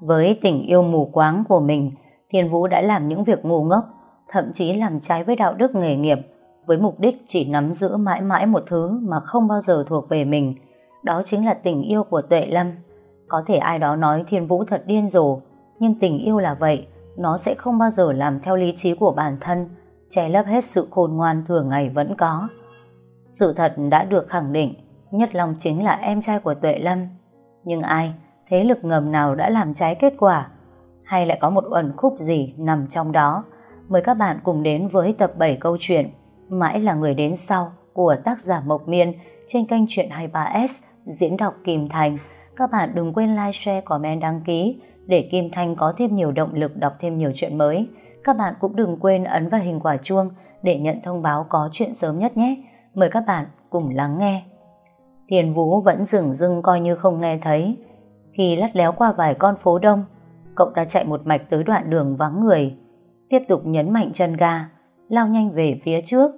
Với tình yêu mù quáng của mình, Thiên Vũ đã làm những việc ngu ngốc, thậm chí làm trái với đạo đức nghề nghiệp, với mục đích chỉ nắm giữ mãi mãi một thứ mà không bao giờ thuộc về mình. Đó chính là tình yêu của Tuệ Lâm. Có thể ai đó nói Thiên Vũ thật điên rồ, nhưng tình yêu là vậy, nó sẽ không bao giờ làm theo lý trí của bản thân, che lấp hết sự khôn ngoan thường ngày vẫn có. Sự thật đã được khẳng định, Nhất Long chính là em trai của Tuệ Lâm. Nhưng ai, thế lực ngầm nào đã làm trái kết quả? Hay lại có một ẩn khúc gì nằm trong đó? Mời các bạn cùng đến với tập 7 câu chuyện Mãi là người đến sau của tác giả Mộc Miên trên kênh Chuyện 23S diễn đọc Kim Thành. Các bạn đừng quên like, share, comment, đăng ký để Kim Thanh có thêm nhiều động lực đọc thêm nhiều chuyện mới. Các bạn cũng đừng quên ấn vào hình quả chuông để nhận thông báo có chuyện sớm nhất nhé. Mời các bạn cùng lắng nghe. Thiền Vũ vẫn dừng dưng coi như không nghe thấy. Khi lắt léo qua vài con phố đông, cậu ta chạy một mạch tới đoạn đường vắng người. Tiếp tục nhấn mạnh chân ga, lao nhanh về phía trước.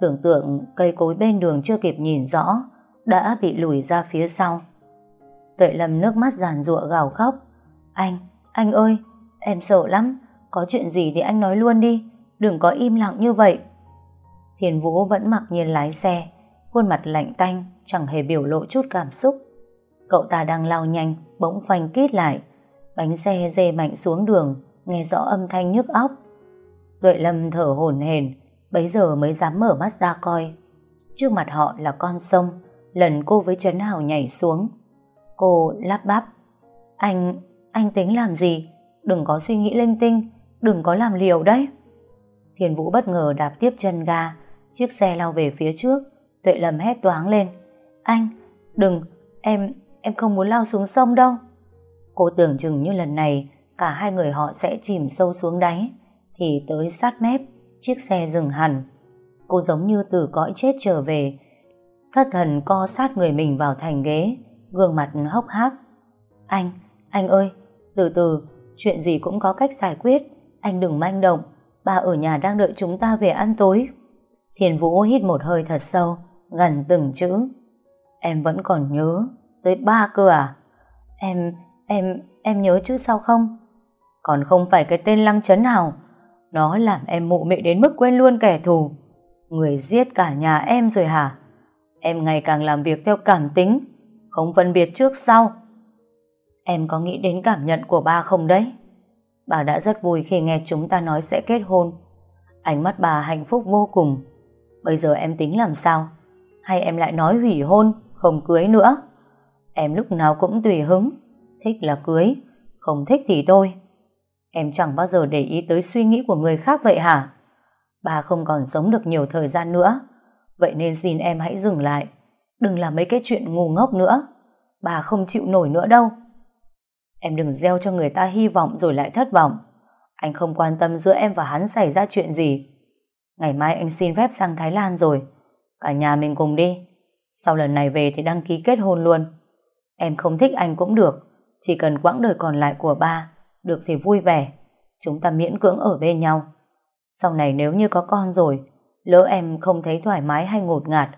Tưởng tượng cây cối bên đường chưa kịp nhìn rõ, đã bị lùi ra phía sau. Tuệ Lâm nước mắt giàn giụa gào khóc. Anh, anh ơi, em sợ lắm, có chuyện gì thì anh nói luôn đi, đừng có im lặng như vậy. Thiền Vũ vẫn mặc nhiên lái xe, khuôn mặt lạnh tanh, chẳng hề biểu lộ chút cảm xúc. Cậu ta đang lao nhanh, bỗng phanh kít lại. Bánh xe dê mạnh xuống đường, nghe rõ âm thanh nhức óc. Tuệ Lâm thở hổn hển, bấy giờ mới dám mở mắt ra coi. Trước mặt họ là con sông, lần cô với Trấn Hào nhảy xuống. Cô lắp bắp. Anh, anh tính làm gì? Đừng có suy nghĩ linh tinh, đừng có làm liều đấy. thiên Vũ bất ngờ đạp tiếp chân ga, chiếc xe lao về phía trước, Tuệ Lâm hét toáng lên. Anh, đừng, em, em không muốn lao xuống sông đâu. Cô tưởng chừng như lần này cả hai người họ sẽ chìm sâu xuống đáy, thì tới sát mép, chiếc xe dừng hẳn. Cô giống như từ cõi chết trở về, thất thần co sát người mình vào thành ghế, gương mặt hốc hác. Anh, anh ơi, từ từ, chuyện gì cũng có cách giải quyết, anh đừng manh động, bà ở nhà đang đợi chúng ta về ăn tối. Thiền Vũ hít một hơi thật sâu, gần từng chữ. Em vẫn còn nhớ, tới ba cơ à? Em, em, em nhớ chứ sao không? Còn không phải cái tên Lăng Chấn nào. Nó làm em mụ mị đến mức quên luôn kẻ thù. Người giết cả nhà em rồi hả? Em ngày càng làm việc theo cảm tính, không phân biệt trước sau. Em có nghĩ đến cảm nhận của ba không đấy? Bà đã rất vui khi nghe chúng ta nói sẽ kết hôn. Ánh mắt bà hạnh phúc vô cùng. Bây giờ em tính làm sao? Hay em lại nói hủy hôn, không cưới nữa? Em lúc nào cũng tùy hứng. Thích là cưới, không thích thì thôi. Em chẳng bao giờ để ý tới suy nghĩ của người khác vậy hả? Bà không còn sống được nhiều thời gian nữa. Vậy nên xin em hãy dừng lại. Đừng làm mấy cái chuyện ngu ngốc nữa. Bà không chịu nổi nữa đâu. Em đừng gieo cho người ta hy vọng rồi lại thất vọng. Anh không quan tâm giữa em và hắn xảy ra chuyện gì. Ngày mai anh xin phép sang Thái Lan rồi. Cả nhà mình cùng đi. Sau lần này về thì đăng ký kết hôn luôn. Em không thích anh cũng được. Chỉ cần quãng đời còn lại của ba được thì vui vẻ. Chúng ta miễn cưỡng ở bên nhau. Sau này nếu như có con rồi, lỡ em không thấy thoải mái hay ngột ngạt,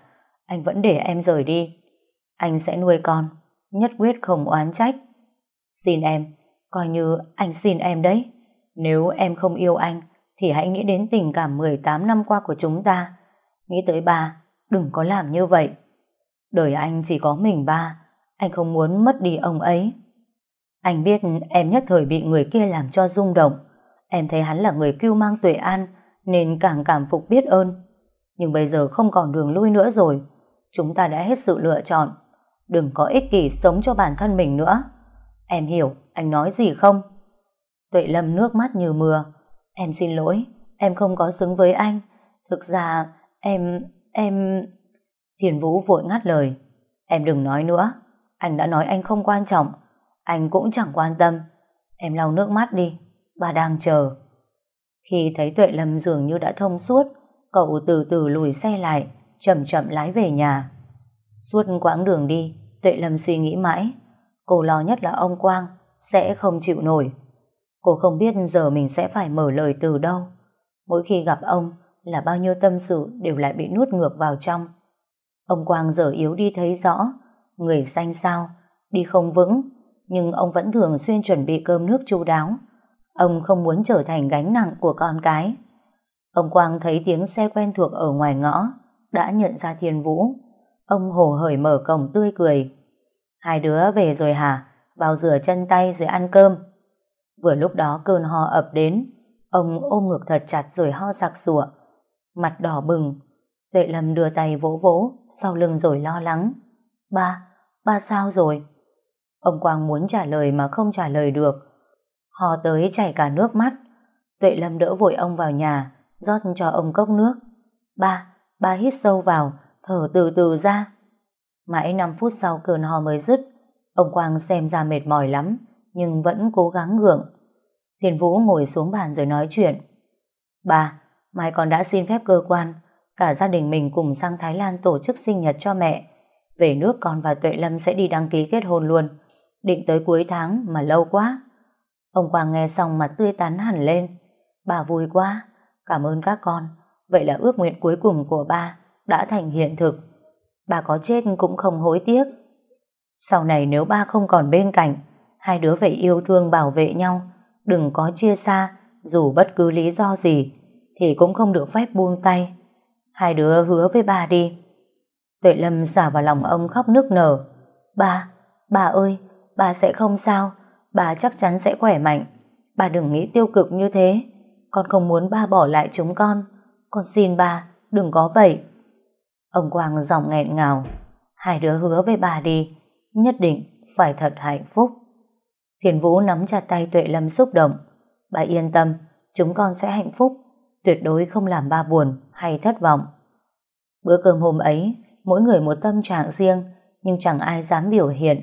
anh vẫn để em rời đi. Anh sẽ nuôi con, nhất quyết không oán trách. Xin em, coi như anh xin em đấy. Nếu em không yêu anh, thì hãy nghĩ đến tình cảm 18 năm qua của chúng ta. Nghĩ tới ba, đừng có làm như vậy. Đời anh chỉ có mình ba, anh không muốn mất đi ông ấy. Anh biết em nhất thời bị người kia làm cho rung động. Em thấy hắn là người cưu mang tuệ an, nên càng cảm phục biết ơn. Nhưng bây giờ không còn đường lui nữa rồi. Chúng ta đã hết sự lựa chọn. Đừng có ích kỷ sống cho bản thân mình nữa. Em hiểu anh nói gì không? Tuệ Lâm nước mắt như mưa. Em xin lỗi, em không có xứng với anh. Thực ra, em, em... Thiền Vũ vội ngắt lời. Em đừng nói nữa. Anh đã nói anh không quan trọng. Anh cũng chẳng quan tâm. Em lau nước mắt đi. Bà đang chờ. Khi thấy Tuệ Lâm dường như đã thông suốt, cậu từ từ lùi xe lại, chậm chậm lái về nhà. Suốt quãng đường đi, Tuệ Lâm suy nghĩ mãi. Cô lo nhất là ông Quang sẽ không chịu nổi. Cô không biết giờ mình sẽ phải mở lời từ đâu. Mỗi khi gặp ông là bao nhiêu tâm sự đều lại bị nuốt ngược vào trong. Ông Quang giờ yếu đi thấy rõ, người xanh sao, đi không vững, nhưng ông vẫn thường xuyên chuẩn bị cơm nước chu đáo. Ông không muốn trở thành gánh nặng của con cái. Ông Quang thấy tiếng xe quen thuộc ở ngoài ngõ, đã nhận ra Thiên Vũ. Ông hồ hởi mở cổng tươi cười. Hai đứa về rồi hả? Vào rửa chân tay rồi ăn cơm. Vừa lúc đó cơn ho ập đến, ông ôm ngực thật chặt rồi ho sặc sụa. Mặt đỏ bừng, Lệ Lâm đưa tay vỗ vỗ, sau lưng rồi lo lắng. Ba, ba sao rồi? Ông Quang muốn trả lời mà không trả lời được. hò tới chảy cả nước mắt. Tuệ Lâm đỡ vội ông vào nhà, rót cho ông cốc nước. Ba, ba hít sâu vào, thở từ từ ra. Mãi 5 phút sau cơn ho mới dứt, ông Quang xem ra mệt mỏi lắm, nhưng vẫn cố gắng gượng. Thiên Vũ ngồi xuống bàn rồi nói chuyện. Ba, mai con đã xin phép cơ quan, cả gia đình mình cùng sang Thái Lan tổ chức sinh nhật cho mẹ. Về nước con và Tuệ Lâm sẽ đi đăng ký kết hôn luôn. Định tới cuối tháng mà lâu quá. Ông Quang nghe xong mặt tươi tắn hẳn lên. Bà vui quá, cảm ơn các con. Vậy là ước nguyện cuối cùng của ba đã thành hiện thực. Bà có chết cũng không hối tiếc. Sau này nếu ba không còn bên cạnh, hai đứa phải yêu thương bảo vệ nhau, đừng có chia xa, dù bất cứ lý do gì, thì cũng không được phép buông tay. Hai đứa hứa với ba đi. Tuệ Lâm xả vào lòng ông khóc nước nở. Ba, bà ơi, bà sẽ không sao, bà chắc chắn sẽ khỏe mạnh. Bà đừng nghĩ tiêu cực như thế, con không muốn ba bỏ lại chúng con. Con xin ba, đừng có vậy. Ông Quang giọng nghẹn ngào. Hai đứa hứa với bà đi, nhất định phải thật hạnh phúc. Thiền Vũ nắm chặt tay Tuệ Lâm xúc động. Bà yên tâm, chúng con sẽ hạnh phúc, tuyệt đối không làm ba buồn hay thất vọng. Bữa cơm hôm ấy, mỗi người một tâm trạng riêng, nhưng chẳng ai dám biểu hiện.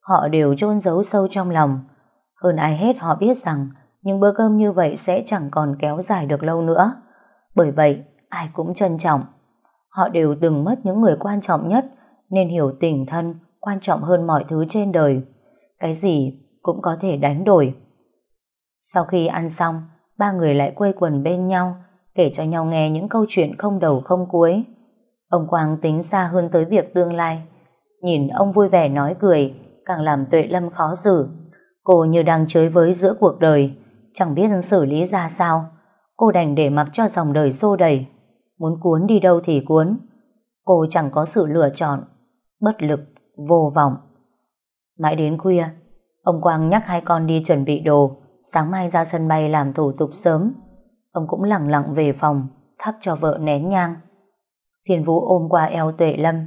Họ đều chôn giấu sâu trong lòng. Hơn ai hết họ biết rằng những bữa cơm như vậy sẽ chẳng còn kéo dài được lâu nữa. Bởi vậy, ai cũng trân trọng. Họ đều từng mất những người quan trọng nhất, nên hiểu tình thân quan trọng hơn mọi thứ trên đời. Cái gì cũng có thể đánh đổi. Sau khi ăn xong, ba người lại quây quần bên nhau, kể cho nhau nghe những câu chuyện không đầu không cuối. Ông Quang tính xa hơn tới việc tương lai. Nhìn ông vui vẻ nói cười, càng làm Tuệ Lâm khó xử. Cô như đang chơi với giữa cuộc đời, chẳng biết xử lý ra sao. Cô đành để mặc cho dòng đời xô đẩy. Muốn cuốn đi đâu thì cuốn. Cô chẳng có sự lựa chọn, bất lực, vô vọng. Mãi đến khuya, ông Quang nhắc hai con đi chuẩn bị đồ, sáng mai ra sân bay làm thủ tục sớm. Ông cũng lặng lặng về phòng, thắp cho vợ nén nhang. Thiên Vũ ôm qua eo Tuệ Lâm.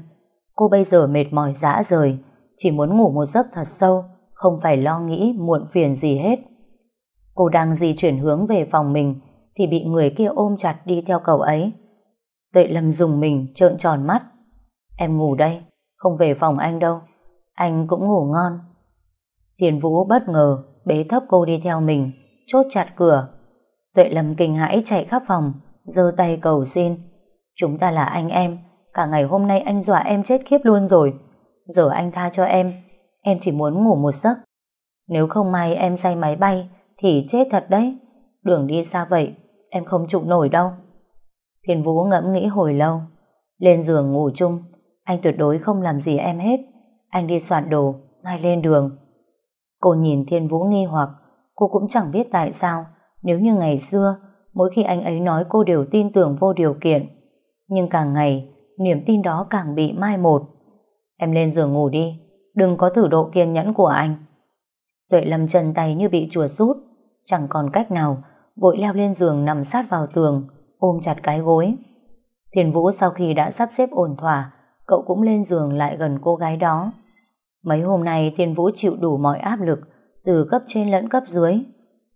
Cô bây giờ mệt mỏi dã rời, chỉ muốn ngủ một giấc thật sâu, không phải lo nghĩ muộn phiền gì hết. Cô đang di chuyển hướng về phòng mình, thì bị người kia ôm chặt đi theo cậu ấy. Tuệ Lâm dùng mình trợn tròn mắt. Em ngủ đây, không về phòng anh đâu. Anh cũng ngủ ngon. Thiên Vũ bất ngờ bế thấp cô đi theo mình, chốt chặt cửa. Tuệ Lâm kinh hãi chạy khắp phòng, giơ tay cầu xin. Chúng ta là anh em, cả ngày hôm nay anh dọa em chết khiếp luôn rồi. Giờ anh tha cho em, em chỉ muốn ngủ một giấc. Nếu không may em say máy bay, thì chết thật đấy. Đường đi xa vậy, em không trụ nổi đâu. Thiên Vũ ngẫm nghĩ hồi lâu. Lên giường ngủ chung, anh tuyệt đối không làm gì em hết. Anh đi soạn đồ, mai lên đường. Cô nhìn Thiên Vũ nghi hoặc, cô cũng chẳng biết tại sao, nếu như ngày xưa, mỗi khi anh ấy nói cô đều tin tưởng vô điều kiện. Nhưng càng ngày, niềm tin đó càng bị mai một. Em lên giường ngủ đi, đừng có thử độ kiên nhẫn của anh. Tuệ Lâm chân tay như bị chuột rút, chẳng còn cách nào, vội leo lên giường nằm sát vào tường, ôm chặt cái gối. Thiền Vũ sau khi đã sắp xếp ổn thỏa, cậu cũng lên giường lại gần cô gái đó. Mấy hôm nay Thiên Vũ chịu đủ mọi áp lực, từ cấp trên lẫn cấp dưới.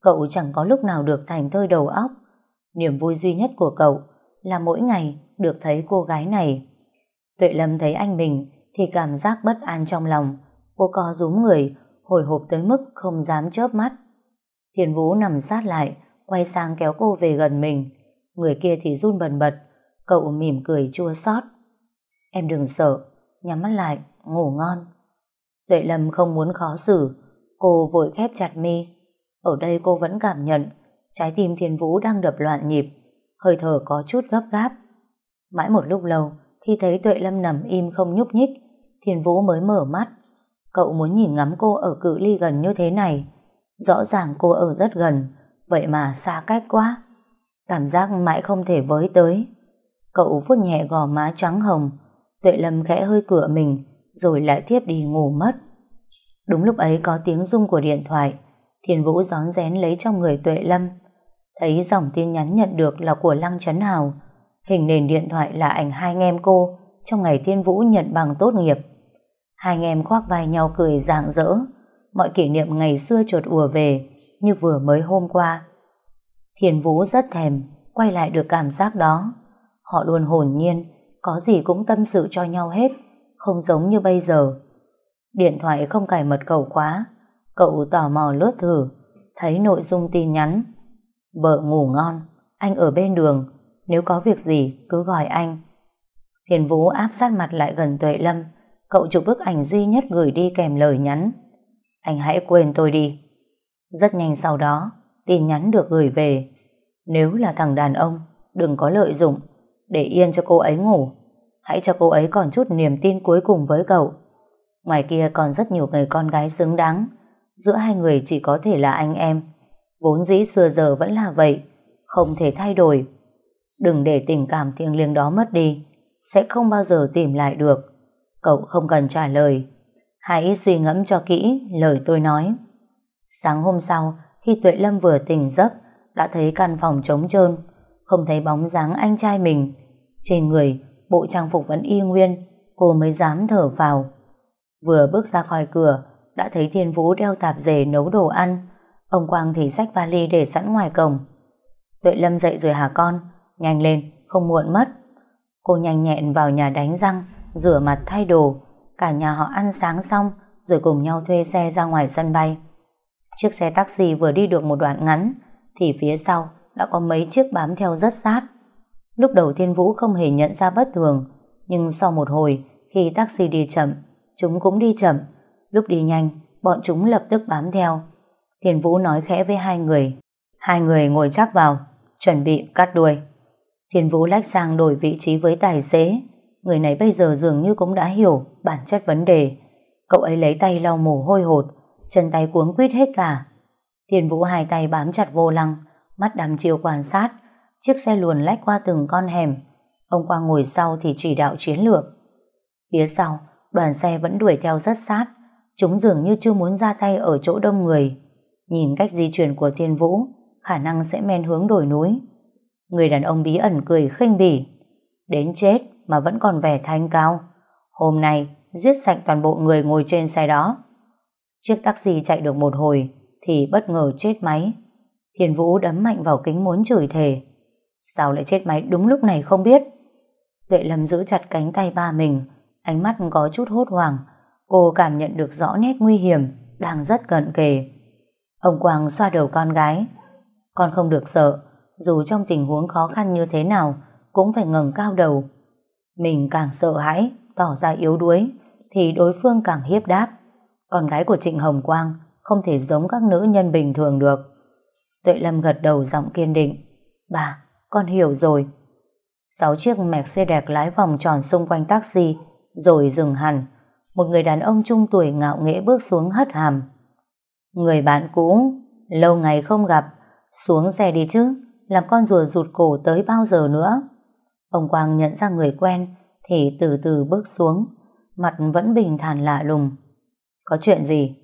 Cậu chẳng có lúc nào được thành thơi đầu óc. Niềm vui duy nhất của cậu là mỗi ngày được thấy cô gái này. Tuệ Lâm thấy anh mình thì cảm giác bất an trong lòng. Cô co rúm người, hồi hộp tới mức không dám chớp mắt. Thiên Vũ nằm sát lại, quay sang kéo cô về gần mình. Người kia thì run bần bật, cậu mỉm cười chua xót. Em đừng sợ, nhắm mắt lại, ngủ ngon. Tuệ Lâm không muốn khó xử, cô vội khép chặt mi. Ở đây cô vẫn cảm nhận trái tim Thiên Vũ đang đập loạn nhịp, hơi thở có chút gấp gáp. Mãi một lúc lâu, khi thấy Tuệ Lâm nằm im không nhúc nhích, thiền Vũ mới mở mắt. Cậu muốn nhìn ngắm cô ở cự ly gần như thế này. Rõ ràng cô ở rất gần, vậy mà xa cách quá. Cảm giác mãi không thể với tới. Cậu vuốt nhẹ gò má trắng hồng, Tuệ Lâm khẽ hơi cửa mình, rồi lại tiếp đi ngủ mất. Đúng lúc ấy có tiếng rung của điện thoại, Thiền Vũ gión rén lấy trong người Tuệ Lâm. Thấy dòng tin nhắn nhận được là của Lăng Trấn Hào, hình nền điện thoại là ảnh hai anh em cô trong ngày Thiên Vũ nhận bằng tốt nghiệp. Hai anh em khoác vai nhau cười rạng rỡ, mọi kỷ niệm ngày xưa trột ùa về như vừa mới hôm qua. Thiên Vũ rất thèm quay lại được cảm giác đó. Họ luôn hồn nhiên, có gì cũng tâm sự cho nhau hết, không giống như bây giờ. Điện thoại không cài mật khẩu khóa, cậu tò mò lướt thử, thấy nội dung tin nhắn. Vợ ngủ ngon, anh ở bên đường, nếu có việc gì cứ gọi anh. Thiền Vũ áp sát mặt lại gần Tuệ Lâm, cậu chụp bức ảnh duy nhất gửi đi kèm lời nhắn. Anh hãy quên tôi đi. Rất nhanh sau đó, tin nhắn được gửi về. Nếu là thằng đàn ông, đừng có lợi dụng, để yên cho cô ấy ngủ. Hãy cho cô ấy còn chút niềm tin cuối cùng với cậu. Ngoài kia còn rất nhiều người con gái xứng đáng. Giữa hai người chỉ có thể là anh em. Vốn dĩ xưa giờ vẫn là vậy, không thể thay đổi. Đừng để tình cảm thiêng liêng đó mất đi, sẽ không bao giờ tìm lại được. Cậu không cần trả lời. Hãy suy ngẫm cho kỹ lời tôi nói. Sáng hôm sau, khi Tuệ Lâm vừa tỉnh giấc, đã thấy căn phòng trống trơn, không thấy bóng dáng anh trai mình. Trên người, bộ trang phục vẫn y nguyên, cô mới dám thở vào. Vừa bước ra khỏi cửa, đã thấy Thiên Vũ đeo tạp dề nấu đồ ăn. Ông Quang thì xách vali để sẵn ngoài cổng. Tuệ Lâm dậy rồi hả con? Nhanh lên, không muộn mất. Cô nhanh nhẹn vào nhà đánh răng, rửa mặt thay đồ. Cả nhà họ ăn sáng xong, rồi cùng nhau thuê xe ra ngoài sân bay. Chiếc xe taxi vừa đi được một đoạn ngắn, thì phía sau đã có mấy chiếc bám theo rất sát. Lúc đầu Thiên Vũ không hề nhận ra bất thường, nhưng sau một hồi, khi taxi đi chậm, chúng cũng đi chậm. Lúc đi nhanh, bọn chúng lập tức bám theo. Thiên Vũ nói khẽ với hai người. Hai người ngồi chắc vào, chuẩn bị cắt đuôi. Thiên Vũ lách sang đổi vị trí với tài xế. Người này bây giờ dường như cũng đã hiểu bản chất vấn đề. Cậu ấy lấy tay lau mồ hôi hột, chân tay cuống quýt hết cả. Thiên Vũ hai tay bám chặt vô lăng, mắt đăm chiều quan sát, chiếc xe luồn lách qua từng con hẻm. Ông Quang ngồi sau thì chỉ đạo chiến lược. Phía sau, đoàn xe vẫn đuổi theo rất sát, chúng dường như chưa muốn ra tay ở chỗ đông người. Nhìn cách di chuyển của Thiên Vũ, khả năng sẽ men hướng đồi núi. Người đàn ông bí ẩn cười khinh bỉ. Đến chết mà vẫn còn vẻ thanh cao. Hôm nay, giết sạch toàn bộ người ngồi trên xe đó. Chiếc taxi chạy được một hồi, thì bất ngờ chết máy. Thiên Vũ đấm mạnh vào kính muốn chửi thề. Sao lại chết máy đúng lúc này không biết? Tuệ Lâm giữ chặt cánh tay ba mình, ánh mắt có chút hốt hoảng. Cô cảm nhận được rõ nét nguy hiểm, đang rất cận kề. Ông Quang xoa đầu con gái. Con không được sợ, dù trong tình huống khó khăn như thế nào, cũng phải ngẩng cao đầu. Mình càng sợ hãi, tỏ ra yếu đuối, thì đối phương càng hiếp đáp. Con gái của Trịnh Hồng Quang không thể giống các nữ nhân bình thường được. Tuệ Lâm gật đầu giọng kiên định. Bà, con hiểu rồi. Sáu chiếc Mercedes lái vòng tròn xung quanh taxi, rồi dừng hẳn. Một người đàn ông trung tuổi ngạo nghễ bước xuống hất hàm. Người bạn cũ, lâu ngày không gặp, xuống xe đi chứ, làm con rùa rụt cổ tới bao giờ nữa. Ông Quang nhận ra người quen, thì từ từ bước xuống, mặt vẫn bình thản lạ lùng. Có chuyện gì?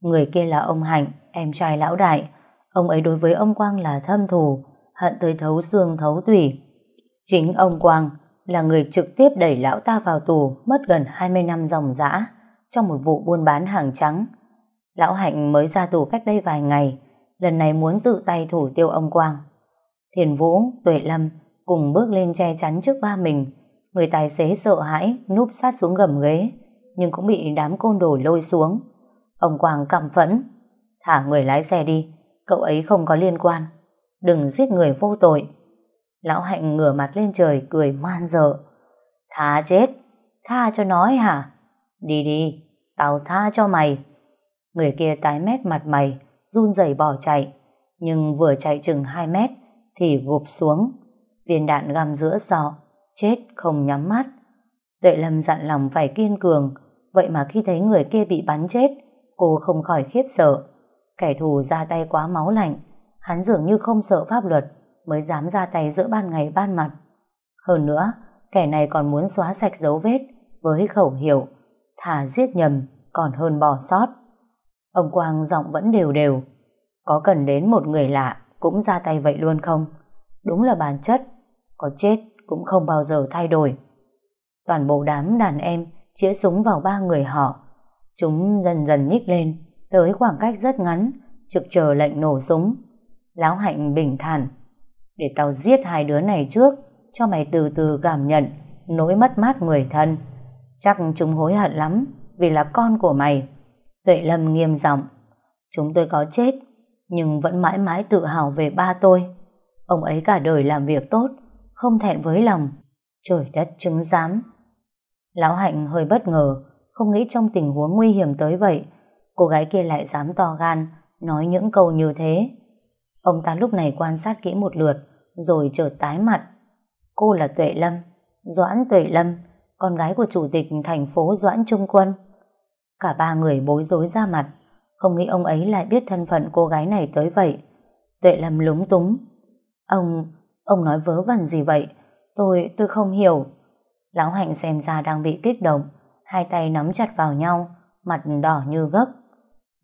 Người kia là ông Hạnh, em trai lão đại. Ông ấy đối với ông Quang là thâm thù, hận tới thấu xương thấu tủy. Chính ông Quang là người trực tiếp đẩy lão ta vào tù mất gần 20 năm dòng dã trong một vụ buôn bán hàng trắng. Lão Hạnh mới ra tù cách đây vài ngày, lần này muốn tự tay thủ tiêu ông Quang. Thiền Vũ, Tuệ Lâm cùng bước lên che chắn trước ba mình. Người tài xế sợ hãi núp sát xuống gầm ghế, nhưng cũng bị đám côn đồ lôi xuống. Ông Quang căm phẫn. Thả người lái xe đi, cậu ấy không có liên quan. Đừng giết người vô tội. Lão Hạnh ngửa mặt lên trời cười man dợ. Tha chết, tha cho nói hả? Đi đi, tao tha cho mày. Người kia tái mét mặt mày, run rẩy bỏ chạy. Nhưng vừa chạy chừng 2 mét thì gục xuống. Viên đạn găm giữa sọ, chết không nhắm mắt. Tuệ Lâm dặn lòng phải kiên cường, Vậy mà khi thấy người kia bị bắn chết, cô không khỏi khiếp sợ. Kẻ thù ra tay quá máu lạnh, hắn dường như không sợ pháp luật, mới dám ra tay giữa ban ngày ban mặt. Hơn nữa, kẻ này còn muốn xóa sạch dấu vết với khẩu hiệu thà giết nhầm còn hơn bỏ sót. Ông Quang giọng vẫn đều đều. Có cần đến một người lạ cũng ra tay vậy luôn không? Đúng là bản chất, có chết cũng không bao giờ thay đổi. Toàn bộ đám đàn em chĩa súng vào ba người họ. Chúng dần dần nhích lên, tới khoảng cách rất ngắn, trực chờ lệnh nổ súng. Lão Hạnh bình thản. Để tao giết hai đứa này trước, cho mày từ từ cảm nhận nỗi mất mát người thân. Chắc chúng hối hận lắm, vì là con của mày. Tuệ Lâm nghiêm giọng Chúng tôi có chết, nhưng vẫn mãi mãi tự hào về ba tôi. Ông ấy cả đời làm việc tốt, không thẹn với lòng. Trời đất chứng giám. Lão Hạnh hơi bất ngờ, không nghĩ trong tình huống nguy hiểm tới vậy, cô gái kia lại dám to gan, nói những câu như thế. Ông ta lúc này quan sát kỹ một lượt, rồi chợt tái mặt. Cô là Tuệ Lâm, Doãn Tuệ Lâm, con gái của chủ tịch thành phố Doãn Trung Quân. Cả ba người bối rối ra mặt, không nghĩ ông ấy lại biết thân phận cô gái này tới vậy. Tuệ Lâm lúng túng. Ông, ông nói vớ vẩn gì vậy? Tôi, tôi không hiểu. Lão Hạnh xem ra đang bị kích động, hai tay nắm chặt vào nhau, mặt đỏ như gấc.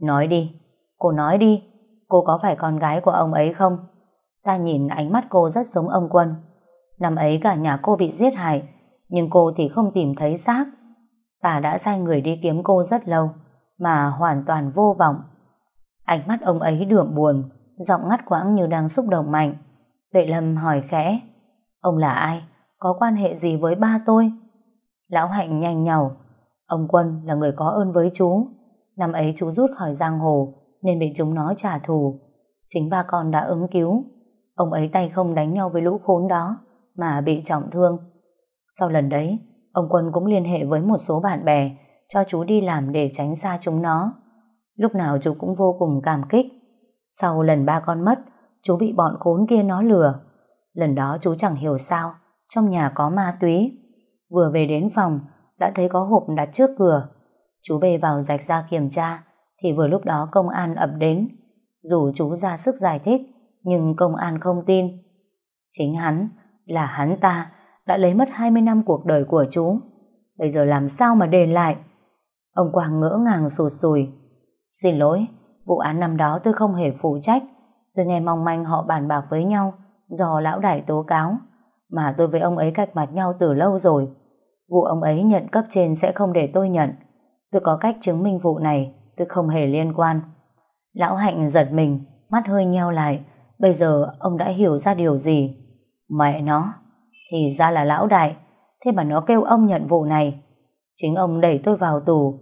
Nói đi, cô nói đi, cô có phải con gái của ông ấy không? Ta nhìn ánh mắt cô rất giống ông Quân. Năm ấy cả nhà cô bị giết hại, nhưng cô thì không tìm thấy xác. Ta đã sai người đi kiếm cô rất lâu, mà hoàn toàn vô vọng. Ánh mắt ông ấy đượm buồn, giọng ngắt quãng như đang xúc động mạnh. Tuệ Lâm hỏi khẽ, ông là ai? Có quan hệ gì với ba tôi? Lão Hạnh nhanh nhào, ông Quân là người có ơn với chú. Năm ấy chú rút khỏi giang hồ, nên bị chúng nó trả thù. Chính ba con đã ứng cứu. Ông ấy tay không đánh nhau với lũ khốn đó, mà bị trọng thương. Sau lần đấy, ông Quân cũng liên hệ với một số bạn bè cho chú đi làm để tránh xa chúng nó. Lúc nào chú cũng vô cùng cảm kích. Sau lần ba con mất, chú bị bọn khốn kia nó lừa. Lần đó chú chẳng hiểu sao, trong nhà có ma túy. Vừa về đến phòng, đã thấy có hộp đặt trước cửa. Chú bê vào rạch ra kiểm tra, thì vừa lúc đó công an ập đến. Dù chú ra sức giải thích, nhưng công an không tin. Chính hắn, là hắn ta, đã lấy mất 20 năm cuộc đời của chú. Bây giờ làm sao mà đền lại? Ông Quang ngỡ ngàng sụt sùi. Xin lỗi, vụ án năm đó tôi không hề phụ trách. Tôi nghe mong manh họ bàn bạc với nhau do lão đại tố cáo. Mà tôi với ông ấy cạch mặt nhau từ lâu rồi. Vụ ông ấy nhận cấp trên sẽ không để tôi nhận. Tôi có cách chứng minh vụ này, tôi không hề liên quan. Lão Hạnh giật mình, mắt hơi nheo lại. Bây giờ ông đã hiểu ra điều gì? Mẹ nó, thì ra là lão đại. Thế mà nó kêu ông nhận vụ này. Chính ông đẩy tôi vào tù.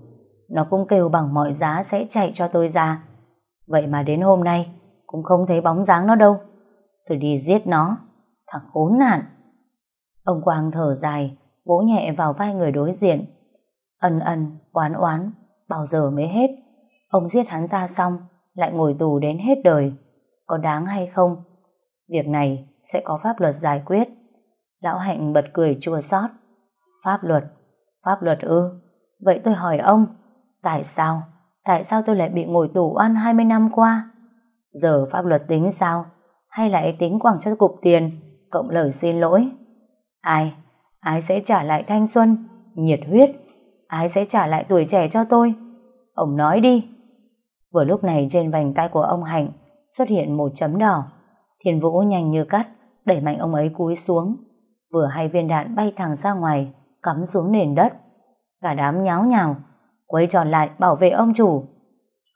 Nó cũng kêu bằng mọi giá sẽ chạy cho tôi ra. Vậy mà đến hôm nay cũng không thấy bóng dáng nó đâu. Tôi đi giết nó. Thằng khốn nạn. Ông Quang thở dài, vỗ nhẹ vào vai người đối diện. Ân ân, oán oán, bao giờ mới hết. Ông giết hắn ta xong, lại ngồi tù đến hết đời. Có đáng hay không? Việc này sẽ có pháp luật giải quyết. Lão Hạnh bật cười chua xót. Pháp luật? Pháp luật ư? Vậy tôi hỏi ông, tại sao? Tại sao tôi lại bị ngồi tù oan 20 năm qua? Giờ pháp luật tính sao? Hay lại tính quảng cho cục tiền, cộng lời xin lỗi? Ai? Ai sẽ trả lại thanh xuân, nhiệt huyết? Ai sẽ trả lại tuổi trẻ cho tôi? Ông nói đi. Vừa lúc này trên vành tay của ông Hạnh xuất hiện một chấm đỏ. Thiên Vũ nhanh như cắt, đẩy mạnh ông ấy cúi xuống. Vừa hai viên đạn bay thẳng ra ngoài, cắm xuống nền đất. Cả đám nháo nhào, quấy tròn lại bảo vệ ông chủ.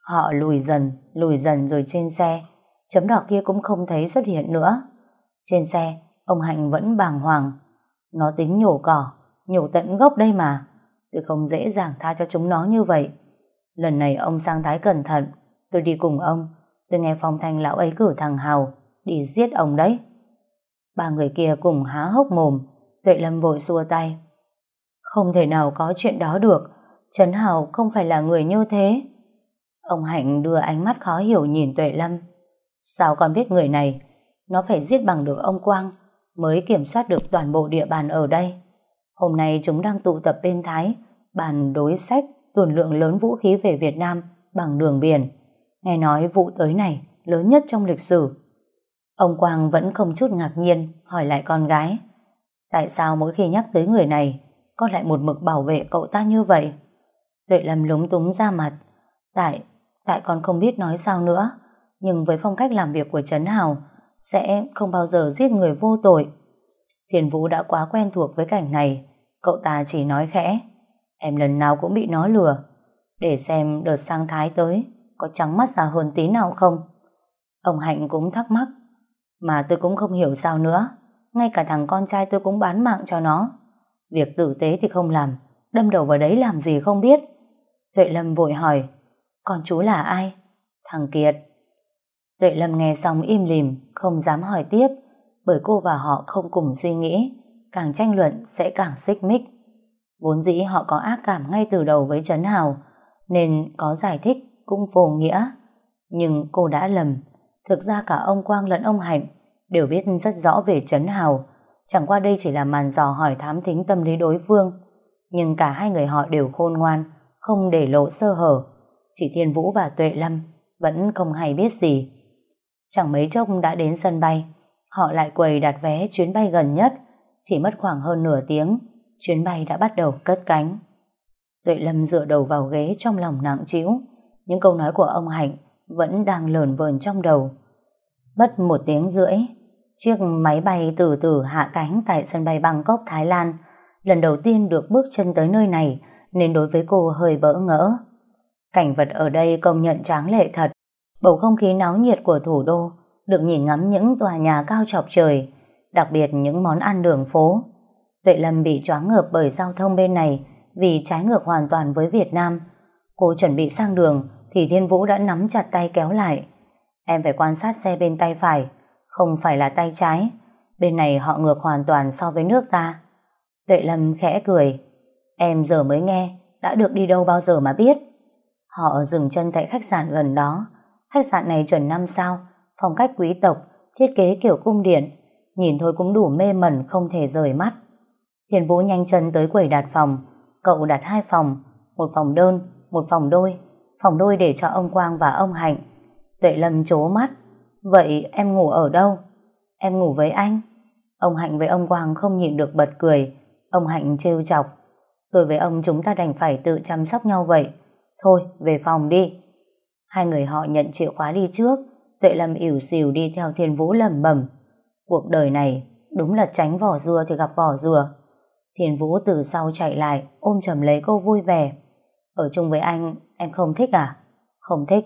Họ lùi dần, lùi dần rồi trên xe, chấm đỏ kia cũng không thấy xuất hiện nữa. Trên xe, ông Hạnh vẫn bàng hoàng. Nó tính nhổ cỏ, nhổ tận gốc đây mà. Tôi không dễ dàng tha cho chúng nó như vậy. Lần này ông sang thái cẩn thận, tôi đi cùng ông. Tôi nghe phong thanh lão ấy cử thằng Hào đi giết ông đấy. Ba người kia cùng há hốc mồm, Tuệ Lâm vội xua tay. Không thể nào có chuyện đó được, Trấn Hào không phải là người như thế. Ông Hạnh đưa ánh mắt khó hiểu nhìn Tuệ Lâm. Sao con biết người này? Nó phải giết bằng được ông Quang mới kiểm soát được toàn bộ địa bàn ở đây. Hôm nay chúng đang tụ tập bên Thái bàn đối sách tuồn lượng lớn vũ khí về Việt Nam bằng đường biển. Nghe nói vụ tới này lớn nhất trong lịch sử. Ông Quang vẫn không chút ngạc nhiên hỏi lại con gái. Tại sao mỗi khi nhắc tới người này con lại một mực bảo vệ cậu ta như vậy? Tuệ Lâm lúng túng ra mặt. Tại, tại con không biết nói sao nữa. Nhưng với phong cách làm việc của Trấn Hào sẽ không bao giờ giết người vô tội. Thiền Vũ đã quá quen thuộc với cảnh này. Cậu ta chỉ nói khẽ. Em lần nào cũng bị nó lừa. Để xem đợt sang Thái tới có trắng mắt ra hơn tí nào không. Ông Hạnh cũng thắc mắc. Mà tôi cũng không hiểu sao nữa. Ngay cả thằng con trai tôi cũng bán mạng cho nó. Việc tử tế thì không làm. Đâm đầu vào đấy làm gì không biết. Tuệ Lâm vội hỏi. Con chú là ai? Thằng Kiệt. Tuệ Lâm nghe xong im lìm, không dám hỏi tiếp. Bởi cô và họ không cùng suy nghĩ. Càng tranh luận sẽ càng xích mích. Vốn dĩ họ có ác cảm ngay từ đầu với Trấn Hào. Nên có giải thích cũng vô nghĩa. Nhưng cô đã lầm. Thực ra cả ông Quang lẫn ông Hạnh đều biết rất rõ về Trấn Hào. Chẳng qua đây chỉ là màn dò hỏi thám thính tâm lý đối phương. Nhưng cả hai người họ đều khôn ngoan, không để lộ sơ hở. Chỉ Thiên Vũ và Tuệ Lâm vẫn không hay biết gì. Chẳng mấy chốc đã đến sân bay. Họ lại quầy đặt vé chuyến bay gần nhất. Chỉ mất khoảng hơn nửa tiếng, chuyến bay đã bắt đầu cất cánh. Tuệ Lâm dựa đầu vào ghế trong lòng nặng trĩu. Những câu nói của ông Hạnh vẫn đang lờn vờn trong đầu. Mất một tiếng rưỡi, chiếc máy bay từ từ hạ cánh tại sân bay Bangkok, Thái Lan. Lần đầu tiên được bước chân tới nơi này nên đối với cô hơi bỡ ngỡ. Cảnh vật ở đây công nhận tráng lệ thật. Bầu không khí náo nhiệt của thủ đô được nhìn ngắm những tòa nhà cao chọc trời, đặc biệt những món ăn đường phố. Tuệ Lâm bị choáng ngợp bởi giao thông bên này vì trái ngược hoàn toàn với Việt Nam. Cô chuẩn bị sang đường thì Thiên Vũ đã nắm chặt tay kéo lại. Em phải quan sát xe bên tay phải, không phải là tay trái. Bên này họ ngược hoàn toàn so với nước ta. Tuệ Lâm khẽ cười. Em giờ mới nghe, đã được đi đâu bao giờ mà biết. Họ dừng chân tại khách sạn gần đó. Khách sạn này chuẩn 5 sao, phong cách quý tộc, thiết kế kiểu cung điện. Nhìn thôi cũng đủ mê mẩn không thể rời mắt. Thiên Vũ nhanh chân tới quầy đặt phòng. Cậu đặt hai phòng, một phòng đơn, một phòng đôi. Phòng đôi để cho ông Quang và ông Hạnh. Tuệ Lâm chố mắt. Vậy em ngủ ở đâu? Em ngủ với anh. Ông Hạnh với ông Quang không nhịn được bật cười. Ông Hạnh trêu chọc. Tôi với ông chúng ta đành phải tự chăm sóc nhau vậy. Thôi, về phòng đi. Hai người họ nhận chìa khóa đi trước. Tuệ Lâm ỉu xìu đi theo Thiên Vũ lầm bẩm. Cuộc đời này đúng là tránh vỏ dừa thì gặp vỏ dừa. Thiên Vũ từ sau chạy lại ôm chầm lấy cô vui vẻ. Ở chung với anh em không thích à? Không thích.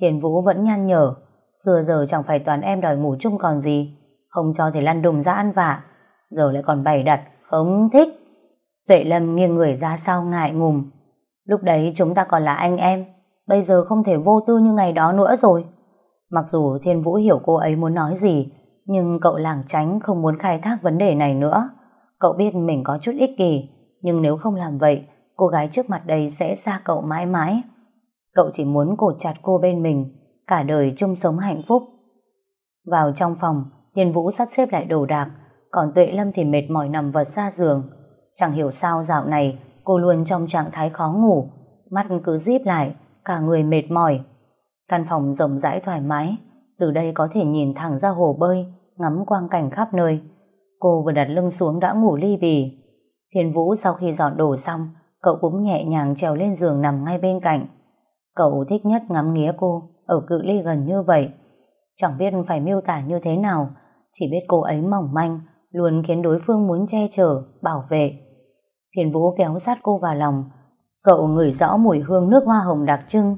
Thiên Vũ vẫn nhăn nhở. Xưa giờ chẳng phải toàn em đòi ngủ chung còn gì. Không cho thì lăn đùng ra ăn vạ. Giờ lại còn bày đặt. Không thích. Tuệ Lâm nghiêng người ra sau ngại ngùng. Lúc đấy chúng ta còn là anh em. Bây giờ không thể vô tư như ngày đó nữa rồi. Mặc dù Thiên Vũ hiểu cô ấy muốn nói gì, nhưng cậu lảng tránh không muốn khai thác vấn đề này nữa. Cậu biết mình có chút ích kỷ, nhưng nếu không làm vậy, cô gái trước mặt đây sẽ xa cậu mãi mãi. Cậu chỉ muốn cột chặt cô bên mình, cả đời chung sống hạnh phúc. Vào trong phòng, Thiên Vũ sắp xếp lại đồ đạc, còn Tuệ Lâm thì mệt mỏi nằm vật ra giường. Chẳng hiểu sao dạo này cô luôn trong trạng thái khó ngủ, mắt cứ díp lại, cả người mệt mỏi. Căn phòng rộng rãi thoải mái, từ đây có thể nhìn thẳng ra hồ bơi, ngắm quang cảnh khắp nơi. Cô vừa đặt lưng xuống đã ngủ ly bì. Thiên Vũ sau khi dọn đồ xong, cậu cũng nhẹ nhàng trèo lên giường nằm ngay bên cạnh. Cậu thích nhất ngắm nghía cô ở cự ly gần như vậy. Chẳng biết phải miêu tả như thế nào, chỉ biết cô ấy mỏng manh, luôn khiến đối phương muốn che chở, bảo vệ. Thiên Vũ kéo sát cô vào lòng. Cậu ngửi rõ mùi hương nước hoa hồng đặc trưng,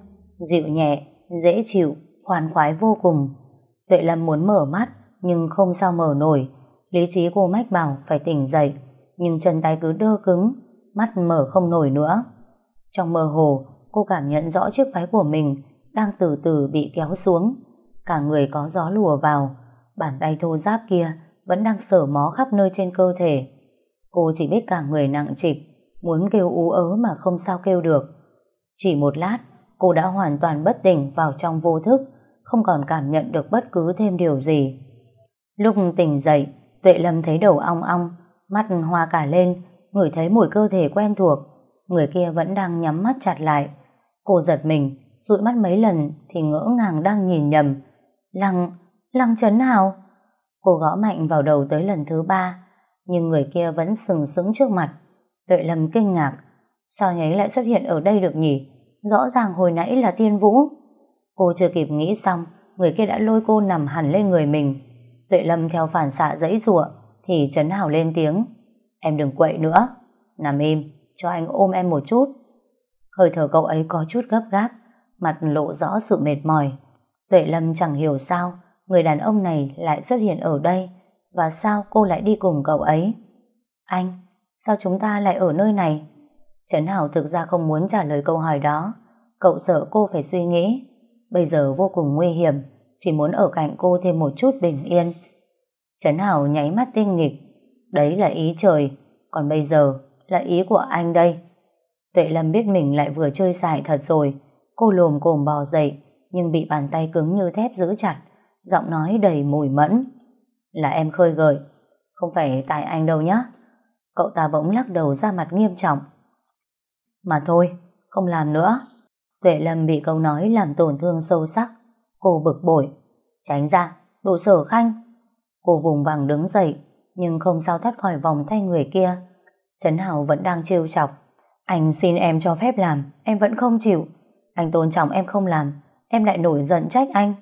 dịu nhẹ, dễ chịu, khoan khoái vô cùng. Tuệ Lâm muốn mở mắt, nhưng không sao mở nổi. Lý trí cô mách bảo phải tỉnh dậy, nhưng chân tay cứ đơ cứng, mắt mở không nổi nữa. Trong mơ hồ, cô cảm nhận rõ chiếc váy của mình đang từ từ bị kéo xuống. Cả người có gió lùa vào, bàn tay thô giáp kia vẫn đang sờ mó khắp nơi trên cơ thể. Cô chỉ biết cả người nặng trịch, muốn kêu ú ớ mà không sao kêu được. Chỉ một lát, cô đã hoàn toàn bất tỉnh vào trong vô thức, không còn cảm nhận được bất cứ thêm điều gì. Lúc tỉnh dậy, Tuệ Lâm thấy đầu ong ong, mắt hoa cả lên, ngửi thấy mùi cơ thể quen thuộc. người kia vẫn đang nhắm mắt chặt lại. Cô giật mình, dụi mắt mấy lần thì ngỡ ngàng đang nhìn nhầm. Lăng, Lăng chấn Hào. Cô gõ mạnh vào đầu tới lần thứ ba, nhưng người kia vẫn sừng sững trước mặt. Tuệ Lâm kinh ngạc, sao nháy lại xuất hiện ở đây được nhỉ? Rõ ràng hồi nãy là Tiên Vũ. Cô chưa kịp nghĩ xong, người kia đã lôi cô nằm hẳn lên người mình. Tuệ Lâm theo phản xạ dãy rụa, thì Trấn Hào lên tiếng. Em đừng quậy nữa, nằm im, cho anh ôm em một chút. Hơi thở cậu ấy có chút gấp gáp, mặt lộ rõ sự mệt mỏi. Tuệ Lâm chẳng hiểu sao người đàn ông này lại xuất hiện ở đây và sao cô lại đi cùng cậu ấy. Anh, sao chúng ta lại ở nơi này? Trấn Hảo thực ra không muốn trả lời câu hỏi đó. Cậu sợ cô phải suy nghĩ. Bây giờ vô cùng nguy hiểm, chỉ muốn ở cạnh cô thêm một chút bình yên. Trấn Hảo nháy mắt tinh nghịch. Đấy là ý trời, còn bây giờ là ý của anh đây. Tuệ Lâm biết mình lại vừa chơi xài thật rồi. Cô lồm cồm bò dậy, nhưng bị bàn tay cứng như thép giữ chặt, giọng nói đầy mùi mẫn. Là em khơi gợi, không phải tại anh đâu nhá. Cậu ta bỗng lắc đầu ra mặt nghiêm trọng. Mà thôi, không làm nữa. Tuệ Lâm bị câu nói làm tổn thương sâu sắc. Cô bực bội. Tránh ra, đồ sở khanh. Cô vùng vàng đứng dậy, nhưng không sao thoát khỏi vòng tay người kia. Trấn Hào vẫn đang trêu chọc. Anh xin em cho phép làm, em vẫn không chịu. Anh tôn trọng em không làm, em lại nổi giận trách anh.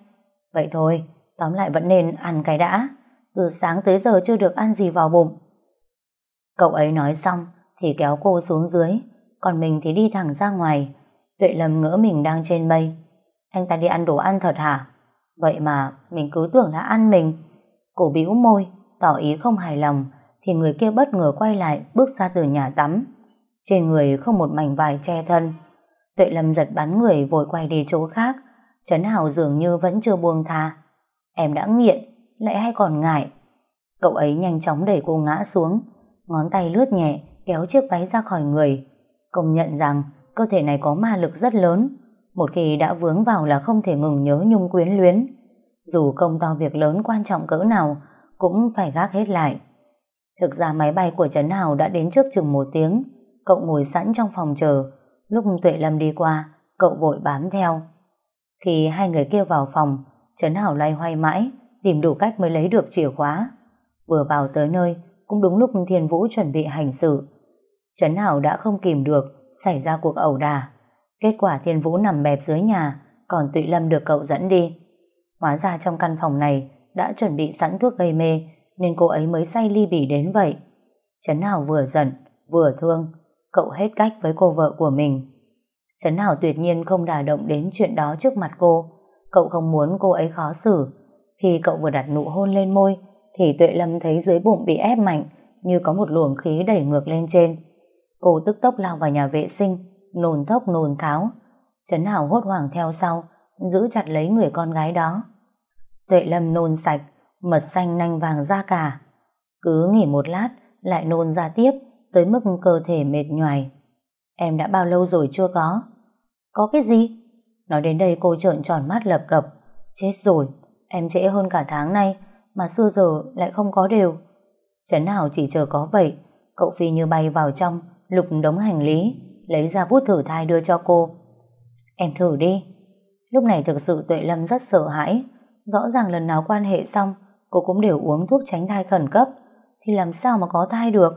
Vậy thôi, tóm lại vẫn nên ăn cái đã. Từ sáng tới giờ chưa được ăn gì vào bụng. Cậu ấy nói xong thì kéo cô xuống dưới, còn mình thì đi thẳng ra ngoài. Tuệ Lâm ngỡ mình đang trên mây. Anh ta đi ăn đồ ăn thật hả? Vậy mà mình cứ tưởng đã ăn mình. Cổ bĩu môi, tỏ ý không hài lòng, thì người kia bất ngờ quay lại bước ra từ nhà tắm. Trên người không một mảnh vải che thân. Tuệ Lâm giật bắn người vội quay đi chỗ khác. Trấn Hào dường như vẫn chưa buông tha. Em đã nghiện, lại hay còn ngại. Cậu ấy nhanh chóng đẩy cô ngã xuống, ngón tay lướt nhẹ, kéo chiếc váy ra khỏi người. Công nhận rằng cơ thể này có ma lực rất lớn. Một khi đã vướng vào là không thể ngừng nhớ nhung quyến luyến. Dù công to việc lớn quan trọng cỡ nào, cũng phải gác hết lại. Thực ra máy bay của Trấn Hào đã đến trước chừng một tiếng. Cậu ngồi sẵn trong phòng chờ. Lúc Tuệ Lâm đi qua, cậu vội bám theo. Khi hai người kia vào phòng, Trấn hào lay hoay mãi, tìm đủ cách mới lấy được chìa khóa. Vừa vào tới nơi, cũng đúng lúc Thiên Vũ chuẩn bị hành sự. Trấn hào đã không kìm được, xảy ra cuộc ẩu đả. Kết quả Thiên Vũ nằm bẹp dưới nhà, còn Tụy Lâm được cậu dẫn đi. Hóa ra trong căn phòng này đã chuẩn bị sẵn thuốc gây mê, nên cô ấy mới say ly bỉ đến vậy. Trấn Hảo vừa giận, vừa thương, cậu hết cách với cô vợ của mình. Trấn Hảo tuyệt nhiên không đả động đến chuyện đó trước mặt cô. Cậu không muốn cô ấy khó xử. Khi cậu vừa đặt nụ hôn lên môi, thì Tuệ Lâm thấy dưới bụng bị ép mạnh, như có một luồng khí đẩy ngược lên trên. Cô tức tốc lao vào nhà vệ sinh, nồn thốc nồn tháo. Trấn Hảo hốt hoảng theo sau, giữ chặt lấy người con gái đó. Tuệ Lâm nôn sạch, mật xanh nanh vàng ra cả. Cứ nghỉ một lát, lại nôn ra tiếp, tới mức cơ thể mệt nhoài. Em đã bao lâu rồi chưa có? Có cái gì? Nói đến đây cô trợn tròn mắt lập cập. Chết rồi, em trễ hơn cả tháng nay, mà xưa giờ lại không có đều. Trấn Hảo chỉ chờ có vậy, cậu Phi như bay vào trong, lục đống hành lý, lấy ra bút thử thai đưa cho cô. Em thử đi. Lúc này thực sự Tuệ Lâm rất sợ hãi. Rõ ràng lần nào quan hệ xong, cô cũng đều uống thuốc tránh thai khẩn cấp, thì làm sao mà có thai được?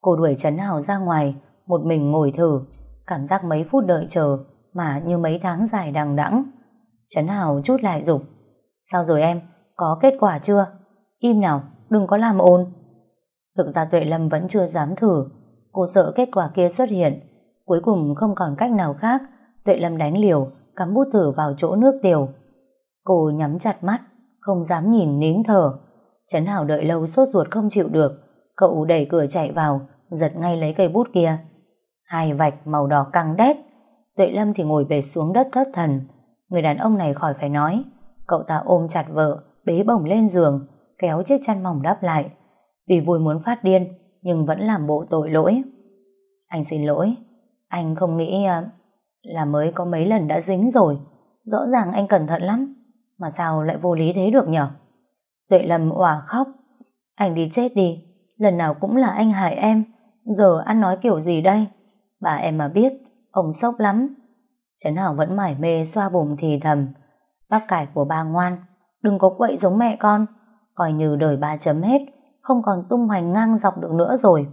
Cô đuổi Trấn Hào ra ngoài, một mình ngồi thử, cảm giác mấy phút đợi chờ mà như mấy tháng dài đằng đẵng. Trấn Hào chút lại dục Sao rồi em? Có kết quả chưa? Im nào, đừng có làm ồn. Thực ra Tuệ Lâm vẫn chưa dám thử. Cô sợ kết quả kia xuất hiện. Cuối cùng không còn cách nào khác. Tuệ Lâm đánh liều, cắm bút thử vào chỗ nước tiểu. Cô nhắm chặt mắt, không dám nhìn nín thở. Trấn Hào đợi lâu sốt ruột không chịu được. Cậu đẩy cửa chạy vào, giật ngay lấy cây bút kia. Hai vạch màu đỏ căng đét Tuệ Lâm thì ngồi bệt xuống đất thất thần. Người đàn ông này khỏi phải nói. Cậu ta ôm chặt vợ, bế bổng lên giường, kéo chiếc chăn mỏng đắp lại. Vì vui muốn phát điên, nhưng vẫn làm bộ tội lỗi. Anh xin lỗi. Anh không nghĩ à, là mới có mấy lần đã dính rồi. Rõ ràng anh cẩn thận lắm. Mà sao lại vô lý thế được nhở? Tuệ Lâm òa khóc. Anh đi chết đi. Lần nào cũng là anh hại em. Giờ ăn nói kiểu gì đây? Bà em mà biết, ông sốc lắm. Trấn Hảo vẫn mải mê xoa bụng thì thầm. Bác cải của bà ngoan, đừng có quậy giống mẹ con, coi như đời ba chấm hết, không còn tung hoành ngang dọc được nữa rồi.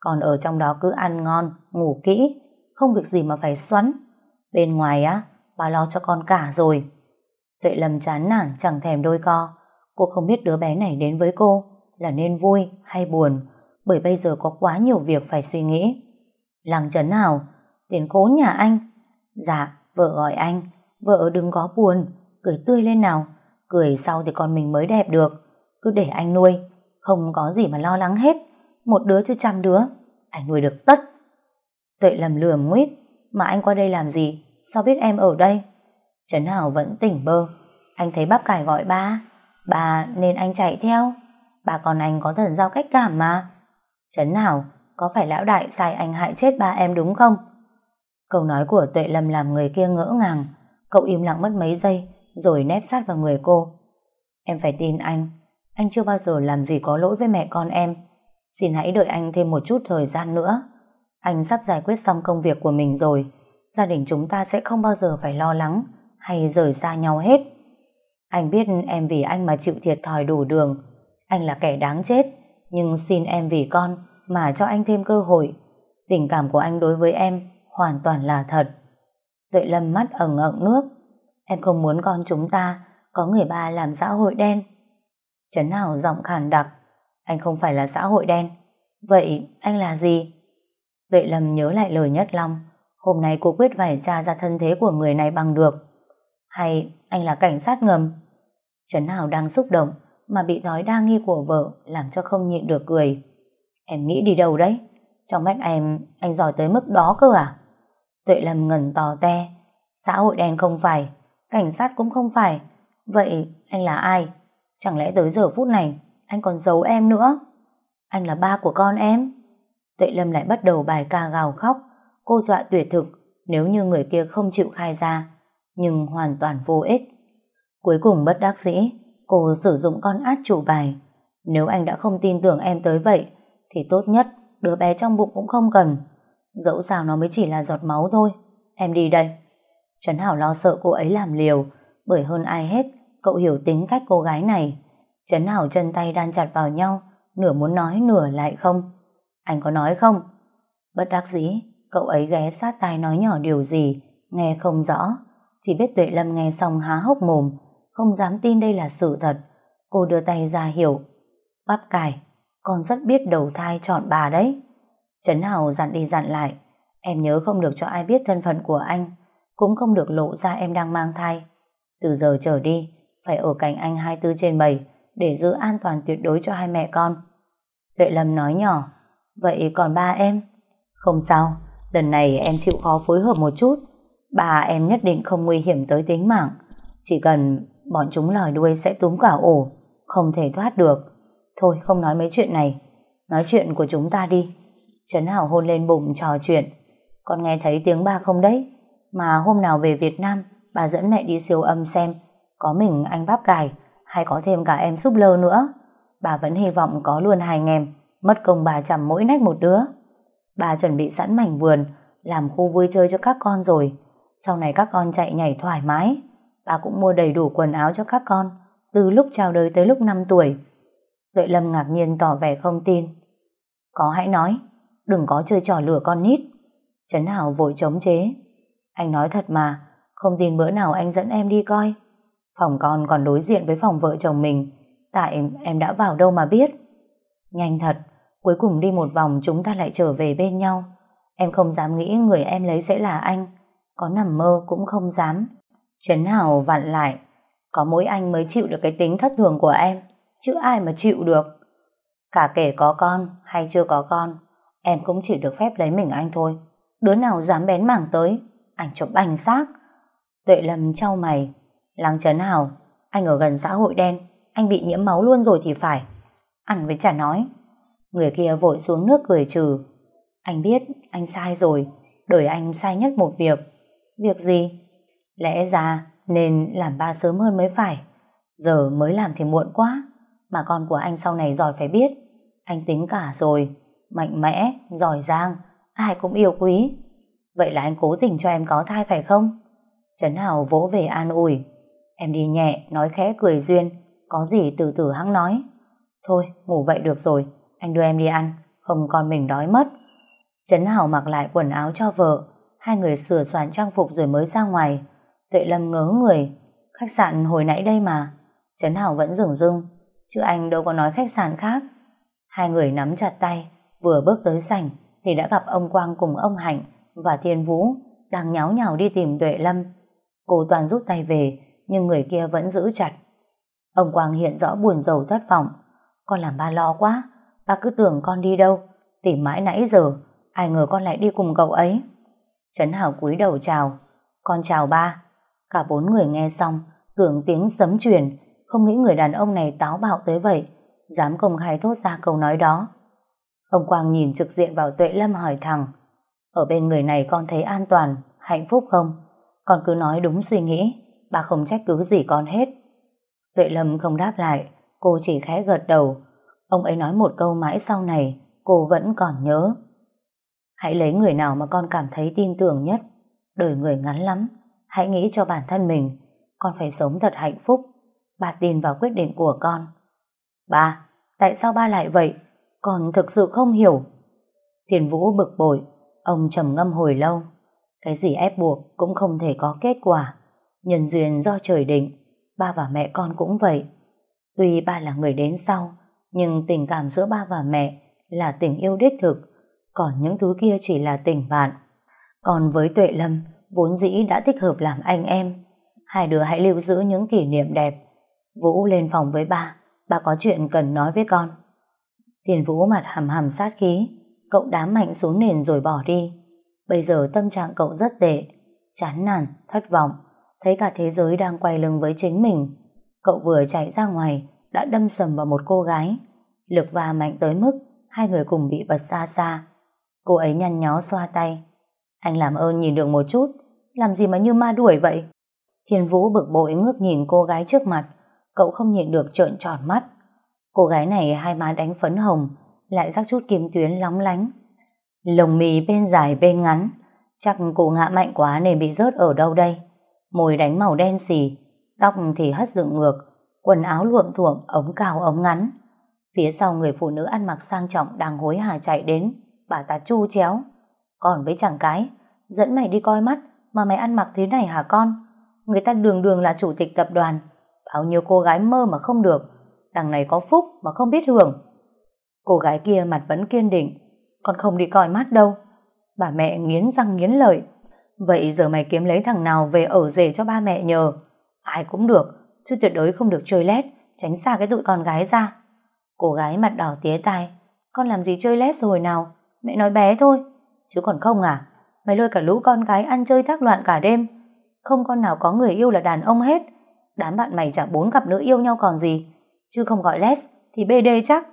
Còn ở trong đó cứ ăn ngon, ngủ kỹ, không việc gì mà phải xoắn. Bên ngoài á, bà lo cho con cả rồi. Tuệ Lâm chán nản chẳng thèm đôi co. Cô không biết đứa bé này đến với cô là nên vui hay buồn, bởi bây giờ có quá nhiều việc phải suy nghĩ. Làng chấn nào? Tiền cố nhà anh. Dạ, vợ gọi anh. Vợ đừng có buồn, cười tươi lên nào. Cười sau thì con mình mới đẹp được. Cứ để anh nuôi, không có gì mà lo lắng hết. Một đứa chứ trăm đứa, anh nuôi được tất. Tuệ lầm lừa nguyết, mà anh qua đây làm gì? Sao biết em ở đây? Trấn Hảo vẫn tỉnh bơ. Anh thấy bắp cải gọi ba. Bà nên anh chạy theo. Bà con anh có thần giao cách cảm mà. Trấn Hảo, có phải lão đại sai anh hại chết ba em đúng không? Câu nói của Tuệ Lâm làm người kia ngỡ ngàng. Cậu im lặng mất mấy giây, rồi nép sát vào người cô. Em phải tin anh. Anh chưa bao giờ làm gì có lỗi với mẹ con em. Xin hãy đợi anh thêm một chút thời gian nữa. Anh sắp giải quyết xong công việc của mình rồi. Gia đình chúng ta sẽ không bao giờ phải lo lắng hay rời xa nhau hết. Anh biết em vì anh mà chịu thiệt thòi đủ đường. Anh là kẻ đáng chết, nhưng xin em vì con mà cho anh thêm cơ hội. Tình cảm của anh đối với em hoàn toàn là thật. Tuệ Lâm mắt ẩn ẩn nước. Em không muốn con chúng ta có người ba làm xã hội đen. Trấn Hảo giọng khàn đặc. Anh không phải là xã hội đen. Vậy anh là gì? Tuệ Lâm nhớ lại lời Nhất Long. Hôm nay cô quyết phải tra ra thân thế của người này bằng được. Hay anh là cảnh sát ngầm? Trấn Hào đang xúc động mà bị thói đa nghi của vợ làm cho không nhịn được cười. Em nghĩ đi đâu đấy? Trong mắt em, anh giỏi tới mức đó cơ à? Tuệ Lâm ngẩn tò te. Xã hội đen không phải, cảnh sát cũng không phải. Vậy anh là ai? Chẳng lẽ tới giờ phút này anh còn giấu em nữa? Anh là ba của con em. Tuệ Lâm lại bắt đầu bài ca gào khóc. Cô dọa tuyệt thực nếu như người kia không chịu khai ra. Nhưng hoàn toàn vô ích. Cuối cùng bất đắc dĩ, cô sử dụng con át chủ bài. Nếu anh đã không tin tưởng em tới vậy, thì tốt nhất đứa bé trong bụng cũng không cần. Dẫu sao nó mới chỉ là giọt máu thôi. Em đi đây. Trấn Hảo lo sợ cô ấy làm liều, bởi hơn ai hết, cậu hiểu tính cách cô gái này. Trấn Hảo chân tay đan chặt vào nhau, nửa muốn nói nửa lại không. Anh có nói không? Bất đắc dĩ, cậu ấy ghé sát tai nói nhỏ điều gì, nghe không rõ. Chỉ biết Tuệ Lâm nghe xong há hốc mồm, không dám tin đây là sự thật. Cô đưa tay ra hiểu. Bắp cải, con rất biết đầu thai chọn bà đấy. Trấn Hào dặn đi dặn lại. Em nhớ không được cho ai biết thân phận của anh, cũng không được lộ ra em đang mang thai. Từ giờ trở đi, phải ở cạnh anh 24 trên 7 để giữ an toàn tuyệt đối cho hai mẹ con. Tuệ Lâm nói nhỏ, vậy còn ba em? Không sao, lần này em chịu khó phối hợp một chút. Ba em nhất định không nguy hiểm tới tính mạng. Chỉ cần bọn chúng lòi đuôi sẽ túm cả ổ, không thể thoát được. Thôi không nói mấy chuyện này, nói chuyện của chúng ta đi. Trấn Hảo hôn lên bụng trò chuyện. Con nghe thấy tiếng ba không đấy? Mà hôm nào về Việt Nam, bà dẫn mẹ đi siêu âm xem, có mình anh bắp cải, hay có thêm cả em súp lơ nữa. Bà vẫn hy vọng có luôn hai anh em, mất công bà chằm mỗi nách một đứa. Bà chuẩn bị sẵn mảnh vườn, làm khu vui chơi cho các con rồi. Sau này các con chạy nhảy thoải mái. Bà cũng mua đầy đủ quần áo cho các con, từ lúc chào đời tới lúc 5 tuổi. Tuệ Lâm ngạc nhiên tỏ vẻ không tin. Có hãy nói, đừng có chơi trò lửa con nít. Trấn Hảo vội chống chế. Anh nói thật mà, không tin bữa nào anh dẫn em đi coi. Phòng con còn đối diện với phòng vợ chồng mình, tại em đã vào đâu mà biết. Nhanh thật, cuối cùng đi một vòng chúng ta lại trở về bên nhau. Em không dám nghĩ người em lấy sẽ là anh, có nằm mơ cũng không dám. Trấn Hào vặn lại, có mỗi anh mới chịu được cái tính thất thường của em, chứ ai mà chịu được. Cả kể có con hay chưa có con, em cũng chỉ được phép lấy mình anh thôi. Đứa nào dám bén mảng tới, anh chụp bành xác. Tuệ Lâm trao mày, Lăng Trấn Hào, anh ở gần xã hội đen, anh bị nhiễm máu luôn rồi thì phải. Ăn với chả nói. Người kia vội xuống nước cười trừ. Anh biết, anh sai rồi, đời anh sai nhất một việc. Việc gì? Lẽ ra nên làm ba sớm hơn mới phải. Giờ mới làm thì muộn quá. Mà con của anh sau này giỏi phải biết. Anh tính cả rồi. Mạnh mẽ, giỏi giang, ai cũng yêu quý. Vậy là anh cố tình cho em có thai phải không? Trấn Hào vỗ về an ủi. Em đi nhẹ, nói khẽ cười duyên, có gì từ từ hăng nói. Thôi, ngủ vậy được rồi, anh đưa em đi ăn, không con mình đói mất. Trấn Hào mặc lại quần áo cho vợ, hai người sửa soạn trang phục rồi mới ra ngoài. Tuệ Lâm ngớ người, khách sạn hồi nãy đây mà. Trấn Hảo vẫn dừng dưng, chứ anh đâu có nói khách sạn khác. Hai người nắm chặt tay, vừa bước tới sảnh thì đã gặp ông Quang cùng ông Hạnh và Thiên Vũ đang nháo nhào đi tìm Tuệ Lâm. Cô toàn rút tay về, nhưng người kia vẫn giữ chặt. Ông Quang hiện rõ buồn rầu thất vọng. Con làm ba lo quá, ba cứ tưởng con đi đâu, tìm mãi nãy giờ, ai ngờ con lại đi cùng cậu ấy. Trấn Hảo cúi đầu chào, con chào ba. Cả bốn người nghe xong, tưởng tiếng sấm truyền, không nghĩ người đàn ông này táo bạo tới vậy, dám công khai thốt ra câu nói đó. Ông Quang nhìn trực diện vào Tuệ Lâm hỏi thẳng, ở bên người này con thấy an toàn, hạnh phúc không? Con cứ nói đúng suy nghĩ, bà không trách cứ gì con hết. Tuệ Lâm không đáp lại, cô chỉ khẽ gật đầu. Ông ấy nói một câu mãi sau này, cô vẫn còn nhớ. Hãy lấy người nào mà con cảm thấy tin tưởng nhất. Đời người ngắn lắm, hãy nghĩ cho bản thân mình. Con phải sống thật hạnh phúc. Bà tin vào quyết định của con. Ba, tại sao ba lại vậy? Con thực sự không hiểu. Thiền Vũ bực bội, ông trầm ngâm hồi lâu. Cái gì ép buộc cũng không thể có kết quả. Nhân duyên do trời định, ba và mẹ con cũng vậy. Tuy ba là người đến sau, nhưng tình cảm giữa ba và mẹ là tình yêu đích thực, còn những thứ kia chỉ là tình bạn. Còn với Tuệ Lâm, vốn dĩ đã thích hợp làm anh em. Hai đứa hãy lưu giữ những kỷ niệm đẹp. Vũ lên phòng với ba, ba có chuyện cần nói với con. Tiền Vũ mặt hầm hầm sát khí, cậu đám mạnh xuống nền rồi bỏ đi. Bây giờ tâm trạng cậu rất tệ, chán nản, thất vọng, thấy cả thế giới đang quay lưng với chính mình. Cậu vừa chạy ra ngoài, đã đâm sầm vào một cô gái. Lực va mạnh tới mức hai người cùng bị bật xa xa. Cô ấy nhăn nhó xoa tay. Anh làm ơn nhìn được một chút, làm gì mà như ma đuổi vậy? Thiên Vũ bực bội ngước nhìn cô gái trước mặt, cậu không nhịn được trợn tròn mắt. Cô gái này hai má đánh phấn hồng, lại rắc chút kim tuyến lóng lánh. Lồng mì bên dài bên ngắn, chắc cô ngã mạnh quá nên bị rớt ở đâu đây. Môi đánh màu đen xì, tóc thì hất dựng ngược, quần áo luộm thuộm, ống cao ống ngắn. Phía sau người phụ nữ ăn mặc sang trọng đang hối hả chạy đến, bà ta chu chéo. Còn với chàng cái, dẫn mày đi coi mắt mà mày ăn mặc thế này hả con? Người ta đường đường là chủ tịch tập đoàn, bao nhiêu cô gái mơ mà không được, đằng này có phúc mà không biết hưởng. Cô gái kia mặt vẫn kiên định, con không đi coi mắt đâu. Bà mẹ nghiến răng nghiến lợi. Vậy giờ mày kiếm lấy thằng nào về ở rể cho ba mẹ nhờ. Ai cũng được, chứ tuyệt đối không được chơi lét, tránh xa cái tụi con gái ra. Cô gái mặt đỏ tía tai, con làm gì chơi lét rồi nào, mẹ nói bé thôi, chứ còn không à, mày lôi cả lũ con gái ăn chơi thác loạn cả đêm, không con nào có người yêu là đàn ông hết, đám bạn mày chẳng bốn cặp nữ yêu nhau còn gì, chứ không gọi les thì BD chắc.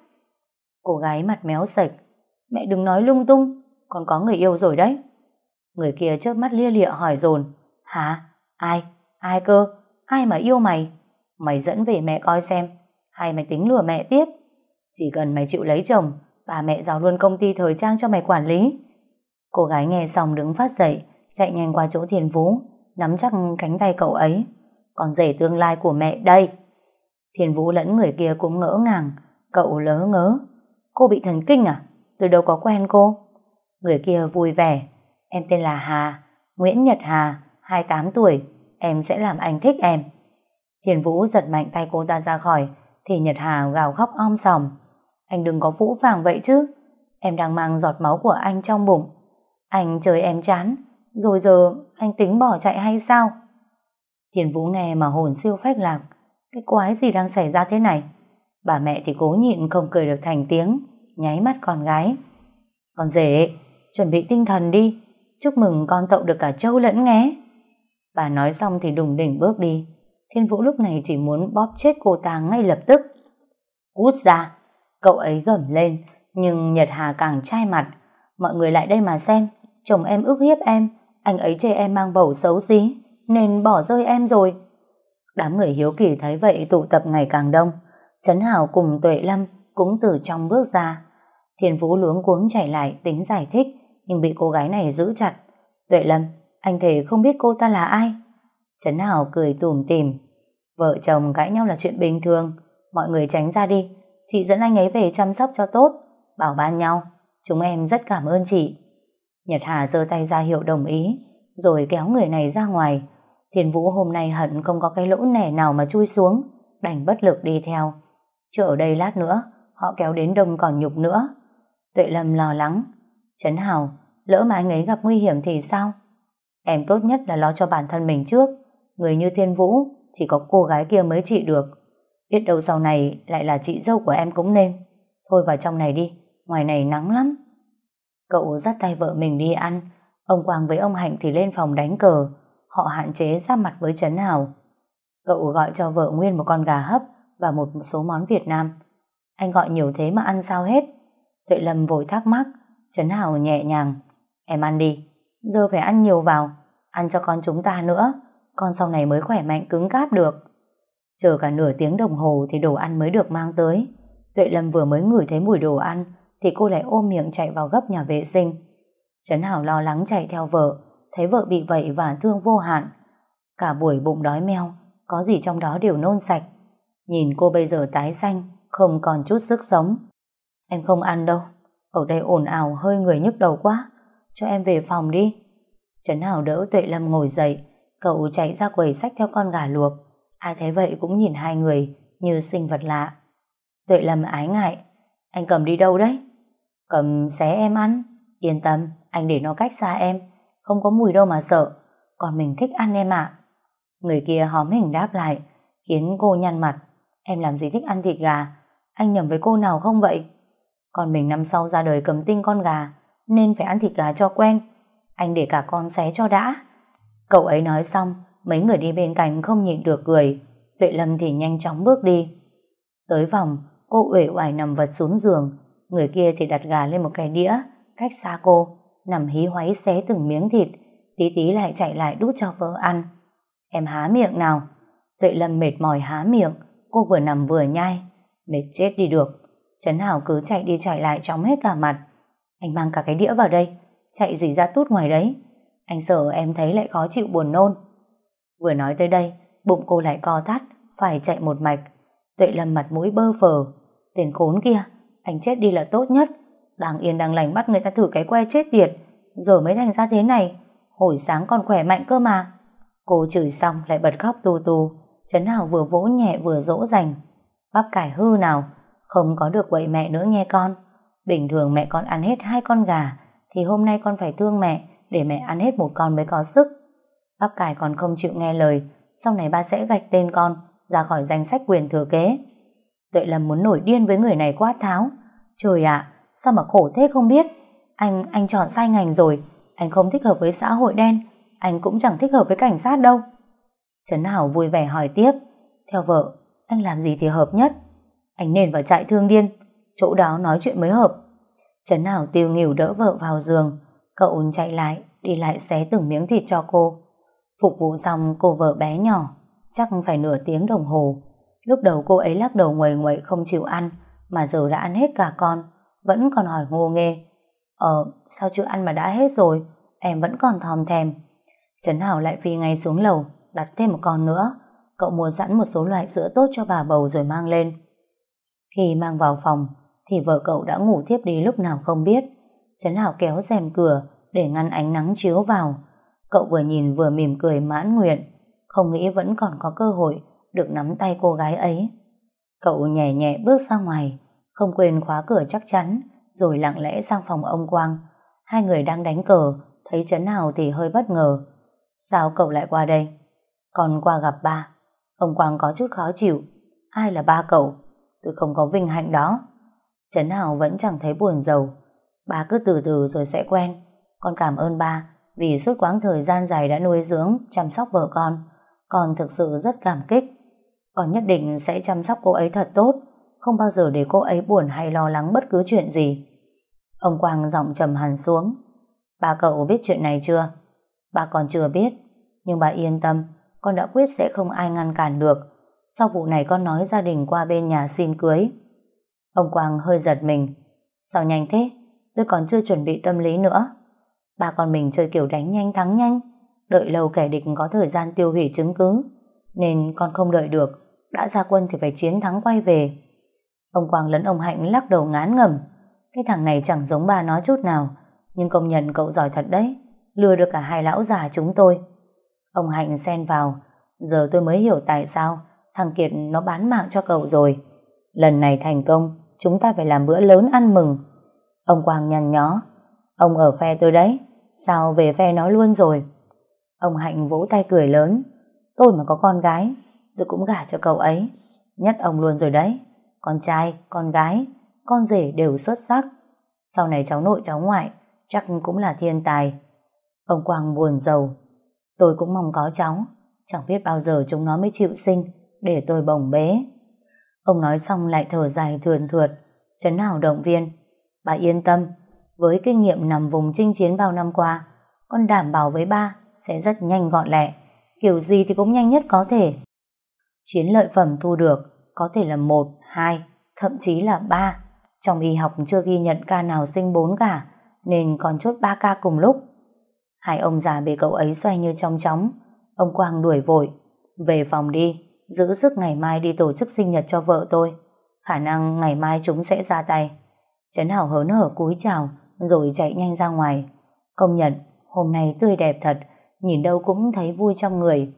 Cô gái mặt méo sạch, mẹ đừng nói lung tung, con có người yêu rồi đấy. Người kia chớp mắt lia lịa hỏi dồn Hả? Ai? Ai cơ? Ai mà yêu mày? Mày dẫn về mẹ coi xem Hay mày tính lừa mẹ tiếp Chỉ cần mày chịu lấy chồng Bà mẹ giao luôn công ty thời trang cho mày quản lý. Cô gái nghe xong đứng phát dậy Chạy nhanh qua chỗ thiền vũ Nắm chắc cánh tay cậu ấy. Còn rể tương lai của mẹ đây. Thiền vũ lẫn người kia cũng ngỡ ngàng Cậu lớ ngớ. Cô bị thần kinh à? Tôi đâu có quen cô. Người kia vui vẻ. Em tên là Hà, Nguyễn Nhật Hà, 28 tuổi, em sẽ làm anh thích em. Thiền Vũ giật mạnh tay cô ta ra khỏi, thì Nhật Hà gào khóc om sòm. Anh đừng có vũ phàng vậy chứ, em đang mang giọt máu của anh trong bụng. Anh chơi em chán, rồi giờ anh tính bỏ chạy hay sao? Thiền Vũ nghe mà hồn siêu phách lạc, cái quái gì đang xảy ra thế này? Bà mẹ thì cố nhịn không cười được thành tiếng, nháy mắt con gái. Con rể, chuẩn bị tinh thần đi, chúc mừng con tậu được cả trâu lẫn nghé. Bà nói xong thì đùng đỉnh bước đi. Thiên Vũ lúc này chỉ muốn bóp chết cô ta ngay lập tức. Cút ra! Cậu ấy gầm lên, nhưng Nhật Hà càng chai mặt. Mọi người lại đây mà xem, chồng em ức hiếp em, anh ấy chê em mang bầu xấu xí, nên bỏ rơi em rồi. Đám người hiếu kỳ thấy vậy tụ tập ngày càng đông. Trấn hào cùng Tuệ Lâm cũng từ trong bước ra. Thiên Vũ luống cuống chạy lại tính giải thích, nhưng bị cô gái này giữ chặt. Tuệ Lâm, anh thề không biết cô ta là ai? Trấn hào cười tủm tỉm. Vợ chồng cãi nhau là chuyện bình thường, mọi người tránh ra đi. Chị dẫn anh ấy về chăm sóc cho tốt, bảo ban nhau. Chúng em rất cảm ơn chị. Nhật Hà giơ tay ra hiệu đồng ý, rồi kéo người này ra ngoài. Thiên Vũ hôm nay hận không có cái lỗ nẻ nào mà chui xuống, đành bất lực đi theo. Chứ ở đây lát nữa, họ kéo đến đông còn nhục nữa. Tuệ Lâm lo lắng. Trấn Hào, lỡ mà anh ấy gặp nguy hiểm thì sao? Em tốt nhất là lo cho bản thân mình trước. Người như Thiên Vũ, chỉ có cô gái kia mới trị được. Biết đâu sau này lại là chị dâu của em cũng nên. Thôi vào trong này đi, ngoài này nắng lắm. Cậu dắt tay vợ mình đi ăn, ông Quang với ông Hạnh thì lên phòng đánh cờ, họ hạn chế ra mặt với Trấn Hào. Cậu gọi cho vợ nguyên một con gà hấp và một số món Việt Nam. Anh gọi nhiều thế mà ăn sao hết? Tuệ Lâm vội thắc mắc, Trấn Hào nhẹ nhàng. Em ăn đi, giờ phải ăn nhiều vào, ăn cho con chúng ta nữa, con sau này mới khỏe mạnh cứng cáp được. Chờ cả nửa tiếng đồng hồ thì đồ ăn mới được mang tới. Tuệ Lâm vừa mới ngửi thấy mùi đồ ăn thì cô lại ôm miệng chạy vào gấp nhà vệ sinh. Trấn Hảo lo lắng chạy theo vợ, thấy vợ bị vậy và thương vô hạn. Cả buổi bụng đói meo, có gì trong đó đều nôn sạch. Nhìn cô bây giờ tái xanh, không còn chút sức sống. Em không ăn đâu, ở đây ồn ào hơi người nhức đầu quá, cho em về phòng đi. Trấn Hảo đỡ Tuệ Lâm ngồi dậy, cậu chạy ra quầy sách theo con gà luộc. Ai thấy vậy cũng nhìn hai người như sinh vật lạ. Tuệ Lâm ái ngại, anh cầm đi đâu đấy? Cầm xé em ăn. Yên tâm, anh để nó cách xa em. Không có mùi đâu mà sợ. Còn mình thích ăn em ạ. Người kia hóm hình đáp lại, khiến cô nhăn mặt. Em làm gì thích ăn thịt gà? Anh nhầm với cô nào không vậy? Còn mình năm sau ra đời cầm tinh con gà, nên phải ăn thịt gà cho quen. Anh để cả con xé cho đã. Cậu ấy nói xong, mấy người đi bên cạnh không nhịn được cười. Lệ Lâm thì nhanh chóng bước đi. Tới vòng, cô uể oải nằm vật xuống giường, Người kia thì đặt gà lên một cái đĩa, cách xa cô, nằm hí hoáy xé từng miếng thịt, tí tí lại chạy lại đút cho vợ ăn. Em há miệng nào. Tuệ Lâm mệt mỏi há miệng, cô vừa nằm vừa nhai. Mệt chết đi được. Trấn Hảo cứ chạy đi chạy lại chóng hết cả mặt. Anh mang cả cái đĩa vào đây, chạy gì ra tút ngoài đấy. Anh sợ em thấy lại khó chịu buồn nôn. Vừa nói tới đây, bụng cô lại co thắt, phải chạy một mạch. Tuệ Lâm mặt mũi bơ phờ. tiền khốn kia, anh chết đi là tốt nhất. Đang yên đang lành bắt người ta thử cái que chết tiệt. Giờ mới thành ra thế này Hồi sáng còn khỏe mạnh cơ mà. Cô chửi xong lại bật khóc tu tu Trấn Hào vừa vỗ nhẹ vừa dỗ dành. Bắp cải hư nào Không có được quậy mẹ nữa nghe con. Bình thường mẹ con ăn hết hai con gà Thì hôm nay con phải thương mẹ Để mẹ ăn hết một con mới có sức bác cải còn không chịu nghe lời Sau này ba sẽ gạch tên con Ra khỏi danh sách quyền thừa kế Tuệ Lâm muốn nổi điên với người này quá tháo. Trời ạ, sao mà khổ thế không biết? Anh, anh chọn sai ngành rồi. Anh không thích hợp với xã hội đen. Anh cũng chẳng thích hợp với cảnh sát đâu. Trấn Hảo vui vẻ hỏi tiếp. Theo vợ, anh làm gì thì hợp nhất? Anh nên vào trại thương điên. Chỗ đó nói chuyện mới hợp. Trấn Hảo tiêu nghỉu đỡ vợ vào giường. Cậu chạy lại, đi lại xé từng miếng thịt cho cô. Phục vụ xong cô vợ bé nhỏ, chắc phải nửa tiếng đồng hồ. Lúc đầu cô ấy lắc đầu nguầy nguậy không chịu ăn, mà giờ đã ăn hết cả con, vẫn còn hỏi ngô nghê. Ờ, sao chưa ăn mà đã hết rồi, em vẫn còn thòm thèm. Trấn Hảo lại phi ngay xuống lầu, đặt thêm một con nữa. Cậu mua sẵn một số loại sữa tốt cho bà bầu rồi mang lên. Khi mang vào phòng, thì vợ cậu đã ngủ thiếp đi lúc nào không biết. Trấn Hảo kéo rèm cửa để ngăn ánh nắng chiếu vào. Cậu vừa nhìn vừa mỉm cười mãn nguyện, không nghĩ vẫn còn có cơ hội được nắm tay cô gái ấy. Cậu nhẹ nhẹ bước ra ngoài, không quên khóa cửa chắc chắn, rồi lặng lẽ sang phòng ông Quang. Hai người đang đánh cờ, thấy chấn nào thì hơi bất ngờ. Sao cậu lại qua đây? Còn qua gặp ba. Ông Quang có chút khó chịu. Ai là ba cậu? Tôi không có vinh hạnh đó. Trấn Hào vẫn chẳng thấy buồn giàu. Ba cứ từ từ rồi sẽ quen. Con cảm ơn ba vì suốt quãng thời gian dài đã nuôi dưỡng, chăm sóc vợ con. Con thực sự rất cảm kích. Con nhất định sẽ chăm sóc cô ấy thật tốt, không bao giờ để cô ấy buồn hay lo lắng bất cứ chuyện gì. Ông Quang giọng trầm hẳn xuống. Bà cậu biết chuyện này chưa? Bà còn chưa biết, nhưng bà yên tâm, con đã quyết sẽ không ai ngăn cản được. Sau vụ này con nói gia đình qua bên nhà xin cưới. Ông Quang hơi giật mình. Sao nhanh thế? Tôi còn chưa chuẩn bị tâm lý nữa. Ba con mình chơi kiểu đánh nhanh thắng nhanh, đợi lâu kẻ địch có thời gian tiêu hủy chứng cứ, nên con không đợi được, đã ra quân thì phải chiến thắng quay về. Ông Quang lẫn ông Hạnh lắc đầu ngán ngầm, cái thằng này chẳng giống ba nó chút nào, nhưng công nhận cậu giỏi thật đấy, lừa được cả hai lão già chúng tôi. Ông Hạnh xen vào, giờ tôi mới hiểu tại sao thằng Kiệt nó bán mạng cho cậu rồi. Lần này thành công, chúng ta phải làm bữa lớn ăn mừng. Ông Quang nhăn nhó, ông ở phe tôi đấy, sao về phe nó luôn rồi. Ông Hạnh vỗ tay cười lớn, tôi mà có con gái, tôi cũng gả cho cậu ấy. Nhất ông luôn rồi đấy, con trai, con gái, con rể đều xuất sắc. Sau này cháu nội cháu ngoại chắc cũng là thiên tài. Ông Quang buồn giàu. Tôi cũng mong có cháu, chẳng biết bao giờ chúng nó mới chịu sinh để tôi bồng bế. Ông nói xong lại thở dài thườn thượt, chấn hào động viên. Bà yên tâm, với kinh nghiệm nằm vùng chinh chiến bao năm qua, con đảm bảo với ba sẽ rất nhanh gọn lẹ, kiểu gì thì cũng nhanh nhất có thể. Chiến lợi phẩm thu được có thể là một, hai, thậm chí là ba. Trong y học chưa ghi nhận ca nào sinh bốn cả, nên còn chốt ba ca cùng lúc. Hai ông già bị cậu ấy xoay như trong chóng. Ông Quang đuổi vội. Về phòng đi, giữ sức ngày mai đi tổ chức sinh nhật cho vợ tôi. Khả năng ngày mai chúng sẽ ra tay. Trấn Hảo hớn hở cúi chào, rồi chạy nhanh ra ngoài. Công nhận, hôm nay tươi đẹp thật, nhìn đâu cũng thấy vui trong người.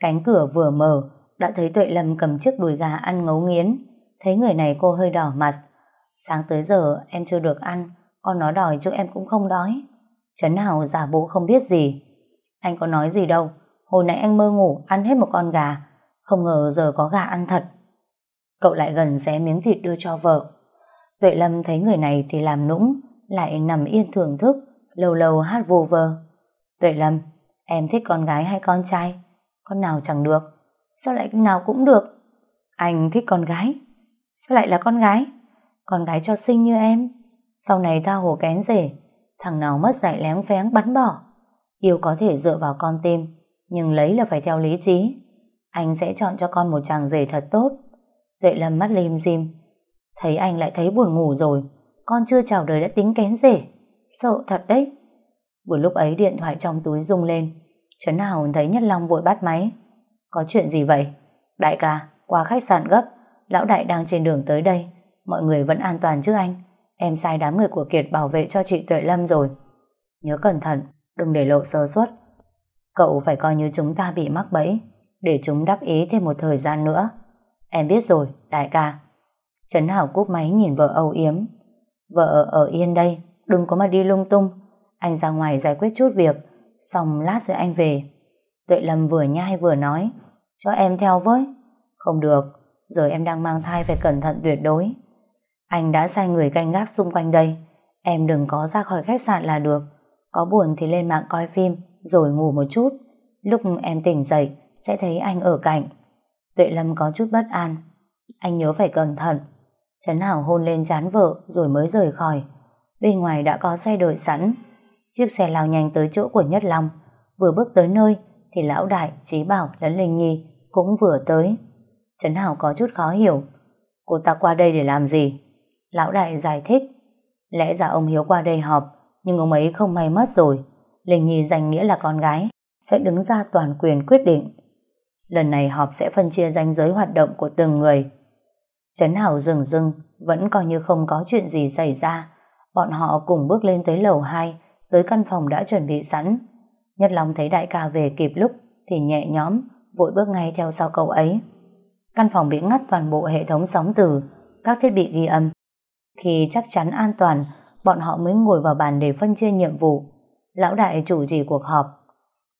Cánh cửa vừa mở, đã thấy Tuệ Lâm cầm chiếc đùi gà ăn ngấu nghiến. Thấy người này cô hơi đỏ mặt. Sáng tới giờ em chưa được ăn, con nó đòi chứ em cũng không đói. Trấn Hào giả bộ không biết gì. Anh có nói gì đâu, hồi nãy anh mơ ngủ ăn hết một con gà, không ngờ giờ có gà ăn thật. Cậu lại gần xé miếng thịt đưa cho vợ. Tuệ Lâm thấy người này thì làm nũng, lại nằm yên thưởng thức, lâu lâu hát vô vơ. Tuệ Lâm, em thích con gái hay con trai? Con nào chẳng được. Sao lại nào cũng được? Anh thích con gái. Sao lại là con gái? Con gái cho xinh như em. Sau này tha hồ kén rể, thằng nào mất dạy lén phén bắn bỏ. Yêu có thể dựa vào con tim, nhưng lấy là phải theo lý trí. Anh sẽ chọn cho con một chàng rể thật tốt. Tuệ Lâm mắt lim dim. Thấy anh lại thấy buồn ngủ rồi. Con chưa chào đời đã tính kén rể. Sợ thật đấy. Vừa lúc ấy điện thoại trong túi rung lên. Trấn Hào thấy Nhất Long vội bắt máy. Có chuyện gì vậy? Đại ca, qua khách sạn gấp. Lão đại đang trên đường tới đây. Mọi người vẫn an toàn chứ anh? Em sai đám người của Kiệt bảo vệ cho chị Tuệ Lâm rồi. Nhớ cẩn thận, đừng để lộ sơ suất. Cậu phải coi như chúng ta bị mắc bẫy, để chúng đắc ý thêm một thời gian nữa. Em biết rồi, đại ca. Trấn Hảo cúp máy nhìn vợ âu yếm. Vợ ở yên đây, đừng có mà đi lung tung. Anh ra ngoài giải quyết chút việc, xong lát rồi anh về. Tuệ Lâm vừa nhai vừa nói, cho em theo với. Không được, giờ em đang mang thai phải cẩn thận tuyệt đối. Anh đã sai người canh gác xung quanh đây. Em đừng có ra khỏi khách sạn là được. Có buồn thì lên mạng coi phim, rồi ngủ một chút. Lúc em tỉnh dậy, sẽ thấy anh ở cạnh. Tuệ Lâm có chút bất an. Anh nhớ phải cẩn thận. Trấn Hảo hôn lên chán vợ rồi mới rời khỏi. Bên ngoài đã có xe đợi sẵn. Chiếc xe lao nhanh tới chỗ của Nhất Long. Vừa bước tới nơi thì Lão Đại, Trí Bảo lẫn Linh Nhi cũng vừa tới. Trấn Hảo có chút khó hiểu. Cô ta qua đây để làm gì? Lão đại giải thích Lẽ ra ông Hiếu qua đây họp Nhưng ông ấy không may mất rồi Linh Nhi danh nghĩa là con gái Sẽ đứng ra toàn quyền quyết định Lần này họp sẽ phân chia danh giới hoạt động của từng người Trấn Hảo dừng dừng Vẫn coi như không có chuyện gì xảy ra Bọn họ cùng bước lên tới lầu 2 Tới căn phòng đã chuẩn bị sẵn Nhất long thấy đại ca về kịp lúc Thì nhẹ nhõm Vội bước ngay theo sau cậu ấy Căn phòng bị ngắt toàn bộ hệ thống sóng từ Các thiết bị ghi âm khi chắc chắn an toàn, bọn họ mới ngồi vào bàn để phân chia nhiệm vụ. Lão đại chủ trì cuộc họp.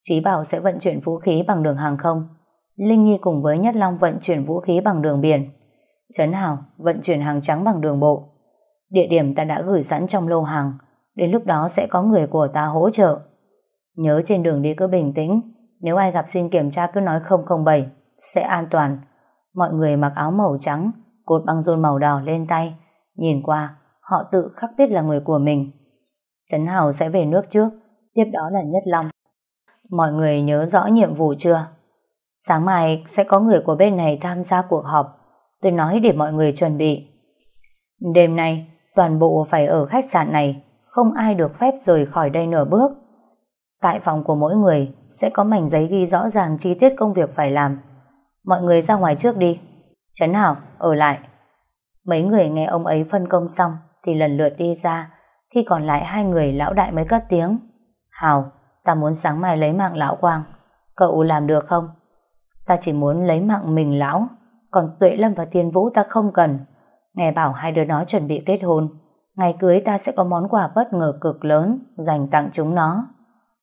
Chí Bảo sẽ vận chuyển vũ khí bằng đường hàng không. Linh Nhi cùng với Nhất Long vận chuyển vũ khí bằng đường biển. Trấn Hào vận chuyển hàng trắng bằng đường bộ. Địa điểm ta đã gửi sẵn trong lô hàng. Đến lúc đó sẽ có người của ta hỗ trợ. Nhớ trên đường đi cứ bình tĩnh. Nếu ai gặp xin kiểm tra cứ nói 007 sẽ an toàn. Mọi người mặc áo màu trắng, cột băng rôn màu đỏ lên tay Nhìn qua, họ tự khắc biết là người của mình. Trấn Hào sẽ về nước trước, tiếp đó là Nhất Long. Mọi người nhớ rõ nhiệm vụ chưa? Sáng mai sẽ có người của bên này tham gia cuộc họp. Tôi nói để mọi người chuẩn bị. Đêm nay, toàn bộ phải ở khách sạn này, không ai được phép rời khỏi đây nửa bước. Tại phòng của mỗi người sẽ có mảnh giấy ghi rõ ràng chi tiết công việc phải làm. Mọi người ra ngoài trước đi. Trấn Hảo, ở lại. Mấy người nghe ông ấy phân công xong thì lần lượt đi ra. Khi còn lại hai người lão đại mới cất tiếng. Hảo, ta muốn sáng mai lấy mạng lão Quang. Cậu làm được không? Ta chỉ muốn lấy mạng mình lão. Còn Tuệ Lâm và Tiên Vũ ta không cần. Nghe bảo hai đứa nó chuẩn bị kết hôn. Ngày cưới ta sẽ có món quà bất ngờ cực lớn, dành tặng chúng nó.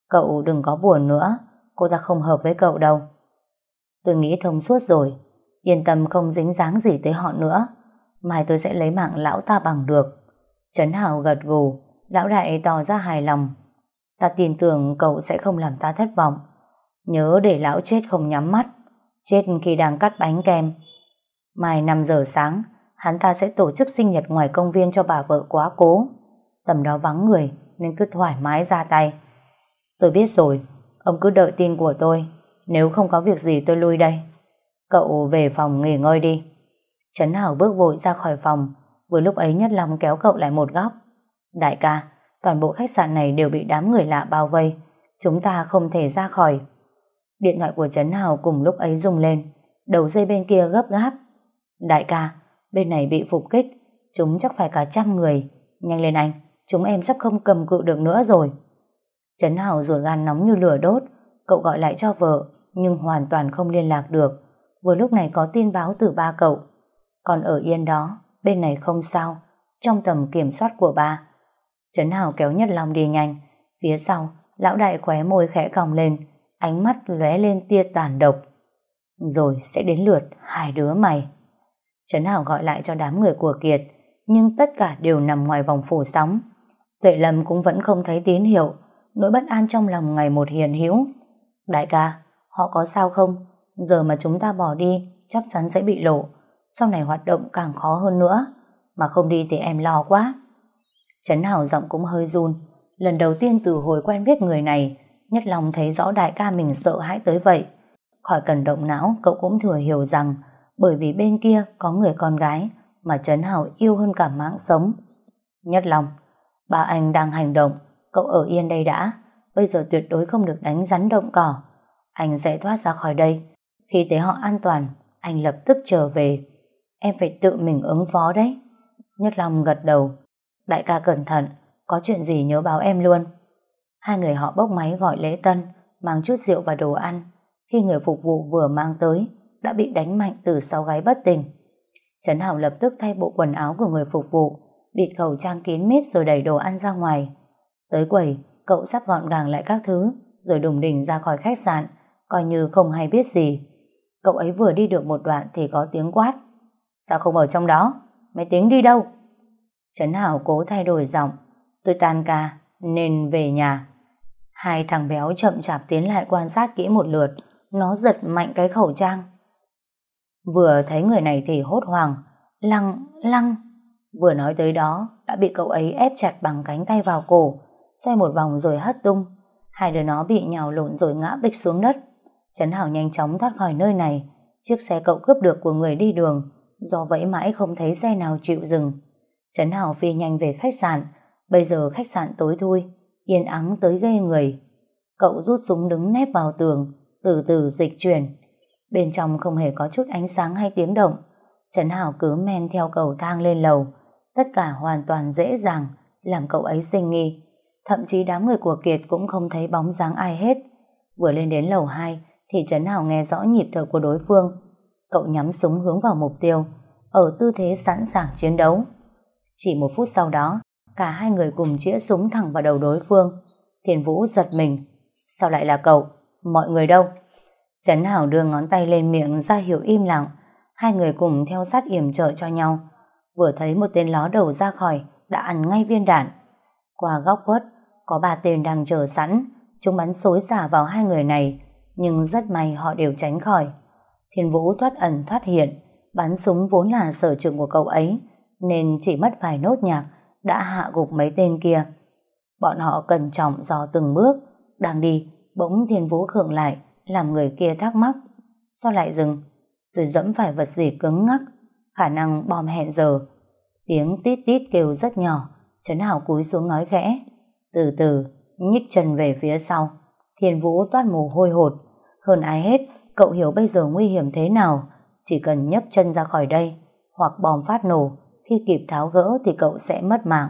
Cậu đừng có buồn nữa. Cô ta không hợp với cậu đâu. Tôi nghĩ thông suốt rồi. Yên tâm không dính dáng gì tới họ nữa. Mai tôi sẽ lấy mạng lão ta bằng được. Trấn hào gật gù. Lão đại tỏ ra hài lòng. Ta tin tưởng cậu sẽ không làm ta thất vọng. Nhớ để lão chết không nhắm mắt. Chết khi đang cắt bánh kem. Mai 5 giờ sáng, hắn ta sẽ tổ chức sinh nhật ngoài công viên cho bà vợ quá cố. Tầm đó vắng người, nên cứ thoải mái ra tay. Tôi biết rồi, ông cứ đợi tin của tôi. Nếu không có việc gì tôi lui đây. Cậu về phòng nghỉ ngơi đi. Trấn Hảo bước vội ra khỏi phòng, vừa lúc ấy Nhất Long kéo cậu lại một góc. Đại ca, toàn bộ khách sạn này đều bị đám người lạ bao vây. Chúng ta không thể ra khỏi. Điện thoại của Trấn Hào cùng lúc ấy rung lên. Đầu dây bên kia gấp gáp. Đại ca, bên này bị phục kích. Chúng chắc phải cả trăm người. Nhanh lên anh, chúng em sắp không cầm cự được nữa rồi. Trấn Hảo ruột gan nóng như lửa đốt. Cậu gọi lại cho vợ, nhưng hoàn toàn không liên lạc được. Vừa lúc này có tin báo từ ba cậu. Còn ở yên đó, bên này không sao, trong tầm kiểm soát của ba. Trấn Hảo kéo Nhất Long đi nhanh. Phía sau, lão đại khóe môi khẽ còng lên, ánh mắt lóe lên tia tàn độc. Rồi sẽ đến lượt hai đứa mày. Trấn Hảo gọi lại cho đám người của Kiệt, nhưng tất cả đều nằm ngoài vòng phủ sóng. Tuệ Lâm cũng vẫn không thấy tín hiệu, nỗi bất an trong lòng ngày một hiền hữu. Đại ca, họ có sao không? Giờ mà chúng ta bỏ đi, chắc chắn sẽ bị lộ. Sau này hoạt động càng khó hơn nữa. Mà không đi thì em lo quá. Trấn Hảo giọng cũng hơi run. Lần đầu tiên từ hồi quen biết người này, Nhất lòng thấy rõ đại ca mình sợ hãi tới vậy. Khỏi cần động não, cậu cũng thừa hiểu rằng bởi vì bên kia có người con gái mà Trấn Hảo yêu hơn cả mạng sống. Nhất lòng, ba anh đang hành động, cậu ở yên đây đã. Bây giờ tuyệt đối không được đánh rắn động cỏ. Anh sẽ thoát ra khỏi đây. Khi thấy họ an toàn, anh lập tức trở về. Em phải tự mình ứng phó đấy. Nhất lòng gật đầu. Đại ca cẩn thận, có chuyện gì nhớ báo em luôn. Hai người họ bốc máy gọi lễ tân, mang chút rượu và đồ ăn. Khi người phục vụ vừa mang tới, đã bị đánh mạnh từ sau gáy bất tỉnh. Trấn Hảo lập tức thay bộ quần áo của người phục vụ, bịt khẩu trang kín mít rồi đẩy đồ ăn ra ngoài. Tới quầy, cậu sắp gọn gàng lại các thứ, rồi đùng đỉnh ra khỏi khách sạn, coi như không hay biết gì. Cậu ấy vừa đi được một đoạn thì có tiếng quát. Sao không ở trong đó? Mày tính đi đâu? Trấn Hảo cố thay đổi giọng. Tôi tan ca, nên về nhà. Hai thằng béo chậm chạp tiến lại quan sát kỹ một lượt, nó giật mạnh cái khẩu trang. Vừa thấy người này thì hốt hoảng, lăng, lăng. Vừa nói tới đó, đã bị cậu ấy ép chặt bằng cánh tay vào cổ, xoay một vòng rồi hất tung. Hai đứa nó bị nhào lộn rồi ngã bịch xuống đất. Trấn Hảo nhanh chóng thoát khỏi nơi này. Chiếc xe cậu cướp được của người đi đường, do vậy mãi không thấy xe nào chịu dừng. Trấn Hảo phi nhanh về khách sạn, Bây giờ khách sạn tối thui, yên ắng tới ghê người. Cậu rút súng đứng nép vào tường, từ từ dịch chuyển. Bên trong không hề có chút ánh sáng hay tiếng động. Trấn Hảo cứ men theo cầu thang lên lầu. Tất cả hoàn toàn dễ dàng, làm cậu ấy sinh nghi. Thậm chí đám người của Kiệt cũng không thấy bóng dáng ai hết. Vừa lên đến lầu 2, thì Trấn Hảo nghe rõ nhịp thở của đối phương. Cậu nhắm súng hướng vào mục tiêu, ở tư thế sẵn sàng chiến đấu. Chỉ một phút sau đó, Cả hai người cùng chĩa súng thẳng vào đầu đối phương. Thiền Vũ giật mình. Sao lại là cậu? Mọi người đâu? Trấn Hảo đưa ngón tay lên miệng ra hiệu im lặng. Hai người cùng theo sát yểm trợ cho nhau. Vừa thấy một tên ló đầu ra khỏi, đã ăn ngay viên đạn. Qua góc quất, có ba tên đang chờ sẵn. Chúng bắn xối xả vào hai người này, nhưng rất may họ đều tránh khỏi. Thiên Vũ thoát ẩn thoát hiện, bắn súng vốn là sở trường của cậu ấy, nên chỉ mất vài nốt nhạc đã hạ gục mấy tên kia. Bọn họ cẩn trọng dò từng bước, đang đi, bỗng thiên vũ khượng lại, làm người kia thắc mắc. Sao lại dừng? Tôi dẫm phải vật gì cứng ngắc, khả năng bom hẹn giờ. Tiếng tít tít kêu rất nhỏ, Trấn Hảo cúi xuống nói khẽ. Từ từ, nhích chân về phía sau. Thiên Vũ toát mồ hôi hột. Hơn ai hết, cậu hiểu bây giờ nguy hiểm thế nào. Chỉ cần nhấc chân ra khỏi đây, hoặc bom phát nổ, khi kịp tháo gỡ thì cậu sẽ mất mạng.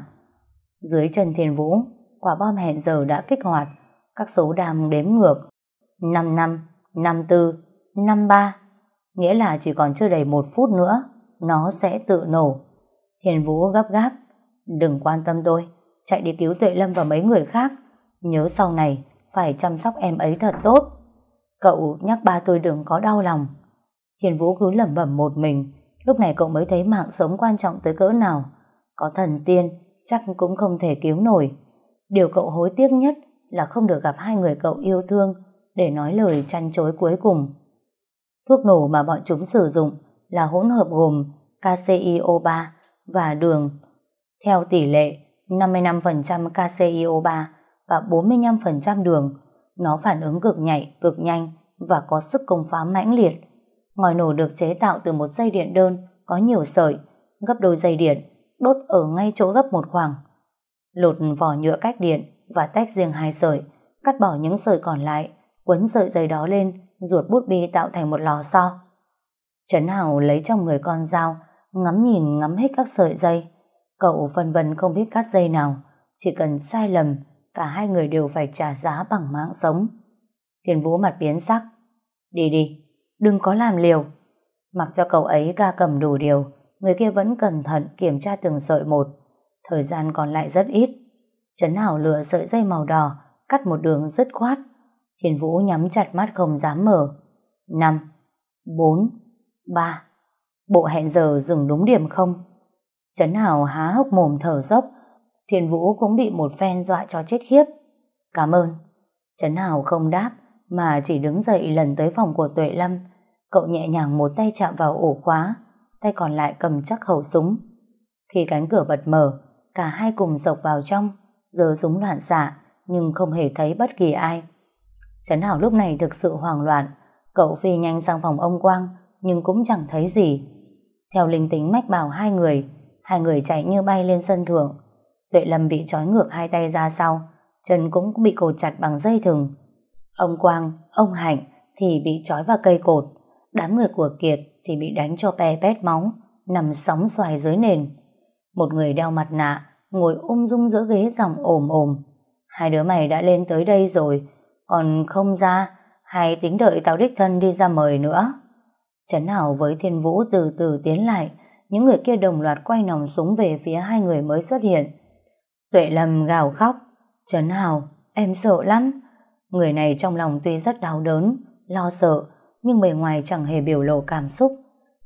Dưới chân Thiên Vũ, quả bom hẹn giờ đã kích hoạt, các số đàm đếm ngược. 5 năm, 54, 53, nghĩa là chỉ còn chưa đầy một phút nữa, nó sẽ tự nổ. Thiền Vũ gấp gáp, đừng quan tâm tôi, chạy đi cứu Tuệ Lâm và mấy người khác, nhớ sau này phải chăm sóc em ấy thật tốt. Cậu nhắc ba tôi đừng có đau lòng. Thiền Vũ cứ lẩm bẩm một mình, lúc này cậu mới thấy mạng sống quan trọng tới cỡ nào. Có thần tiên, chắc cũng không thể cứu nổi. Điều cậu hối tiếc nhất là không được gặp hai người cậu yêu thương để nói lời chăn chối cuối cùng. Thuốc nổ mà bọn chúng sử dụng là hỗn hợp gồm KCIO3 và đường. Theo tỷ lệ 55% KCIO3 và 45% đường, nó phản ứng cực nhạy, cực nhanh và có sức công phá mãnh liệt. Ngòi nổ được chế tạo từ một dây điện đơn có nhiều sợi, gấp đôi dây điện, đốt ở ngay chỗ gấp một khoảng. Lột vỏ nhựa cách điện và tách riêng hai sợi, cắt bỏ những sợi còn lại, quấn sợi dây đó lên, ruột bút bi tạo thành một lò xo. Trấn Hảo lấy trong người con dao, ngắm nhìn ngắm hết các sợi dây. Cậu phân vân không biết cắt dây nào, chỉ cần sai lầm, cả hai người đều phải trả giá bằng mạng sống. Thiên Vũ mặt biến sắc. Đi đi, đừng có làm liều. Mặc cho cậu ấy ca cầm đủ điều, người kia vẫn cẩn thận kiểm tra từng sợi một. Thời gian còn lại rất ít. Trấn Hảo lựa sợi dây màu đỏ, cắt một đường dứt khoát. Thiên Vũ nhắm chặt mắt không dám mở. 5, 4, 3. Bộ hẹn giờ dừng đúng điểm không? Trấn hào há hốc mồm thở dốc. Thiên Vũ cũng bị một phen dọa cho chết khiếp. Cảm ơn. Trấn hào không đáp, mà chỉ đứng dậy lần tới phòng của Tuệ Lâm. Cậu nhẹ nhàng một tay chạm vào ổ khóa, tay còn lại cầm chắc khẩu súng. Khi cánh cửa bật mở, cả hai cùng dọc vào trong, giờ súng loạn xạ, nhưng không hề thấy bất kỳ ai. Trấn Hảo lúc này thực sự hoảng loạn, cậu phi nhanh sang phòng ông Quang, nhưng cũng chẳng thấy gì. Theo linh tính mách bảo hai người, hai người chạy như bay lên sân thượng. Tuệ Lâm bị trói ngược hai tay ra sau, chân cũng bị cột chặt bằng dây thừng. Ông Quang, ông Hạnh thì bị trói vào cây cột, đám người của Kiệt thì bị đánh cho pe pét máu, nằm sóng xoài dưới nền. Một người đeo mặt nạ, ngồi um ung dung giữa ghế dòng ồm ồm. Hai đứa mày đã lên tới đây rồi, còn không ra, hay tính đợi tao đích thân đi ra mời nữa. Trấn Hảo với Thiên Vũ từ từ tiến lại, những người kia đồng loạt quay nòng súng về phía hai người mới xuất hiện. Tuệ Lâm gào khóc, Trấn Hảo, em sợ lắm. Người này trong lòng tuy rất đau đớn, lo sợ, nhưng bề ngoài chẳng hề biểu lộ cảm xúc.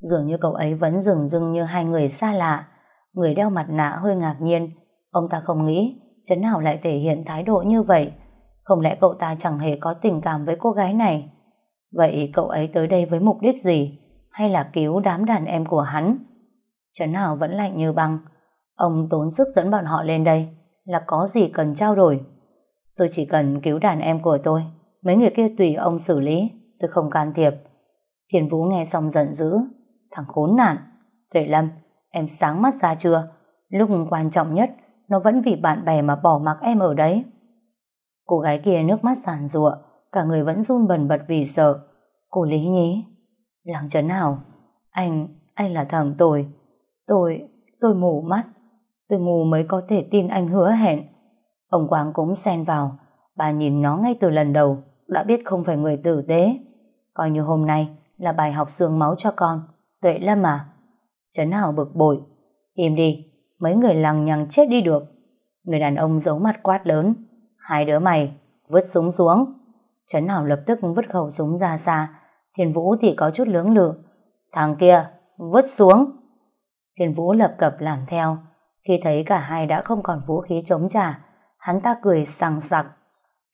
Dường như cậu ấy vẫn rừng dưng như hai người xa lạ. Người đeo mặt nạ hơi ngạc nhiên. Ông ta không nghĩ Trấn Hảo lại thể hiện thái độ như vậy. Không lẽ cậu ta chẳng hề có tình cảm với cô gái này? Vậy cậu ấy tới đây với mục đích gì? Hay là cứu đám đàn em của hắn? Trấn Hảo vẫn lạnh như băng. Ông tốn sức dẫn bọn họ lên đây là có gì cần trao đổi. Tôi chỉ cần cứu đàn em của tôi. Mấy người kia tùy ông xử lý. Tôi không can thiệp. Thiền Vũ nghe xong giận dữ. Thằng khốn nạn. Tuệ Lâm, em sáng mắt ra chưa? Lúc quan trọng nhất, nó vẫn vì bạn bè mà bỏ mặc em ở đấy. Cô gái kia nước mắt sàn rụa, cả người vẫn run bần bật vì sợ. Cô Lý nhí. Lăng Trấn Hảo, anh, anh là thằng tôi. Tôi, tôi mù mắt. Tôi mù mới có thể tin anh hứa hẹn. Ông Quang cũng xen vào. Bà nhìn nó ngay từ lần đầu, đã biết không phải người tử tế. Coi như hôm nay là bài học xương máu cho con. Tuệ Lâm à? Trấn Hảo bực bội. Im đi, mấy người lằng nhằng chết đi được. Người đàn ông giấu mặt quát lớn. Hai đứa mày, vứt súng xuống. Trấn Hảo lập tức vứt khẩu súng ra xa. Thiên Vũ thì có chút lưỡng lự. Thằng kia, vứt xuống. Thiên Vũ lập cập làm theo. Khi thấy cả hai đã không còn vũ khí chống trả, hắn ta cười sằng sặc.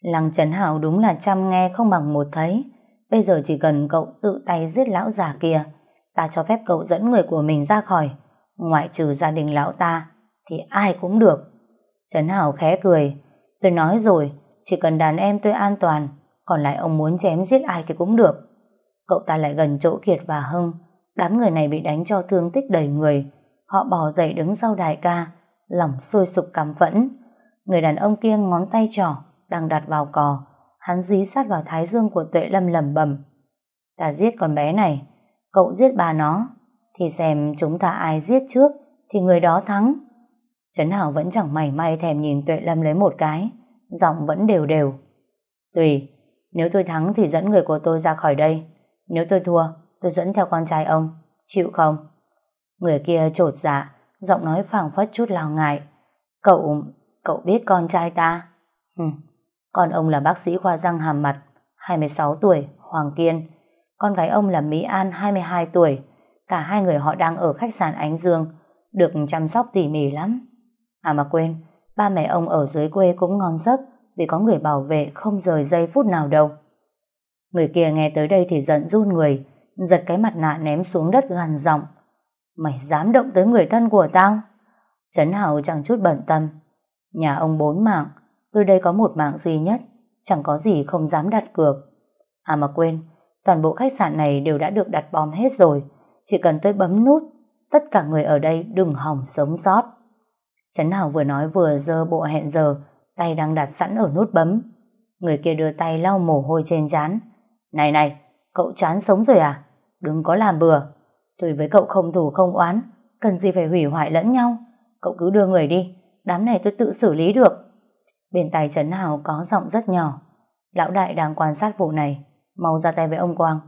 Lăng Trấn Hảo đúng là chăm nghe không bằng một thấy. Bây giờ chỉ cần cậu tự tay giết lão già kia, ta cho phép cậu dẫn người của mình ra khỏi. Ngoại trừ gia đình lão ta, thì ai cũng được. Trấn Hảo khẽ cười. Tôi nói rồi, chỉ cần đàn em tôi an toàn, còn lại ông muốn chém giết ai thì cũng được. Cậu ta lại gần chỗ Kiệt và Hưng. Đám người này bị đánh cho thương tích đầy người. Họ bỏ dậy đứng sau đại ca, lòng sôi sục căm phẫn. Người đàn ông kia ngón tay trỏ đang đặt vào cò, hắn dí sát vào thái dương của Tuệ Lâm lầm bầm. Ta giết con bé này, cậu giết bà nó, thì xem chúng ta ai giết trước thì người đó thắng. Trấn Hảo vẫn chẳng mảy may thèm nhìn Tuệ Lâm lấy một cái, giọng vẫn đều đều. Tùy, nếu tôi thắng thì dẫn người của tôi ra khỏi đây, nếu tôi thua, tôi dẫn theo con trai ông, chịu không? Người kia trột dạ, giọng nói phảng phất chút lo ngại. Cậu, cậu biết con trai ta? Ừ, con ông là bác sĩ khoa răng hàm mặt, 26 tuổi, Hoàng Kiên. Con gái ông là Mỹ An, 22 tuổi. Cả hai người họ đang ở khách sạn Ánh Dương, được chăm sóc tỉ mỉ lắm. À mà quên, ba mẹ ông ở dưới quê cũng ngon giấc vì có người bảo vệ không rời giây phút nào đâu. Người kia nghe tới đây thì giận run người, giật cái mặt nạ ném xuống đất gằn giọng. Mày dám động tới người thân của tao? Trấn Hảo chẳng chút bận tâm. Nhà ông bốn mạng, tôi đây có một mạng duy nhất, chẳng có gì không dám đặt cược. À mà quên, toàn bộ khách sạn này đều đã được đặt bom hết rồi, chỉ cần tôi bấm nút, tất cả người ở đây đừng hỏng sống sót. Trấn Hảo vừa nói vừa dơ bộ hẹn giờ, tay đang đặt sẵn ở nút bấm. Người kia đưa tay lau mồ hôi trên trán. Này này, cậu chán sống rồi à? Đừng có làm bừa. Tôi với cậu không thù không oán, cần gì phải hủy hoại lẫn nhau. Cậu cứ đưa người đi, đám này tôi tự xử lý được. Bên tay Trấn Hào có giọng rất nhỏ. Lão đại đang quan sát vụ này, mau ra tay với ông Quang.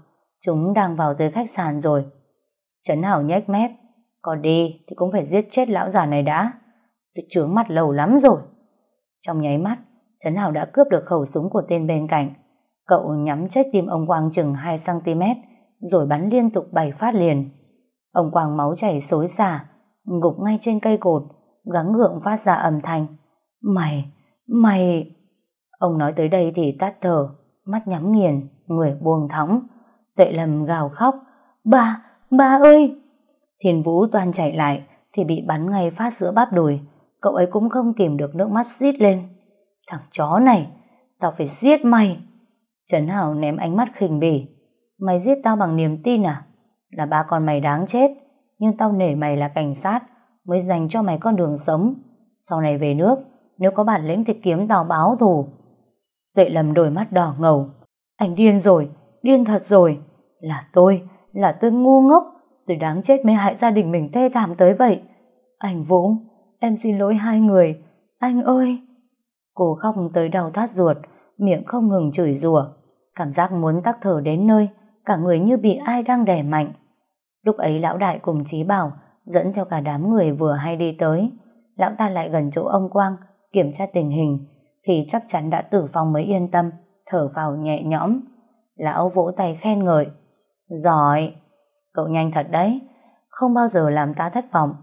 Chúng đang vào tới khách sạn rồi. Trấn Hào nhếch mép, còn đi thì cũng phải giết chết lão già này đã. Tôi trướng mặt lâu lắm rồi. Trong nháy mắt, Trấn Hào đã cướp được khẩu súng của tên bên cạnh. Cậu nhắm chết tim ông Quang chừng 2cm, rồi bắn liên tục 7 phát liền. Ông Quang máu chảy xối xả, gục ngay trên cây cột, gắng gượng phát ra âm thanh. Mày, mày... Ông nói tới đây thì tắt thở, mắt nhắm nghiền, người buông thõng. Tệ lầm gào khóc. Ba, ba ơi! Thiên Vũ toàn chạy lại, thì bị bắn ngay phát giữa bắp đùi. Cậu ấy cũng không kìm được nước mắt rít lên. Thằng chó này, tao phải giết mày. Trấn Hảo ném ánh mắt khinh bỉ. Mày giết tao bằng niềm tin à? Là ba con mày đáng chết, nhưng tao nể mày là cảnh sát, mới dành cho mày con đường sống. Sau này về nước, nếu có bản lĩnh thì kiếm tao báo thù. Tuệ lầm đôi mắt đỏ ngầu. Anh điên rồi, điên thật rồi. Là tôi, là tôi ngu ngốc, tôi đáng chết mới hại gia đình mình thê thảm tới vậy. Anh Vũ, em xin lỗi hai người. Anh ơi! Cô khóc tới đau thắt ruột, miệng không ngừng chửi rủa. Cảm giác muốn tắc thở đến nơi, cả người như bị ai đang đè mạnh. Lúc ấy lão đại cùng Chí Bảo dẫn theo cả đám người vừa hay đi tới. Lão ta lại gần chỗ ông Quang, kiểm tra tình hình, thì chắc chắn đã tử vong mới yên tâm, thở vào nhẹ nhõm. Lão vỗ tay khen ngợi. Giỏi! Cậu nhanh thật đấy, không bao giờ làm ta thất vọng.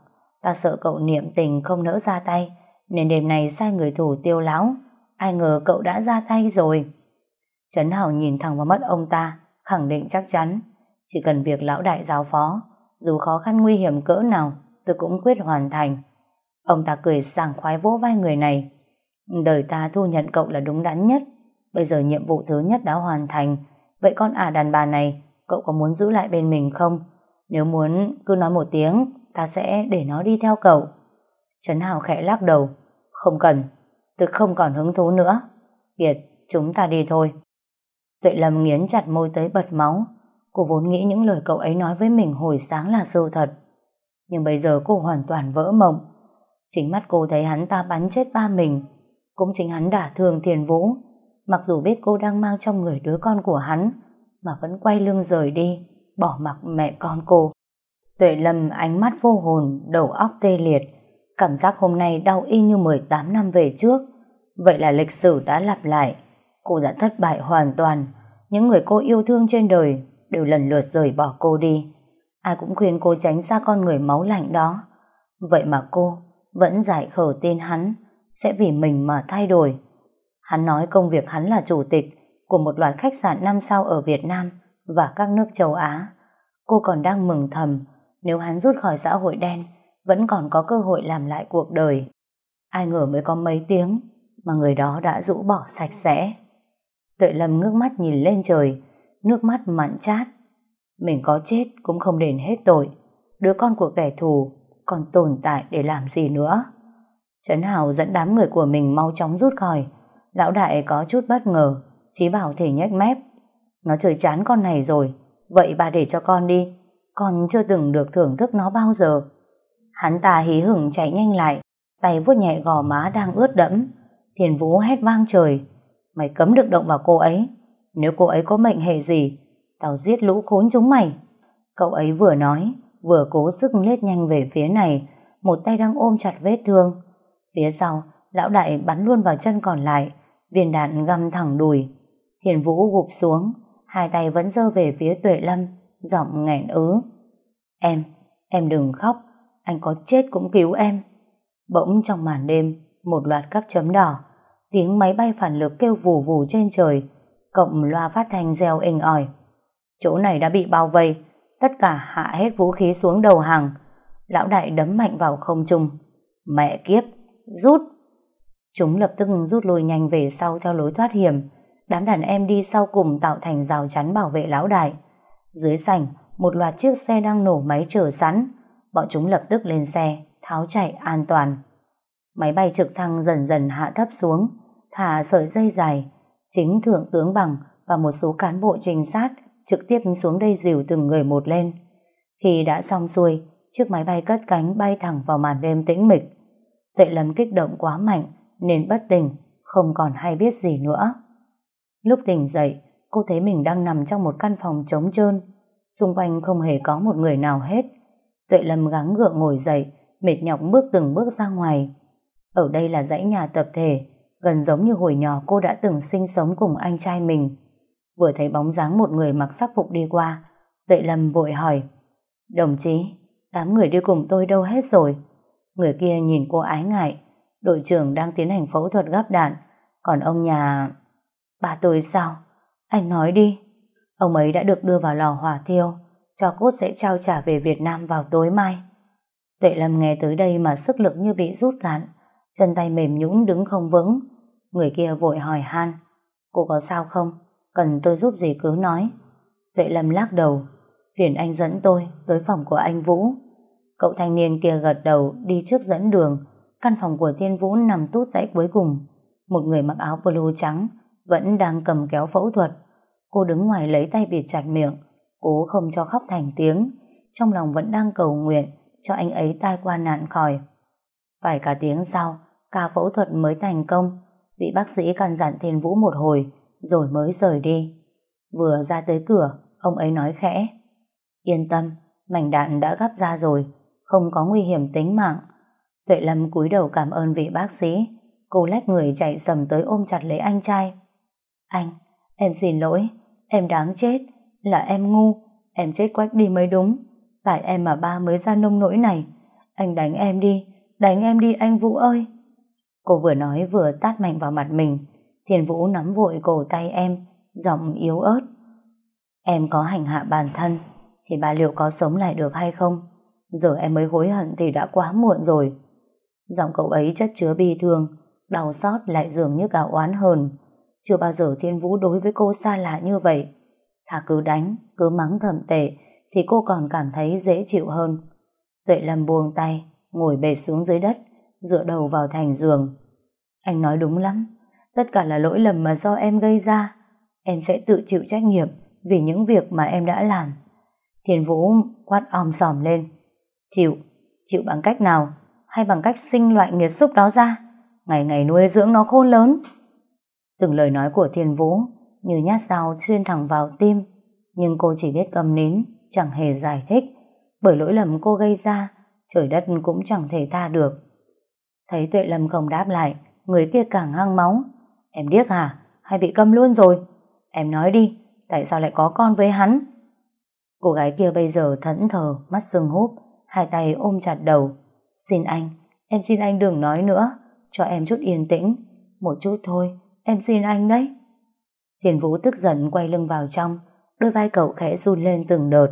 Ta sợ cậu niệm tình không nỡ ra tay, nên đêm này sai người thủ tiêu lão. Ai ngờ cậu đã ra tay rồi. Trấn Hảo nhìn thẳng vào mắt ông ta, khẳng định chắc chắn. Chỉ cần việc lão đại giáo phó, dù khó khăn nguy hiểm cỡ nào, tôi cũng quyết hoàn thành. Ông ta cười sảng khoái vỗ vai người này. Đời ta thu nhận cậu là đúng đắn nhất. Bây giờ nhiệm vụ thứ nhất đã hoàn thành. Vậy con ả đàn bà này, cậu có muốn giữ lại bên mình không? Nếu muốn, cứ nói một tiếng, ta sẽ để nó đi theo cậu. Trấn Hào khẽ lắc đầu. Không cần, tôi không còn hứng thú nữa. Kiệt, chúng ta đi thôi. Tuệ Lâm nghiến chặt môi tới bật máu. Cô vốn nghĩ những lời cậu ấy nói với mình hồi sáng là sự thật. Nhưng bây giờ cô hoàn toàn vỡ mộng. Chính mắt cô thấy hắn ta bắn chết ba mình. Cũng chính hắn đả thương thiền vũ. Mặc dù biết cô đang mang trong người đứa con của hắn, mà vẫn quay lưng rời đi, bỏ mặc mẹ con cô. Tuệ Lâm ánh mắt vô hồn, đầu óc tê liệt. Cảm giác hôm nay đau y như 18 năm về trước. Vậy là lịch sử đã lặp lại. Cô đã thất bại hoàn toàn. Những người cô yêu thương trên đời đều lần lượt rời bỏ cô đi. Ai cũng khuyên cô tránh xa con người máu lạnh đó. Vậy mà cô vẫn giải khở tên hắn sẽ vì mình mà thay đổi. Hắn nói công việc hắn là chủ tịch của một loạt khách sạn 5 sao ở Việt Nam và các nước châu Á. Cô còn đang mừng thầm nếu hắn rút khỏi xã hội đen vẫn còn có cơ hội làm lại cuộc đời. Ai ngờ mới có mấy tiếng mà người đó đã rũ bỏ sạch sẽ. Tuệ Lâm ngước mắt nhìn lên trời, nước mắt mặn chát. Mình có chết cũng không đền hết tội. Đứa con của kẻ thù còn tồn tại để làm gì nữa. Trấn Hào dẫn đám người của mình mau chóng rút khỏi. Lão đại có chút bất ngờ, Chí bảo thể nhếch mép. Nó chơi chán con này rồi, vậy bà để cho con đi. Con chưa từng được thưởng thức nó bao giờ. Hắn ta hí hửng chạy nhanh lại, tay vuốt nhẹ gò má đang ướt đẫm. Thiền Vũ hét vang trời. Mày cấm được động vào cô ấy. Nếu cô ấy có mệnh hệ gì, tao giết lũ khốn chúng mày. Cậu ấy vừa nói, vừa cố sức lết nhanh về phía này, một tay đang ôm chặt vết thương. Phía sau, lão đại bắn luôn vào chân còn lại, viên đạn găm thẳng đùi. Thiền Vũ gục xuống, hai tay vẫn giơ về phía Tuệ Lâm, giọng nghẹn ứ. Em, em đừng khóc, anh có chết cũng cứu em. Bỗng trong màn đêm, một loạt các chấm đỏ, tiếng máy bay phản lực kêu vù vù trên trời, cộng loa phát thanh reo inh ỏi. Chỗ này đã bị bao vây, tất cả hạ hết vũ khí xuống đầu hàng. Lão đại đấm mạnh vào không trung. Mẹ kiếp, rút! Chúng lập tức rút lui nhanh về sau theo lối thoát hiểm. Đám đàn em đi sau cùng tạo thành rào chắn bảo vệ lão đại. Dưới sảnh, một loạt chiếc xe đang nổ máy chờ sẵn. Bọn chúng lập tức lên xe, tháo chạy an toàn. Máy bay trực thăng dần dần hạ thấp xuống, thả sợi dây dài. Chính thượng tướng bằng và một số cán bộ trinh sát trực tiếp xuống đây dìu từng người một lên. Khi đã xong xuôi, chiếc máy bay cất cánh bay thẳng vào màn đêm tĩnh mịch. Tệ lầm kích động quá mạnh nên bất tỉnh, không còn hay biết gì nữa. Lúc tỉnh dậy, cô thấy mình đang nằm trong một căn phòng trống trơn, xung quanh không hề có một người nào hết. Tuệ Lâm gắng gượng ngồi dậy, mệt nhọc bước từng bước ra ngoài. Ở đây là dãy nhà tập thể, gần giống như hồi nhỏ cô đã từng sinh sống cùng anh trai mình. Vừa thấy bóng dáng một người mặc sắc phục đi qua, Tuệ Lâm vội hỏi, Đồng chí, đám người đi cùng tôi đâu hết rồi? Người kia nhìn cô ái ngại, đội trưởng đang tiến hành phẫu thuật gắp đạn, còn ông nhà... Bà tôi sao? Anh nói đi. Ông ấy đã được đưa vào lò hỏa thiêu, cho cốt sẽ trao trả về Việt Nam vào tối mai. Tuệ Lâm nghe tới đây mà sức lực như bị rút cạn, chân tay mềm nhũn đứng không vững. Người kia vội hỏi han, cô có sao không? Cần tôi giúp gì cứ nói. Tuệ Lâm lắc đầu, phiền anh dẫn tôi tới phòng của anh Vũ. Cậu thanh niên kia gật đầu đi trước dẫn đường, căn phòng của Thiên Vũ nằm tút dãy cuối cùng. Một người mặc áo blue trắng vẫn đang cầm kéo phẫu thuật. Cô đứng ngoài lấy tay bịt chặt miệng, cố không cho khóc thành tiếng, trong lòng vẫn đang cầu nguyện cho anh ấy tai qua nạn khỏi. Phải cả tiếng sau, ca phẫu thuật mới thành công, vị bác sĩ căn dặn Thiên Vũ một hồi, rồi mới rời đi. Vừa ra tới cửa, ông ấy nói khẽ, yên tâm, mảnh đạn đã gắp ra rồi, không có nguy hiểm tính mạng. Tuệ Lâm cúi đầu cảm ơn vị bác sĩ, cô lách người chạy sầm tới ôm chặt lấy anh trai. Anh, em xin lỗi, em đáng chết, là em ngu, em chết quách đi mới đúng. Tại em mà ba mới ra nông nỗi này. Anh đánh em đi, đánh em đi anh Vũ ơi. Cô vừa nói vừa tát mạnh vào mặt mình. Thiền Vũ nắm vội cổ tay em, giọng yếu ớt. Em có hành hạ bản thân, thì bà liệu có sống lại được hay không? Giờ em mới hối hận thì đã quá muộn rồi. Giọng cậu ấy chất chứa bi thương, đau xót lại dường như cả oán hờn. Chưa bao giờ Thiên Vũ đối với cô xa lạ như vậy. Thà cứ đánh, cứ mắng thầm tệ, thì cô còn cảm thấy dễ chịu hơn. Tuệ Lâm buông tay, ngồi bệt xuống dưới đất, dựa đầu vào thành giường. Anh nói đúng lắm, tất cả là lỗi lầm mà do em gây ra. Em sẽ tự chịu trách nhiệm vì những việc mà em đã làm. Thiên Vũ quát om sòm lên. Chịu, chịu bằng cách nào? Hay bằng cách sinh loại nghiệt xúc đó ra? Ngày ngày nuôi dưỡng nó khôn lớn. Từng lời nói của Thiên Vũ như nhát dao xuyên thẳng vào tim, nhưng cô chỉ biết cầm nín, chẳng hề giải thích, bởi lỗi lầm cô gây ra, trời đất cũng chẳng thể tha được. Thấy Tuệ Lâm không đáp lại, người kia càng hăng máu. Em điếc hả? Hay bị câm luôn rồi? Em nói đi, tại sao lại có con với hắn? Cô gái kia bây giờ thẫn thờ, mắt sưng húp, hai tay ôm chặt đầu. Xin anh, em xin anh đừng nói nữa, cho em chút yên tĩnh. Một chút thôi, em xin anh đấy. Thiền Vũ tức giận quay lưng vào trong, đôi vai cậu khẽ run lên từng đợt.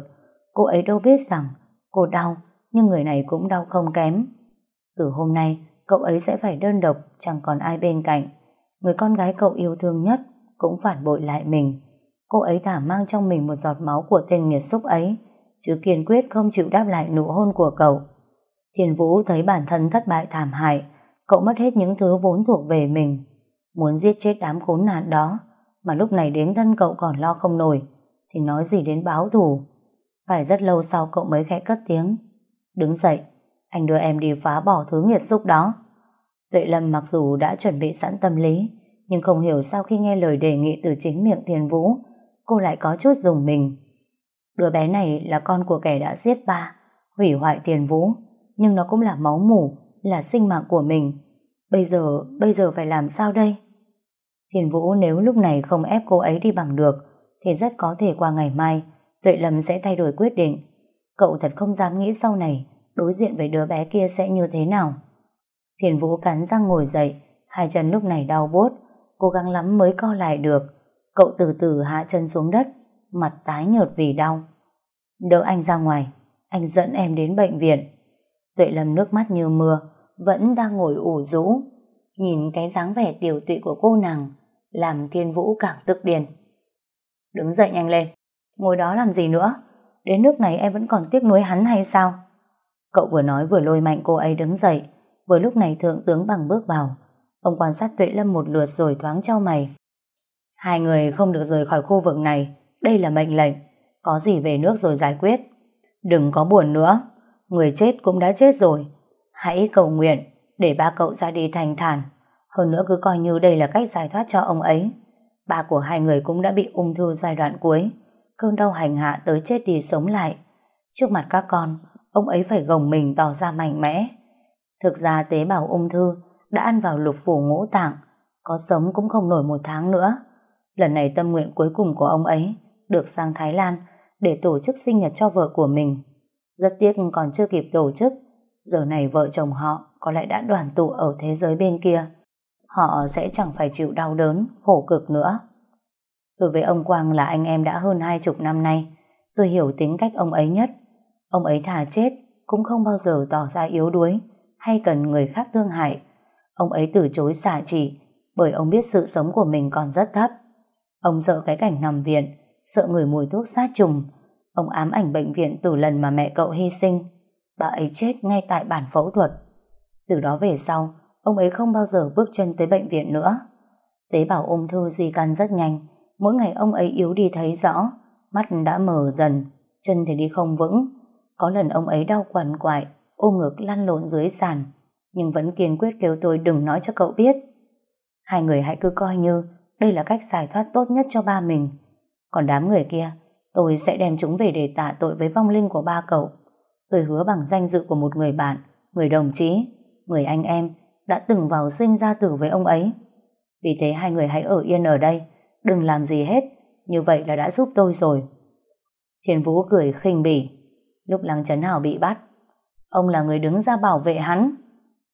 Cô ấy đâu biết rằng cô đau, nhưng người này cũng đau không kém. Từ hôm nay, cậu ấy sẽ phải đơn độc, chẳng còn ai bên cạnh. Người con gái cậu yêu thương nhất cũng phản bội lại mình. Cô ấy thả mang trong mình một giọt máu của tên nghiệt xúc ấy, chứ kiên quyết không chịu đáp lại nụ hôn của cậu. Thiền Vũ thấy bản thân thất bại thảm hại, cậu mất hết những thứ vốn thuộc về mình. Muốn giết chết đám khốn nạn đó, mà lúc này đến thân cậu còn lo không nổi, thì nói gì đến báo thù. Phải rất lâu sau cậu mới khẽ cất tiếng. Đứng dậy, anh đưa em đi phá bỏ thứ nghiệt xúc đó. Tuệ Lâm mặc dù đã chuẩn bị sẵn tâm lý, nhưng không hiểu sao khi nghe lời đề nghị từ chính miệng Thiên Vũ, cô lại có chút dùng mình. Đứa bé này là con của kẻ đã giết ba, hủy hoại Thiên Vũ, nhưng nó cũng là máu mủ, là sinh mạng của mình. Bây giờ, bây giờ phải làm sao đây? Thiền Vũ nếu lúc này không ép cô ấy đi bằng được, thì rất có thể qua ngày mai, Tuệ Lâm sẽ thay đổi quyết định. Cậu thật không dám nghĩ sau này, đối diện với đứa bé kia sẽ như thế nào. Thiền Vũ cắn răng ngồi dậy, hai chân lúc này đau bốt, cố gắng lắm mới co lại được. Cậu từ từ hạ chân xuống đất, mặt tái nhợt vì đau. Đỡ anh ra ngoài, anh dẫn em đến bệnh viện. Tuệ Lâm nước mắt như mưa, vẫn đang ngồi ủ rũ. Nhìn cái dáng vẻ tiểu tụy của cô nàng, làm Thiên Vũ càng tức điên. Đứng dậy nhanh lên, ngồi đó làm gì nữa? Đến nước này em vẫn còn tiếc nuối hắn hay sao? Cậu vừa nói vừa lôi mạnh cô ấy đứng dậy, Vừa lúc này thượng tướng bằng bước vào Ông quan sát Tuệ Lâm một lượt rồi thoáng trao mày Hai người không được rời khỏi khu vực này Đây là mệnh lệnh Có gì về nước rồi giải quyết Đừng có buồn nữa Người chết cũng đã chết rồi Hãy cầu nguyện để ba cậu ra đi thành thản. Hơn nữa cứ coi như đây là cách giải thoát cho ông ấy. Ba của hai người cũng đã bị ung thư giai đoạn cuối. Cơn đau hành hạ tới chết đi sống lại. Trước mặt các con Ông ấy phải gồng mình tỏ ra mạnh mẽ. Thực ra tế bào ung thư đã ăn vào lục phủ ngũ tạng, có sống cũng không nổi một tháng nữa. Lần này tâm nguyện cuối cùng của ông ấy được sang Thái Lan để tổ chức sinh nhật cho vợ của mình. Rất tiếc còn chưa kịp tổ chức, giờ này vợ chồng họ có lẽ đã đoàn tụ ở thế giới bên kia. Họ sẽ chẳng phải chịu đau đớn, khổ cực nữa. Tôi với ông Quang là anh em đã hơn hai chục năm nay. Tôi hiểu tính cách ông ấy nhất. Ông ấy thà chết cũng không bao giờ tỏ ra yếu đuối hay cần người khác thương hại. Ông ấy từ chối xả chỉ bởi ông biết sự sống của mình còn rất thấp. Ông sợ cái cảnh nằm viện, sợ người mùi thuốc sát trùng. Ông ám ảnh bệnh viện từ lần mà mẹ cậu hy sinh. Bà ấy chết ngay tại bản phẫu thuật. Từ đó về sau, ông ấy không bao giờ bước chân tới bệnh viện nữa. Tế bào ung thư di căn rất nhanh, mỗi ngày ông ấy yếu đi thấy rõ, mắt đã mờ dần, chân thì đi không vững. Có lần ông ấy đau quằn quại, ôm ngực lăn lộn dưới sàn, nhưng vẫn kiên quyết kêu tôi đừng nói cho cậu biết. Hai người hãy cứ coi như đây là cách giải thoát tốt nhất cho ba mình. Còn đám người kia, tôi sẽ đem chúng về để tạ tội với vong linh của ba cậu. Tôi hứa bằng danh dự của một người bạn, người đồng chí, người anh em đã từng vào sinh ra tử với ông ấy. Vì thế hai người hãy ở yên ở đây, đừng làm gì hết, như vậy là đã giúp tôi rồi. Thiên Vũ cười khinh bỉ. Lúc Lăng Trấn Hào bị bắt, Ông là người đứng ra bảo vệ hắn.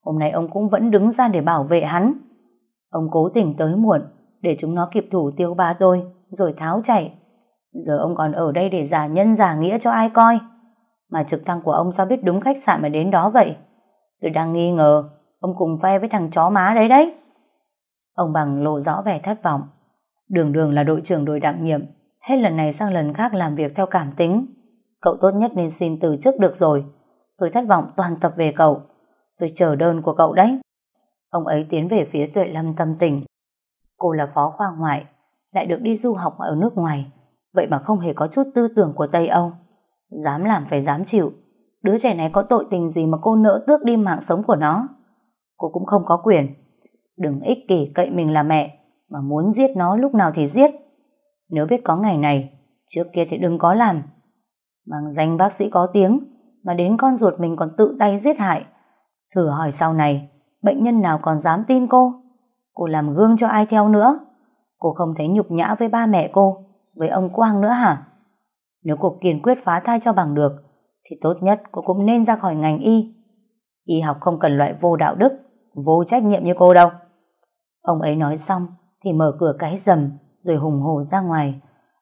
Hôm nay ông cũng vẫn đứng ra để bảo vệ hắn. Ông cố tình tới muộn để chúng nó kịp thủ tiêu ba tôi rồi tháo chạy. Giờ ông còn ở đây để giả nhân giả nghĩa cho ai coi. Mà trực thăng của ông sao biết đúng khách sạn mà đến đó vậy? Tôi đang nghi ngờ ông cùng phe với thằng chó má đấy đấy. Ông bằng lộ rõ vẻ thất vọng. Đường đường là đội trưởng đội đặc nhiệm hết lần này sang lần khác làm việc theo cảm tính. Cậu tốt nhất nên xin từ chức được rồi. Tôi thất vọng toàn tập về cậu. Tôi chờ đơn của cậu đấy. Ông ấy tiến về phía Tuệ Lâm tâm tình. Cô là phó khoa ngoại, lại được đi du học ở nước ngoài. Vậy mà không hề có chút tư tưởng của Tây Âu. Dám làm phải dám chịu. Đứa trẻ này có tội tình gì mà cô nỡ tước đi mạng sống của nó. Cô cũng không có quyền. Đừng ích kỷ cậy mình là mẹ, mà muốn giết nó lúc nào thì giết. Nếu biết có ngày này, trước kia thì đừng có làm. Bằng danh bác sĩ có tiếng, mà đến con ruột mình còn tự tay giết hại. Thử hỏi sau này, bệnh nhân nào còn dám tin cô? Cô làm gương cho ai theo nữa? Cô không thấy nhục nhã với ba mẹ cô, với ông Quang nữa hả? Nếu cô kiên quyết phá thai cho bằng được, thì tốt nhất cô cũng nên ra khỏi ngành y. Y học không cần loại vô đạo đức, vô trách nhiệm như cô đâu. Ông ấy nói xong thì mở cửa cái rầm rồi hùng hổ ra ngoài.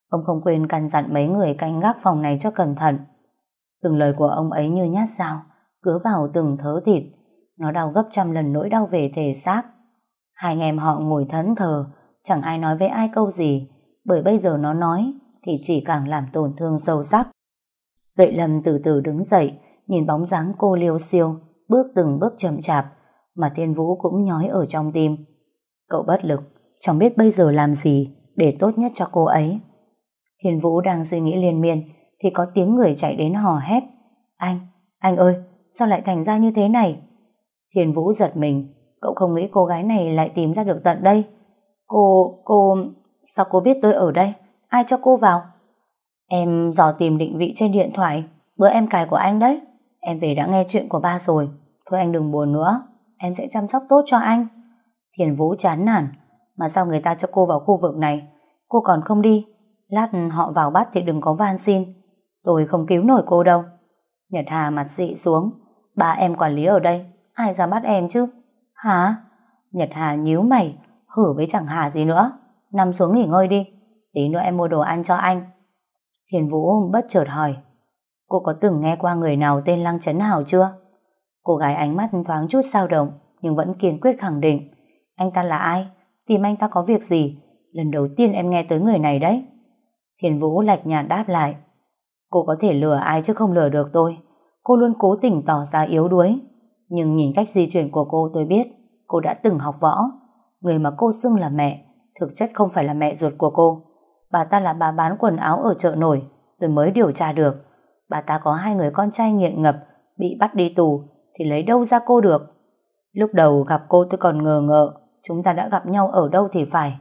Ông không quên căn dặn mấy người canh gác phòng này cho cẩn thận. Từng lời của ông ấy như nhát dao, cứ vào từng thớ thịt. Nó đau gấp trăm lần nỗi đau về thể xác. Hai anh em họ ngồi thẫn thờ, chẳng ai nói với ai câu gì, bởi bây giờ nó nói thì chỉ càng làm tổn thương sâu sắc. Tuệ Lâm từ từ đứng dậy, nhìn bóng dáng cô liêu siêu, bước từng bước chậm chạp, mà Thiên Vũ cũng nhói ở trong tim. Cậu bất lực, chẳng biết bây giờ làm gì để tốt nhất cho cô ấy. Thiên Vũ đang suy nghĩ liên miên thì có tiếng người chạy đến hò hét. Anh, anh ơi, sao lại thành ra như thế này? Thiên Vũ giật mình, cậu không nghĩ cô gái này lại tìm ra được tận đây. Cô, cô, sao cô biết tôi ở đây? Ai cho cô vào? Em dò tìm định vị trên điện thoại, bữa em cài của anh đấy. Em về đã nghe chuyện của ba rồi, thôi anh đừng buồn nữa, em sẽ chăm sóc tốt cho anh. Thiền Vũ chán nản, mà sao người ta cho cô vào khu vực này, cô còn không đi, lát họ vào bắt thì đừng có van xin, tôi không cứu nổi cô đâu. Nhật Hà mặt dị xuống, ba em quản lý ở đây, ai ra bắt em chứ? Hả? Nhật Hà nhíu mày, hử với chẳng hà gì nữa, nằm xuống nghỉ ngơi đi, tí nữa em mua đồ ăn cho anh. Thiền Vũ bất chợt hỏi, cô có từng nghe qua người nào tên Lăng Trấn Hào chưa? Cô gái ánh mắt thoáng chút sao động, nhưng vẫn kiên quyết khẳng định, anh ta là ai? Tìm anh ta có việc gì? Lần đầu tiên em nghe tới người này đấy. Thiền Vũ lạch nhạt đáp lại, cô có thể lừa ai chứ không lừa được tôi. Cô luôn cố tình tỏ ra yếu đuối, nhưng nhìn cách di chuyển của cô tôi biết cô đã từng học võ. Người mà cô xưng là mẹ, thực chất không phải là mẹ ruột của cô. Bà ta là bà bán quần áo ở chợ nổi, tôi mới điều tra được. Bà ta có hai người con trai nghiện ngập, bị bắt đi tù, thì lấy đâu ra cô được. Lúc đầu gặp cô tôi còn ngờ ngợ, chúng ta đã gặp nhau ở đâu thì phải.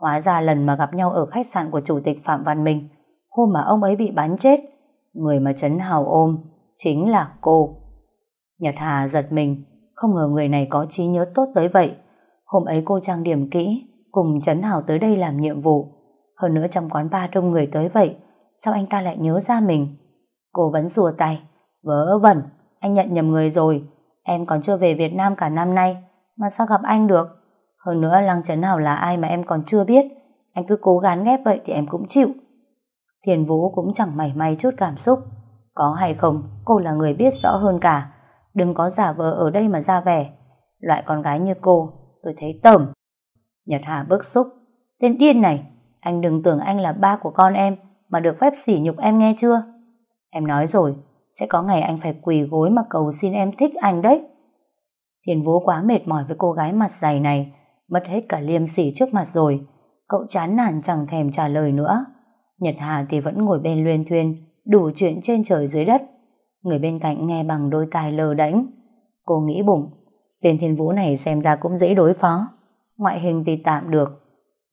Hóa ra lần mà gặp nhau ở khách sạn của Chủ tịch Phạm Văn Minh, hôm mà ông ấy bị bắn chết, người mà Trấn Hào ôm, chính là cô. Nhật Hà giật mình, không ngờ người này có trí nhớ tốt tới vậy. Hôm ấy cô trang điểm kỹ, cùng Trấn Hào tới đây làm nhiệm vụ. Hơn nữa trong quán ba đông người tới vậy, sao anh ta lại nhớ ra mình? Cô vẫn rùa tay. Vớ vẩn, anh nhận nhầm người rồi. Em còn chưa về Việt Nam cả năm nay, mà sao gặp anh được? Hơn nữa Lăng Trấn hảo là ai mà em còn chưa biết. Anh cứ cố gắng ghép vậy thì em cũng chịu. Thiền Vũ cũng chẳng mảy may chút cảm xúc. Có hay không, cô là người biết rõ hơn cả. Đừng có giả vờ ở đây mà ra vẻ. Loại con gái như cô, tôi thấy tởm. Nhật Hà bức xúc. Tên điên này, anh đừng tưởng anh là ba của con em mà được phép sỉ nhục em nghe chưa? Em nói rồi, sẽ có ngày anh phải quỳ gối mà cầu xin em thích anh đấy. Thiên Vũ quá mệt mỏi với cô gái mặt dày này, mất hết cả liêm sỉ trước mặt rồi. Cậu chán nản chẳng thèm trả lời nữa. Nhật Hà thì vẫn ngồi bên luyên thuyên, đủ chuyện trên trời dưới đất. Người bên cạnh nghe bằng đôi tai lờ đánh. Cô nghĩ bụng, tên Thiên Vũ này xem ra cũng dễ đối phó. Ngoại hình thì tạm được,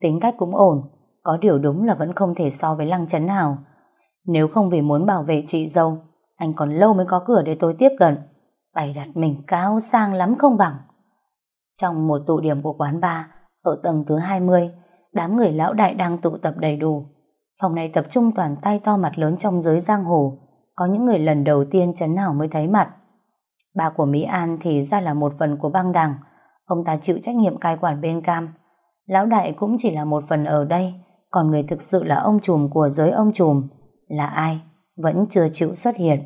tính cách cũng ổn, có điều đúng là vẫn không thể so với Lăng Trấn Hào. Nếu không vì muốn bảo vệ chị dâu, anh còn lâu mới có cửa để tôi tiếp cận. Bày đặt mình cao sang lắm không bằng. Trong một tụ điểm của quán bar, ở tầng thứ 20, đám người lão đại đang tụ tập đầy đủ. Phòng này tập trung toàn tay to mặt lớn trong giới giang hồ, có những người lần đầu tiên chấn nào mới thấy mặt. Bà của Mỹ An thì ra là một phần của băng đảng, ông ta chịu trách nhiệm cai quản bên cam. Lão đại cũng chỉ là một phần ở đây, còn người thực sự là ông trùm của giới ông trùm là ai vẫn chưa chịu xuất hiện.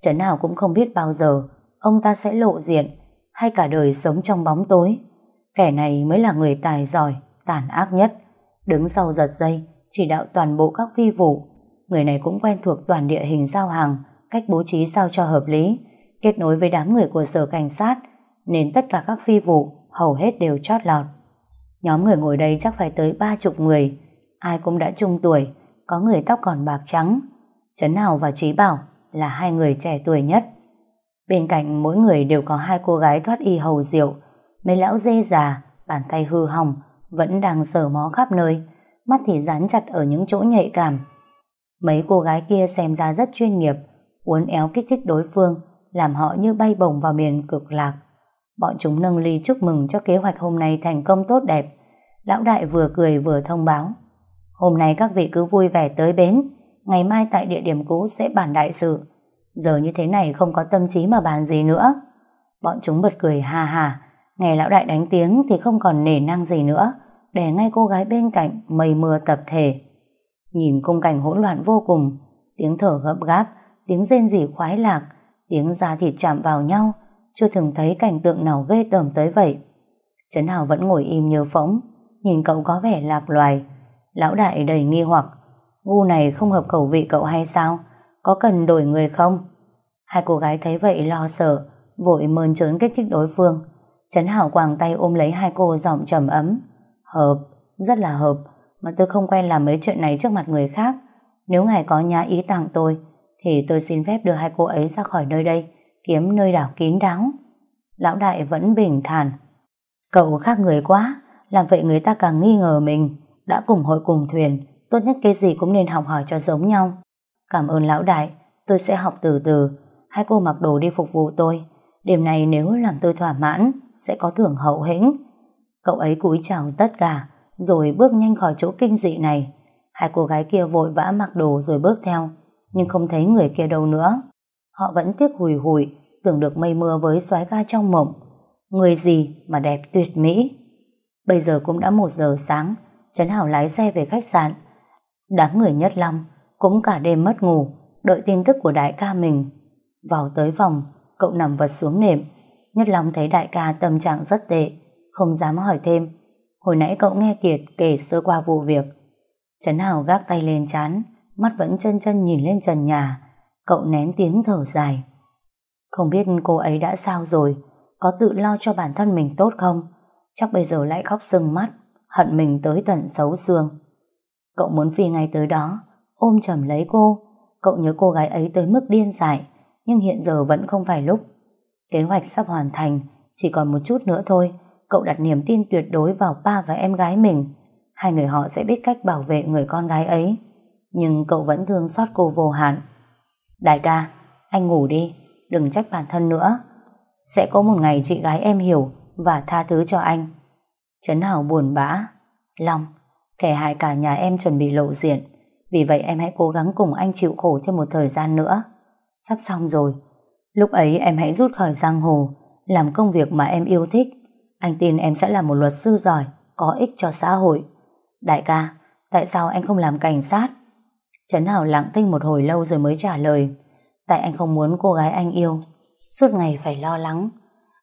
Trấn nào cũng không biết bao giờ ông ta sẽ lộ diện hay cả đời sống trong bóng tối. Kẻ này mới là người tài giỏi, tàn ác nhất, đứng sau giật dây, chỉ đạo toàn bộ các phi vụ. Người này cũng quen thuộc toàn địa hình giao hàng, cách bố trí sao cho hợp lý, kết nối với đám người của sở cảnh sát, nên tất cả các phi vụ hầu hết đều chót lọt. Nhóm người ngồi đây chắc phải tới ba chục người, ai cũng đã trung tuổi, có người tóc còn bạc trắng. Trấn Hào và Trí Bảo là hai người trẻ tuổi nhất. Bên cạnh mỗi người đều có hai cô gái thoát y hầu rượu, mấy lão dê già, bàn tay hư hỏng, vẫn đang sờ mó khắp nơi, mắt thì dán chặt ở những chỗ nhạy cảm. Mấy cô gái kia xem ra rất chuyên nghiệp, uốn éo kích thích đối phương, làm họ như bay bổng vào miền cực lạc. Bọn chúng nâng ly chúc mừng cho kế hoạch hôm nay thành công tốt đẹp. Lão đại vừa cười vừa thông báo. Hôm nay các vị cứ vui vẻ tới bến, ngày mai tại địa điểm cũ sẽ bàn đại sự. Giờ như thế này không có tâm trí mà bàn gì nữa. Bọn chúng bật cười hà hà, nghe lão đại đánh tiếng thì không còn nể năng gì nữa, để ngay cô gái bên cạnh mây mưa tập thể. Nhìn khung cảnh hỗn loạn vô cùng, tiếng thở gấp gáp, tiếng rên rỉ khoái lạc, tiếng da thịt chạm vào nhau, chưa từng thấy cảnh tượng nào ghê tởm tới vậy. Trấn Hào vẫn ngồi im như phỗng, nhìn cậu có vẻ lạc loài, Lão đại đầy nghi hoặc Gu này không hợp khẩu vị cậu hay sao Có cần đổi người không Hai cô gái thấy vậy lo sợ Vội mơn trớn kích thích đối phương Trấn Hảo quàng tay ôm lấy hai cô giọng trầm ấm. Hợp, rất là hợp, mà tôi không quen làm mấy chuyện này trước mặt người khác. Nếu ngài có nhã ý tặng tôi, thì tôi xin phép đưa hai cô ấy ra khỏi nơi đây, kiếm nơi đảo kín đáo. Lão đại vẫn bình thản. Cậu khác người quá, làm vậy người ta càng nghi ngờ mình. Đã cùng hội cùng thuyền, tốt nhất cái gì cũng nên học hỏi cho giống nhau. Cảm ơn lão đại, tôi sẽ học từ từ. Hai cô mặc đồ đi phục vụ tôi. Điểm này nếu làm tôi thỏa mãn, sẽ có thưởng hậu hĩnh. Cậu ấy cúi chào tất cả, rồi bước nhanh khỏi chỗ kinh dị này. Hai cô gái kia vội vã mặc đồ rồi bước theo, nhưng không thấy người kia đâu nữa. Họ vẫn tiếc hùi hùi, tưởng được mây mưa với xoái ga trong mộng. Người gì mà đẹp tuyệt mỹ. Bây giờ cũng đã một giờ sáng, Trấn Hảo lái xe về khách sạn. Đám người nhất long cũng cả đêm mất ngủ, đợi tin tức của đại ca mình. Vào tới phòng, cậu nằm vật xuống nệm. Nhất Long thấy đại ca tâm trạng rất tệ, không dám hỏi thêm. Hồi nãy cậu nghe Kiệt kể sơ qua vụ việc. Trấn Hảo gác tay lên chán, mắt vẫn chân chân nhìn lên trần nhà. Cậu nén tiếng thở dài. Không biết cô ấy đã sao rồi, có tự lo cho bản thân mình tốt không? Chắc bây giờ lại khóc sưng mắt, hận mình tới tận xấu xương. Cậu muốn phi ngay tới đó, ôm chầm lấy cô. Cậu nhớ cô gái ấy tới mức điên dại, nhưng hiện giờ vẫn không phải lúc. Kế hoạch sắp hoàn thành, chỉ còn một chút nữa thôi. Cậu đặt niềm tin tuyệt đối vào ba và em gái mình. Hai người họ sẽ biết cách bảo vệ người con gái ấy. Nhưng cậu vẫn thương xót cô vô hạn. Đại ca, anh ngủ đi, đừng trách bản thân nữa. Sẽ có một ngày chị gái em hiểu và tha thứ cho anh. Trấn Hảo buồn bã. Long, kẻ hại cả nhà em chuẩn bị lộ diện. Vì vậy em hãy cố gắng cùng anh chịu khổ thêm một thời gian nữa. Sắp xong rồi. Lúc ấy em hãy rút khỏi giang hồ, làm công việc mà em yêu thích. Anh tin em sẽ là một luật sư giỏi, có ích cho xã hội. Đại ca, tại sao anh không làm cảnh sát? Trấn Hảo lặng tinh một hồi lâu rồi mới trả lời. Tại anh không muốn cô gái anh yêu, suốt ngày phải lo lắng.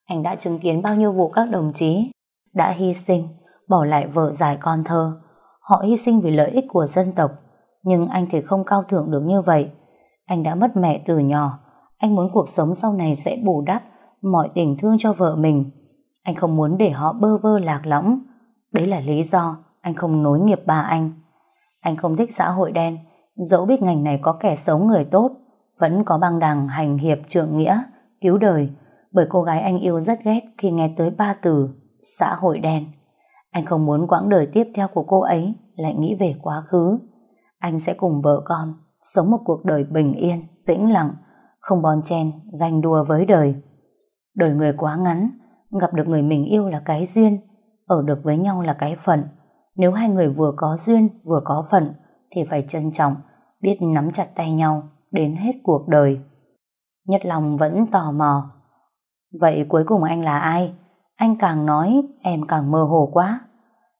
Anh đã chứng kiến bao nhiêu vụ các đồng chí đã hy sinh, bỏ lại vợ dài con thơ. Họ hy sinh vì lợi ích của dân tộc, nhưng anh thì không cao thượng được như vậy. Anh đã mất mẹ từ nhỏ, anh muốn cuộc sống sau này sẽ bù đắp mọi tình thương cho vợ mình. Anh không muốn để họ bơ vơ lạc lõng. Đấy là lý do anh không nối nghiệp bà anh. Anh không thích xã hội đen, dẫu biết ngành này có kẻ xấu người tốt, vẫn có băng đảng hành hiệp trượng nghĩa, cứu đời, bởi cô gái anh yêu rất ghét khi nghe tới ba từ xã hội đen. Anh không muốn quãng đời tiếp theo của cô ấy lại nghĩ về quá khứ. Anh sẽ cùng vợ con sống một cuộc đời bình yên, tĩnh lặng, không bon chen, ganh đua với đời. Đời người quá ngắn, gặp được người mình yêu là cái duyên, ở được với nhau là cái phận. Nếu hai người vừa có duyên, vừa có phận, thì phải trân trọng, biết nắm chặt tay nhau đến hết cuộc đời. Nhất lòng vẫn tò mò. Vậy cuối cùng anh là ai? Anh càng nói, em càng mơ hồ quá.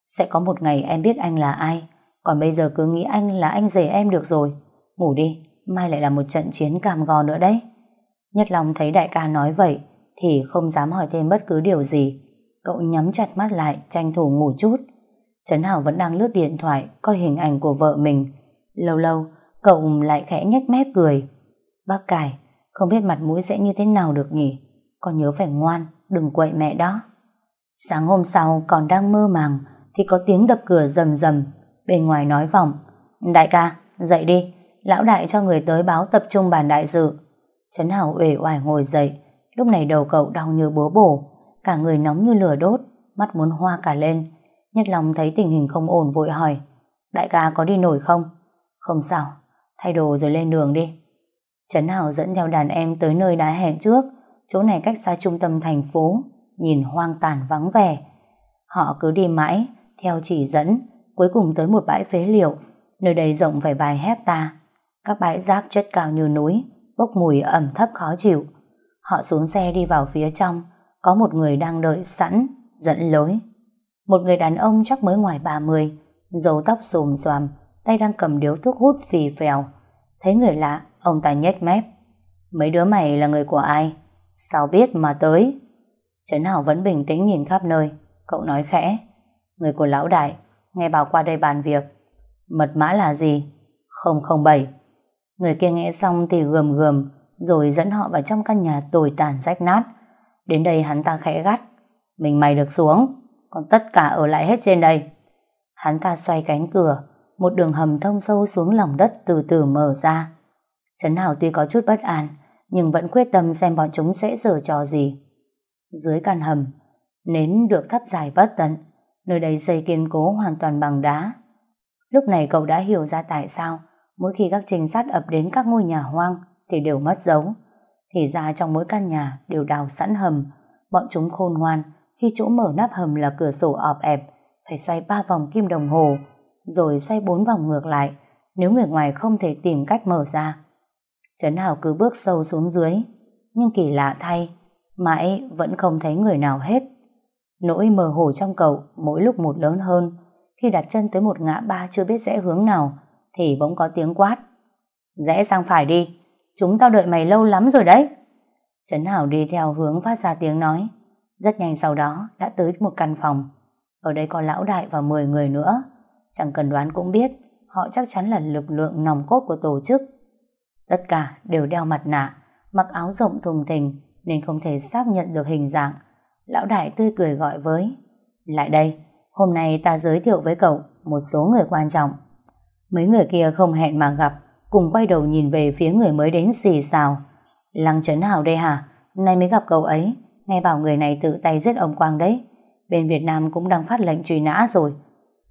Sẽ có một ngày em biết anh là ai, còn bây giờ cứ nghĩ anh là anh rể em được rồi. Ngủ đi, mai lại là một trận chiến cam go nữa đấy. Nhất lòng thấy đại ca nói vậy, thì không dám hỏi thêm bất cứ điều gì. Cậu nhắm chặt mắt lại, tranh thủ ngủ chút. Trấn Hảo vẫn đang lướt điện thoại, coi hình ảnh của vợ mình. Lâu lâu, cậu lại khẽ nhếch mép cười. Bác cải, không biết mặt mũi sẽ như thế nào được nhỉ? Con nhớ phải ngoan, đừng quậy mẹ đó. Sáng hôm sau còn đang mơ màng, thì có tiếng đập cửa rầm rầm. Bên ngoài nói vọng, đại ca, dậy đi, lão đại cho người tới báo tập trung bàn đại sự. Trấn Hảo uể oải ngồi dậy, lúc này đầu cậu đau như búa bổ, cả người nóng như lửa đốt, mắt muốn hoa cả lên. Nhất lòng thấy tình hình không ổn vội hỏi, đại ca có đi nổi không? Không sao, thay đồ rồi lên đường đi. Trấn Hảo dẫn theo đàn em tới nơi đã hẹn trước, chỗ này cách xa trung tâm thành phố, nhìn hoang tàn vắng vẻ. Họ cứ đi mãi, theo chỉ dẫn, cuối cùng tới một bãi phế liệu, nơi đây rộng phải vài hecta. Các bãi rác chất cao như núi, bốc mùi ẩm thấp khó chịu. Họ xuống xe đi vào phía trong, có một người đang đợi sẵn, dẫn lối. Một người đàn ông chắc mới ngoài 30, dầu tóc xồm xoàm, tay đang cầm điếu thuốc hút phì phèo. Thấy người lạ, ông ta nhếch mép. Mấy đứa mày là người của ai? Sao biết mà tới? Trấn Hảo vẫn bình tĩnh nhìn khắp nơi. Cậu nói khẽ. Người của lão đại, nghe bảo qua đây bàn việc. Mật mã là gì? 007. Người kia nghe xong thì gườm gườm, rồi dẫn họ vào trong căn nhà tồi tàn rách nát. Đến đây hắn ta khẽ gắt. Mình mày được xuống, còn tất cả ở lại hết trên đây. Hắn ta xoay cánh cửa, một đường hầm thông sâu xuống lòng đất từ từ mở ra. Trấn hảo tuy có chút bất an, nhưng vẫn quyết tâm xem bọn chúng sẽ giở trò gì. Dưới căn hầm, nến được thắp dài bất tận, nơi đây xây kiên cố hoàn toàn bằng đá. Lúc này cậu đã hiểu ra tại sao mỗi khi các trinh sát ập đến các ngôi nhà hoang thì đều mất dấu. Thì ra trong mỗi căn nhà đều đào sẵn hầm, bọn chúng khôn ngoan khi chỗ mở nắp hầm là cửa sổ ọp ẹp, phải xoay ba vòng kim đồng hồ, rồi xoay bốn vòng ngược lại, nếu người ngoài không thể tìm cách mở ra. Trấn Hào cứ bước sâu xuống dưới, nhưng kỳ lạ thay, mãi vẫn không thấy người nào hết. Nỗi mờ hồ trong cậu mỗi lúc một lớn hơn, khi đặt chân tới một ngã ba chưa biết rẽ hướng nào, thì bỗng có tiếng quát. Rẽ sang phải đi, chúng tao đợi mày lâu lắm rồi đấy. Trấn Hảo đi theo hướng phát ra tiếng nói. Rất nhanh sau đó đã tới một căn phòng. Ở đây có lão đại và 10 người nữa. Chẳng cần đoán cũng biết, họ chắc chắn là lực lượng nòng cốt của tổ chức. Tất cả đều đeo mặt nạ, mặc áo rộng thùng thình nên không thể xác nhận được hình dạng. Lão đại tươi cười gọi với. Lại đây, hôm nay ta giới thiệu với cậu một số người quan trọng. Mấy người kia không hẹn mà gặp, cùng quay đầu nhìn về phía người mới đến xì xào. Lăng Trấn Hào đây hả? Nay mới gặp cậu ấy, nghe bảo người này tự tay giết ông Quang đấy. Bên Việt Nam cũng đang phát lệnh truy nã rồi.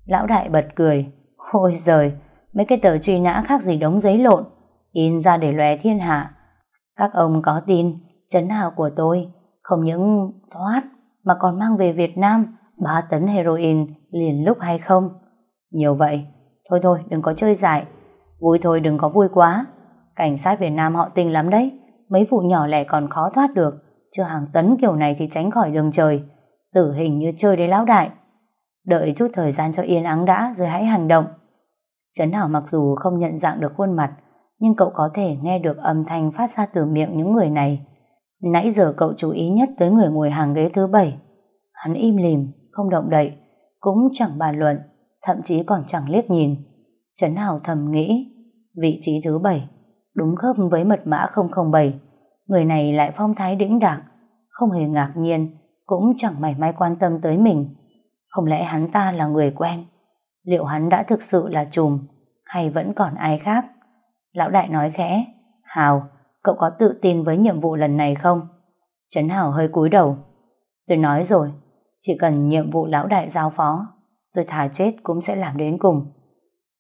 Lão đại bật cười. Ôi giời, mấy cái tờ truy nã khác gì đống giấy lộn, in ra để lòe thiên hạ. Các ông có tin, chấn Hào của tôi không những thoát mà còn mang về Việt Nam 3 tấn heroin liền lúc hay không? Nhiều vậy, thôi thôi đừng có chơi dại, vui thôi đừng có vui quá. Cảnh sát Việt Nam họ tinh lắm đấy, mấy vụ nhỏ lẻ còn khó thoát được, chưa hàng tấn kiểu này thì tránh khỏi đường trời. Tử hình như chơi đấy lão đại. Đợi chút thời gian cho yên ắng đã rồi hãy hành động. Trấn Hảo mặc dù không nhận dạng được khuôn mặt, nhưng cậu có thể nghe được âm thanh phát ra từ miệng những người này. Nãy giờ cậu chú ý nhất tới người ngồi hàng ghế thứ bảy. Hắn im lìm, không động đậy, cũng chẳng bàn luận, thậm chí còn chẳng liếc nhìn. Trấn hào thầm nghĩ, vị trí thứ bảy, đúng khớp với mật mã 007. Người này lại phong thái đĩnh đạc, không hề ngạc nhiên, cũng chẳng mảy may quan tâm tới mình. Không lẽ hắn ta là người quen? Liệu hắn đã thực sự là trùm, hay vẫn còn ai khác? Lão đại nói khẽ, Hào, cậu có tự tin với nhiệm vụ lần này không? Trấn Hào hơi cúi đầu. Tôi nói rồi, chỉ cần nhiệm vụ lão đại giao phó, tôi thà chết cũng sẽ làm đến cùng.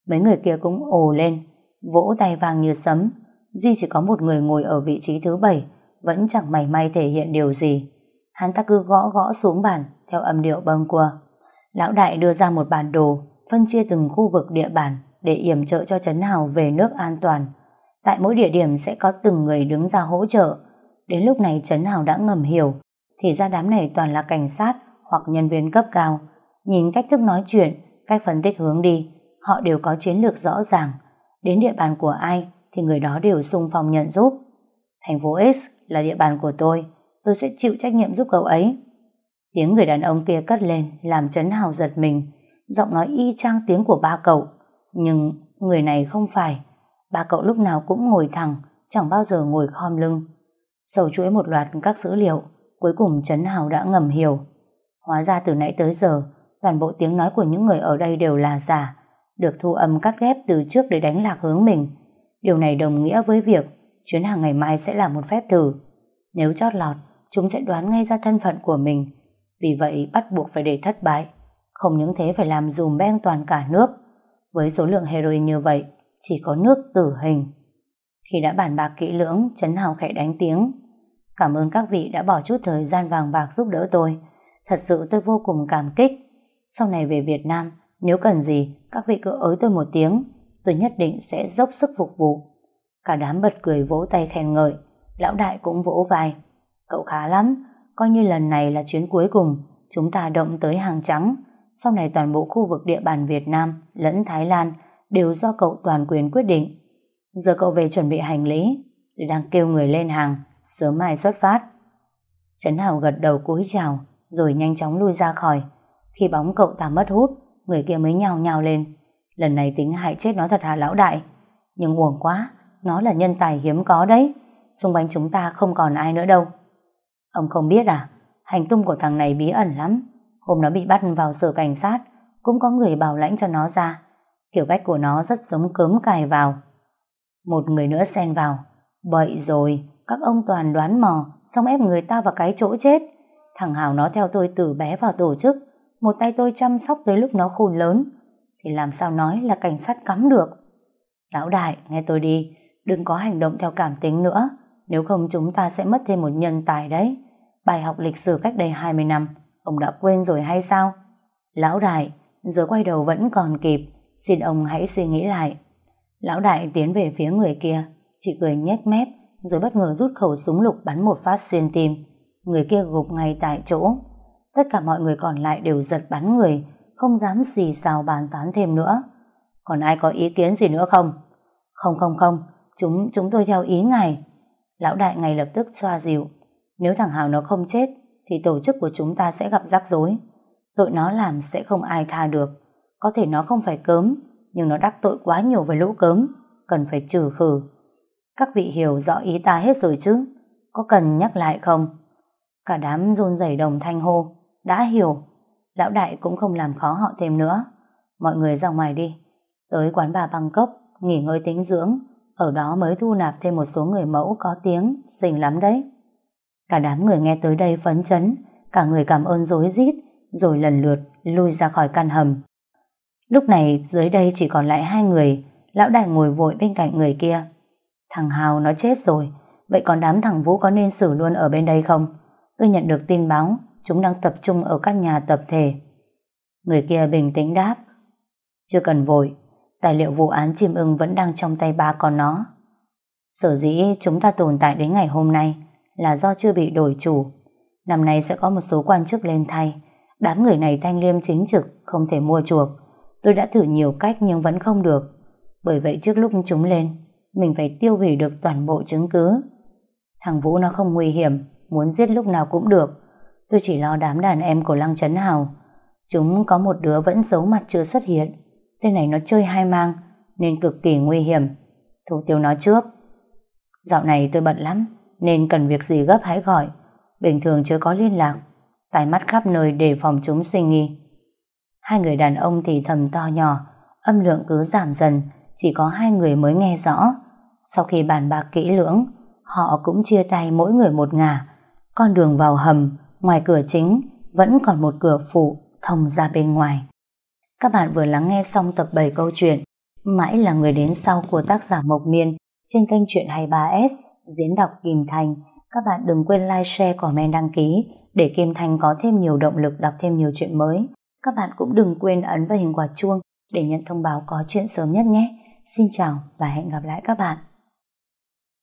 Mấy người kia cũng ồ lên, vỗ tay vang như sấm. Duy chỉ có một người ngồi ở vị trí thứ bảy, vẫn chẳng mảy may thể hiện điều gì. Hắn ta cứ gõ gõ xuống bàn, theo âm điệu bâng quơ. Lão đại đưa ra một bản đồ, phân chia từng khu vực địa bàn để yểm trợ cho Trấn Hào về nước an toàn. Tại mỗi địa điểm sẽ có từng người đứng ra hỗ trợ. Đến lúc này Trấn Hào đã ngầm hiểu, thì ra đám này toàn là cảnh sát hoặc nhân viên cấp cao. Nhìn cách thức nói chuyện, cách phân tích hướng đi, họ đều có chiến lược rõ ràng. Đến địa bàn của ai thì người đó đều xung phong nhận giúp. Thành phố X là địa bàn của tôi, tôi sẽ chịu trách nhiệm giúp cậu ấy. Tiếng người đàn ông kia cất lên làm Trấn Hào giật mình, giọng nói y chang tiếng của ba cậu. Nhưng người này không phải. Ba cậu lúc nào cũng ngồi thẳng, chẳng bao giờ ngồi khom lưng. Sầu chuỗi một loạt các dữ liệu, cuối cùng Trấn Hào đã ngầm hiểu. Hóa ra từ nãy tới giờ, toàn bộ tiếng nói của những người ở đây đều là giả, được thu âm cắt ghép từ trước để đánh lạc hướng mình. Điều này đồng nghĩa với việc chuyến hàng ngày mai sẽ là một phép thử. Nếu chót lọt, chúng sẽ đoán ngay ra thân phận của mình. Vì vậy bắt buộc phải để thất bại. Không những thế phải làm dùm beng toàn cả nước. Với số lượng heroin như vậy, chỉ có nước tử hình. Khi đã bàn bạc kỹ lưỡng, Trấn Hào khẽ đánh tiếng. Cảm ơn các vị đã bỏ chút thời gian vàng bạc giúp đỡ tôi. Thật sự tôi vô cùng cảm kích. Sau này về Việt Nam, nếu cần gì, các vị cứ ới tôi một tiếng. Tôi nhất định sẽ dốc sức phục vụ. Cả đám bật cười vỗ tay khen ngợi. Lão đại cũng vỗ vai. Cậu khá lắm, coi như lần này là chuyến cuối cùng. Chúng ta động tới hàng trắng. Sau này toàn bộ khu vực địa bàn Việt Nam lẫn Thái Lan đều do cậu toàn quyền quyết định. Giờ cậu về chuẩn bị hành lý. Tôi đang kêu người lên hàng, sớm mai xuất phát. Trấn Hào gật đầu cúi chào, rồi nhanh chóng lui ra khỏi. Khi bóng cậu ta mất hút, người kia mới nhào nhào lên. Lần này tính hại chết nó thật hà lão đại? Nhưng uổng quá, nó là nhân tài hiếm có đấy. Xung quanh chúng ta không còn ai nữa đâu. Ông không biết à? Hành tung của thằng này bí ẩn lắm. Hôm nó bị bắt vào sở cảnh sát, cũng có người bảo lãnh cho nó ra. Kiểu cách của nó rất giống cớm cài vào. Một người nữa xen vào. Bậy rồi, các ông toàn đoán mò, xong ép người ta vào cái chỗ chết. Thằng Hào nó theo tôi từ bé vào tổ chức, một tay tôi chăm sóc tới lúc nó khôn lớn, thì làm sao nói là cảnh sát cắm được. Lão đại, nghe tôi đi, đừng có hành động theo cảm tính nữa, nếu không chúng ta sẽ mất thêm một nhân tài đấy. Bài học lịch sử cách đây 20 năm, ông đã quên rồi hay sao? Lão đại, giờ quay đầu vẫn còn kịp, xin ông hãy suy nghĩ lại. Lão đại tiến về phía người kia, chỉ cười nhếch mép, rồi bất ngờ rút khẩu súng lục bắn một phát xuyên tim. Người kia gục ngay tại chỗ. Tất cả mọi người còn lại đều giật bắn người, không dám xì xào bàn tán thêm nữa. Còn ai có ý kiến gì nữa không? Không không không, chúng chúng tôi theo ý ngài. Lão đại ngay lập tức xoa dịu. Nếu thằng Hào nó không chết, thì tổ chức của chúng ta sẽ gặp rắc rối. Tội nó làm sẽ không ai tha được. Có thể nó không phải cớm, nhưng nó đắc tội quá nhiều với lũ cớm, cần phải trừ khử. Các vị hiểu rõ ý ta hết rồi chứ? Có cần nhắc lại không? Cả đám run rẩy đồng thanh hô. Đã hiểu. Lão đại cũng không làm khó họ thêm nữa. Mọi người ra ngoài đi. Tới quán bà băng nghỉ ngơi tính dưỡng. Ở đó mới thu nạp thêm một số người mẫu có tiếng, xinh lắm đấy. Cả đám người nghe tới đây phấn chấn, cả người cảm ơn dối rít rồi lần lượt lui ra khỏi căn hầm. Lúc này dưới đây chỉ còn lại hai người, lão đại ngồi vội bên cạnh người kia. Thằng Hào nó chết rồi, vậy còn đám thằng Vũ có nên xử luôn ở bên đây không? Tôi nhận được tin báo, chúng đang tập trung ở các nhà tập thể. Người kia bình tĩnh đáp. Chưa cần vội, tài liệu vụ án chim ưng vẫn đang trong tay ba con nó. Sở dĩ chúng ta tồn tại đến ngày hôm nay là do chưa bị đổi chủ. Năm nay sẽ có một số quan chức lên thay. Đám người này thanh liêm chính trực, không thể mua chuộc. Tôi đã thử nhiều cách nhưng vẫn không được. Bởi vậy trước lúc chúng lên, mình phải tiêu hủy được toàn bộ chứng cứ. Thằng Vũ nó không nguy hiểm, muốn giết lúc nào cũng được. Tôi chỉ lo đám đàn em của Lăng Trấn Hào. Chúng có một đứa vẫn giấu mặt chưa xuất hiện. Tên này nó chơi hai mang, nên cực kỳ nguy hiểm. Thủ tiêu nó trước. Dạo này tôi bận lắm, nên cần việc gì gấp hãy gọi. Bình thường chưa có liên lạc, tai mắt khắp nơi để phòng chúng sinh nghi. Hai người đàn ông thì thầm to nhỏ, âm lượng cứ giảm dần, chỉ có hai người mới nghe rõ. Sau khi bàn bạc kỹ lưỡng, họ cũng chia tay mỗi người một ngả. Con đường vào hầm, ngoài cửa chính, vẫn còn một cửa phụ thông ra bên ngoài. Các bạn vừa lắng nghe xong tập 7 câu chuyện Mãi là người đến sau của tác giả Mộc Miên trên kênh Chuyện 23S diễn đọc Kim Thành. Các bạn đừng quên like, share, comment, đăng ký để Kim Thành có thêm nhiều động lực đọc thêm nhiều chuyện mới. Các bạn cũng đừng quên ấn vào hình quả chuông để nhận thông báo có chuyện sớm nhất nhé. Xin chào và hẹn gặp lại các bạn.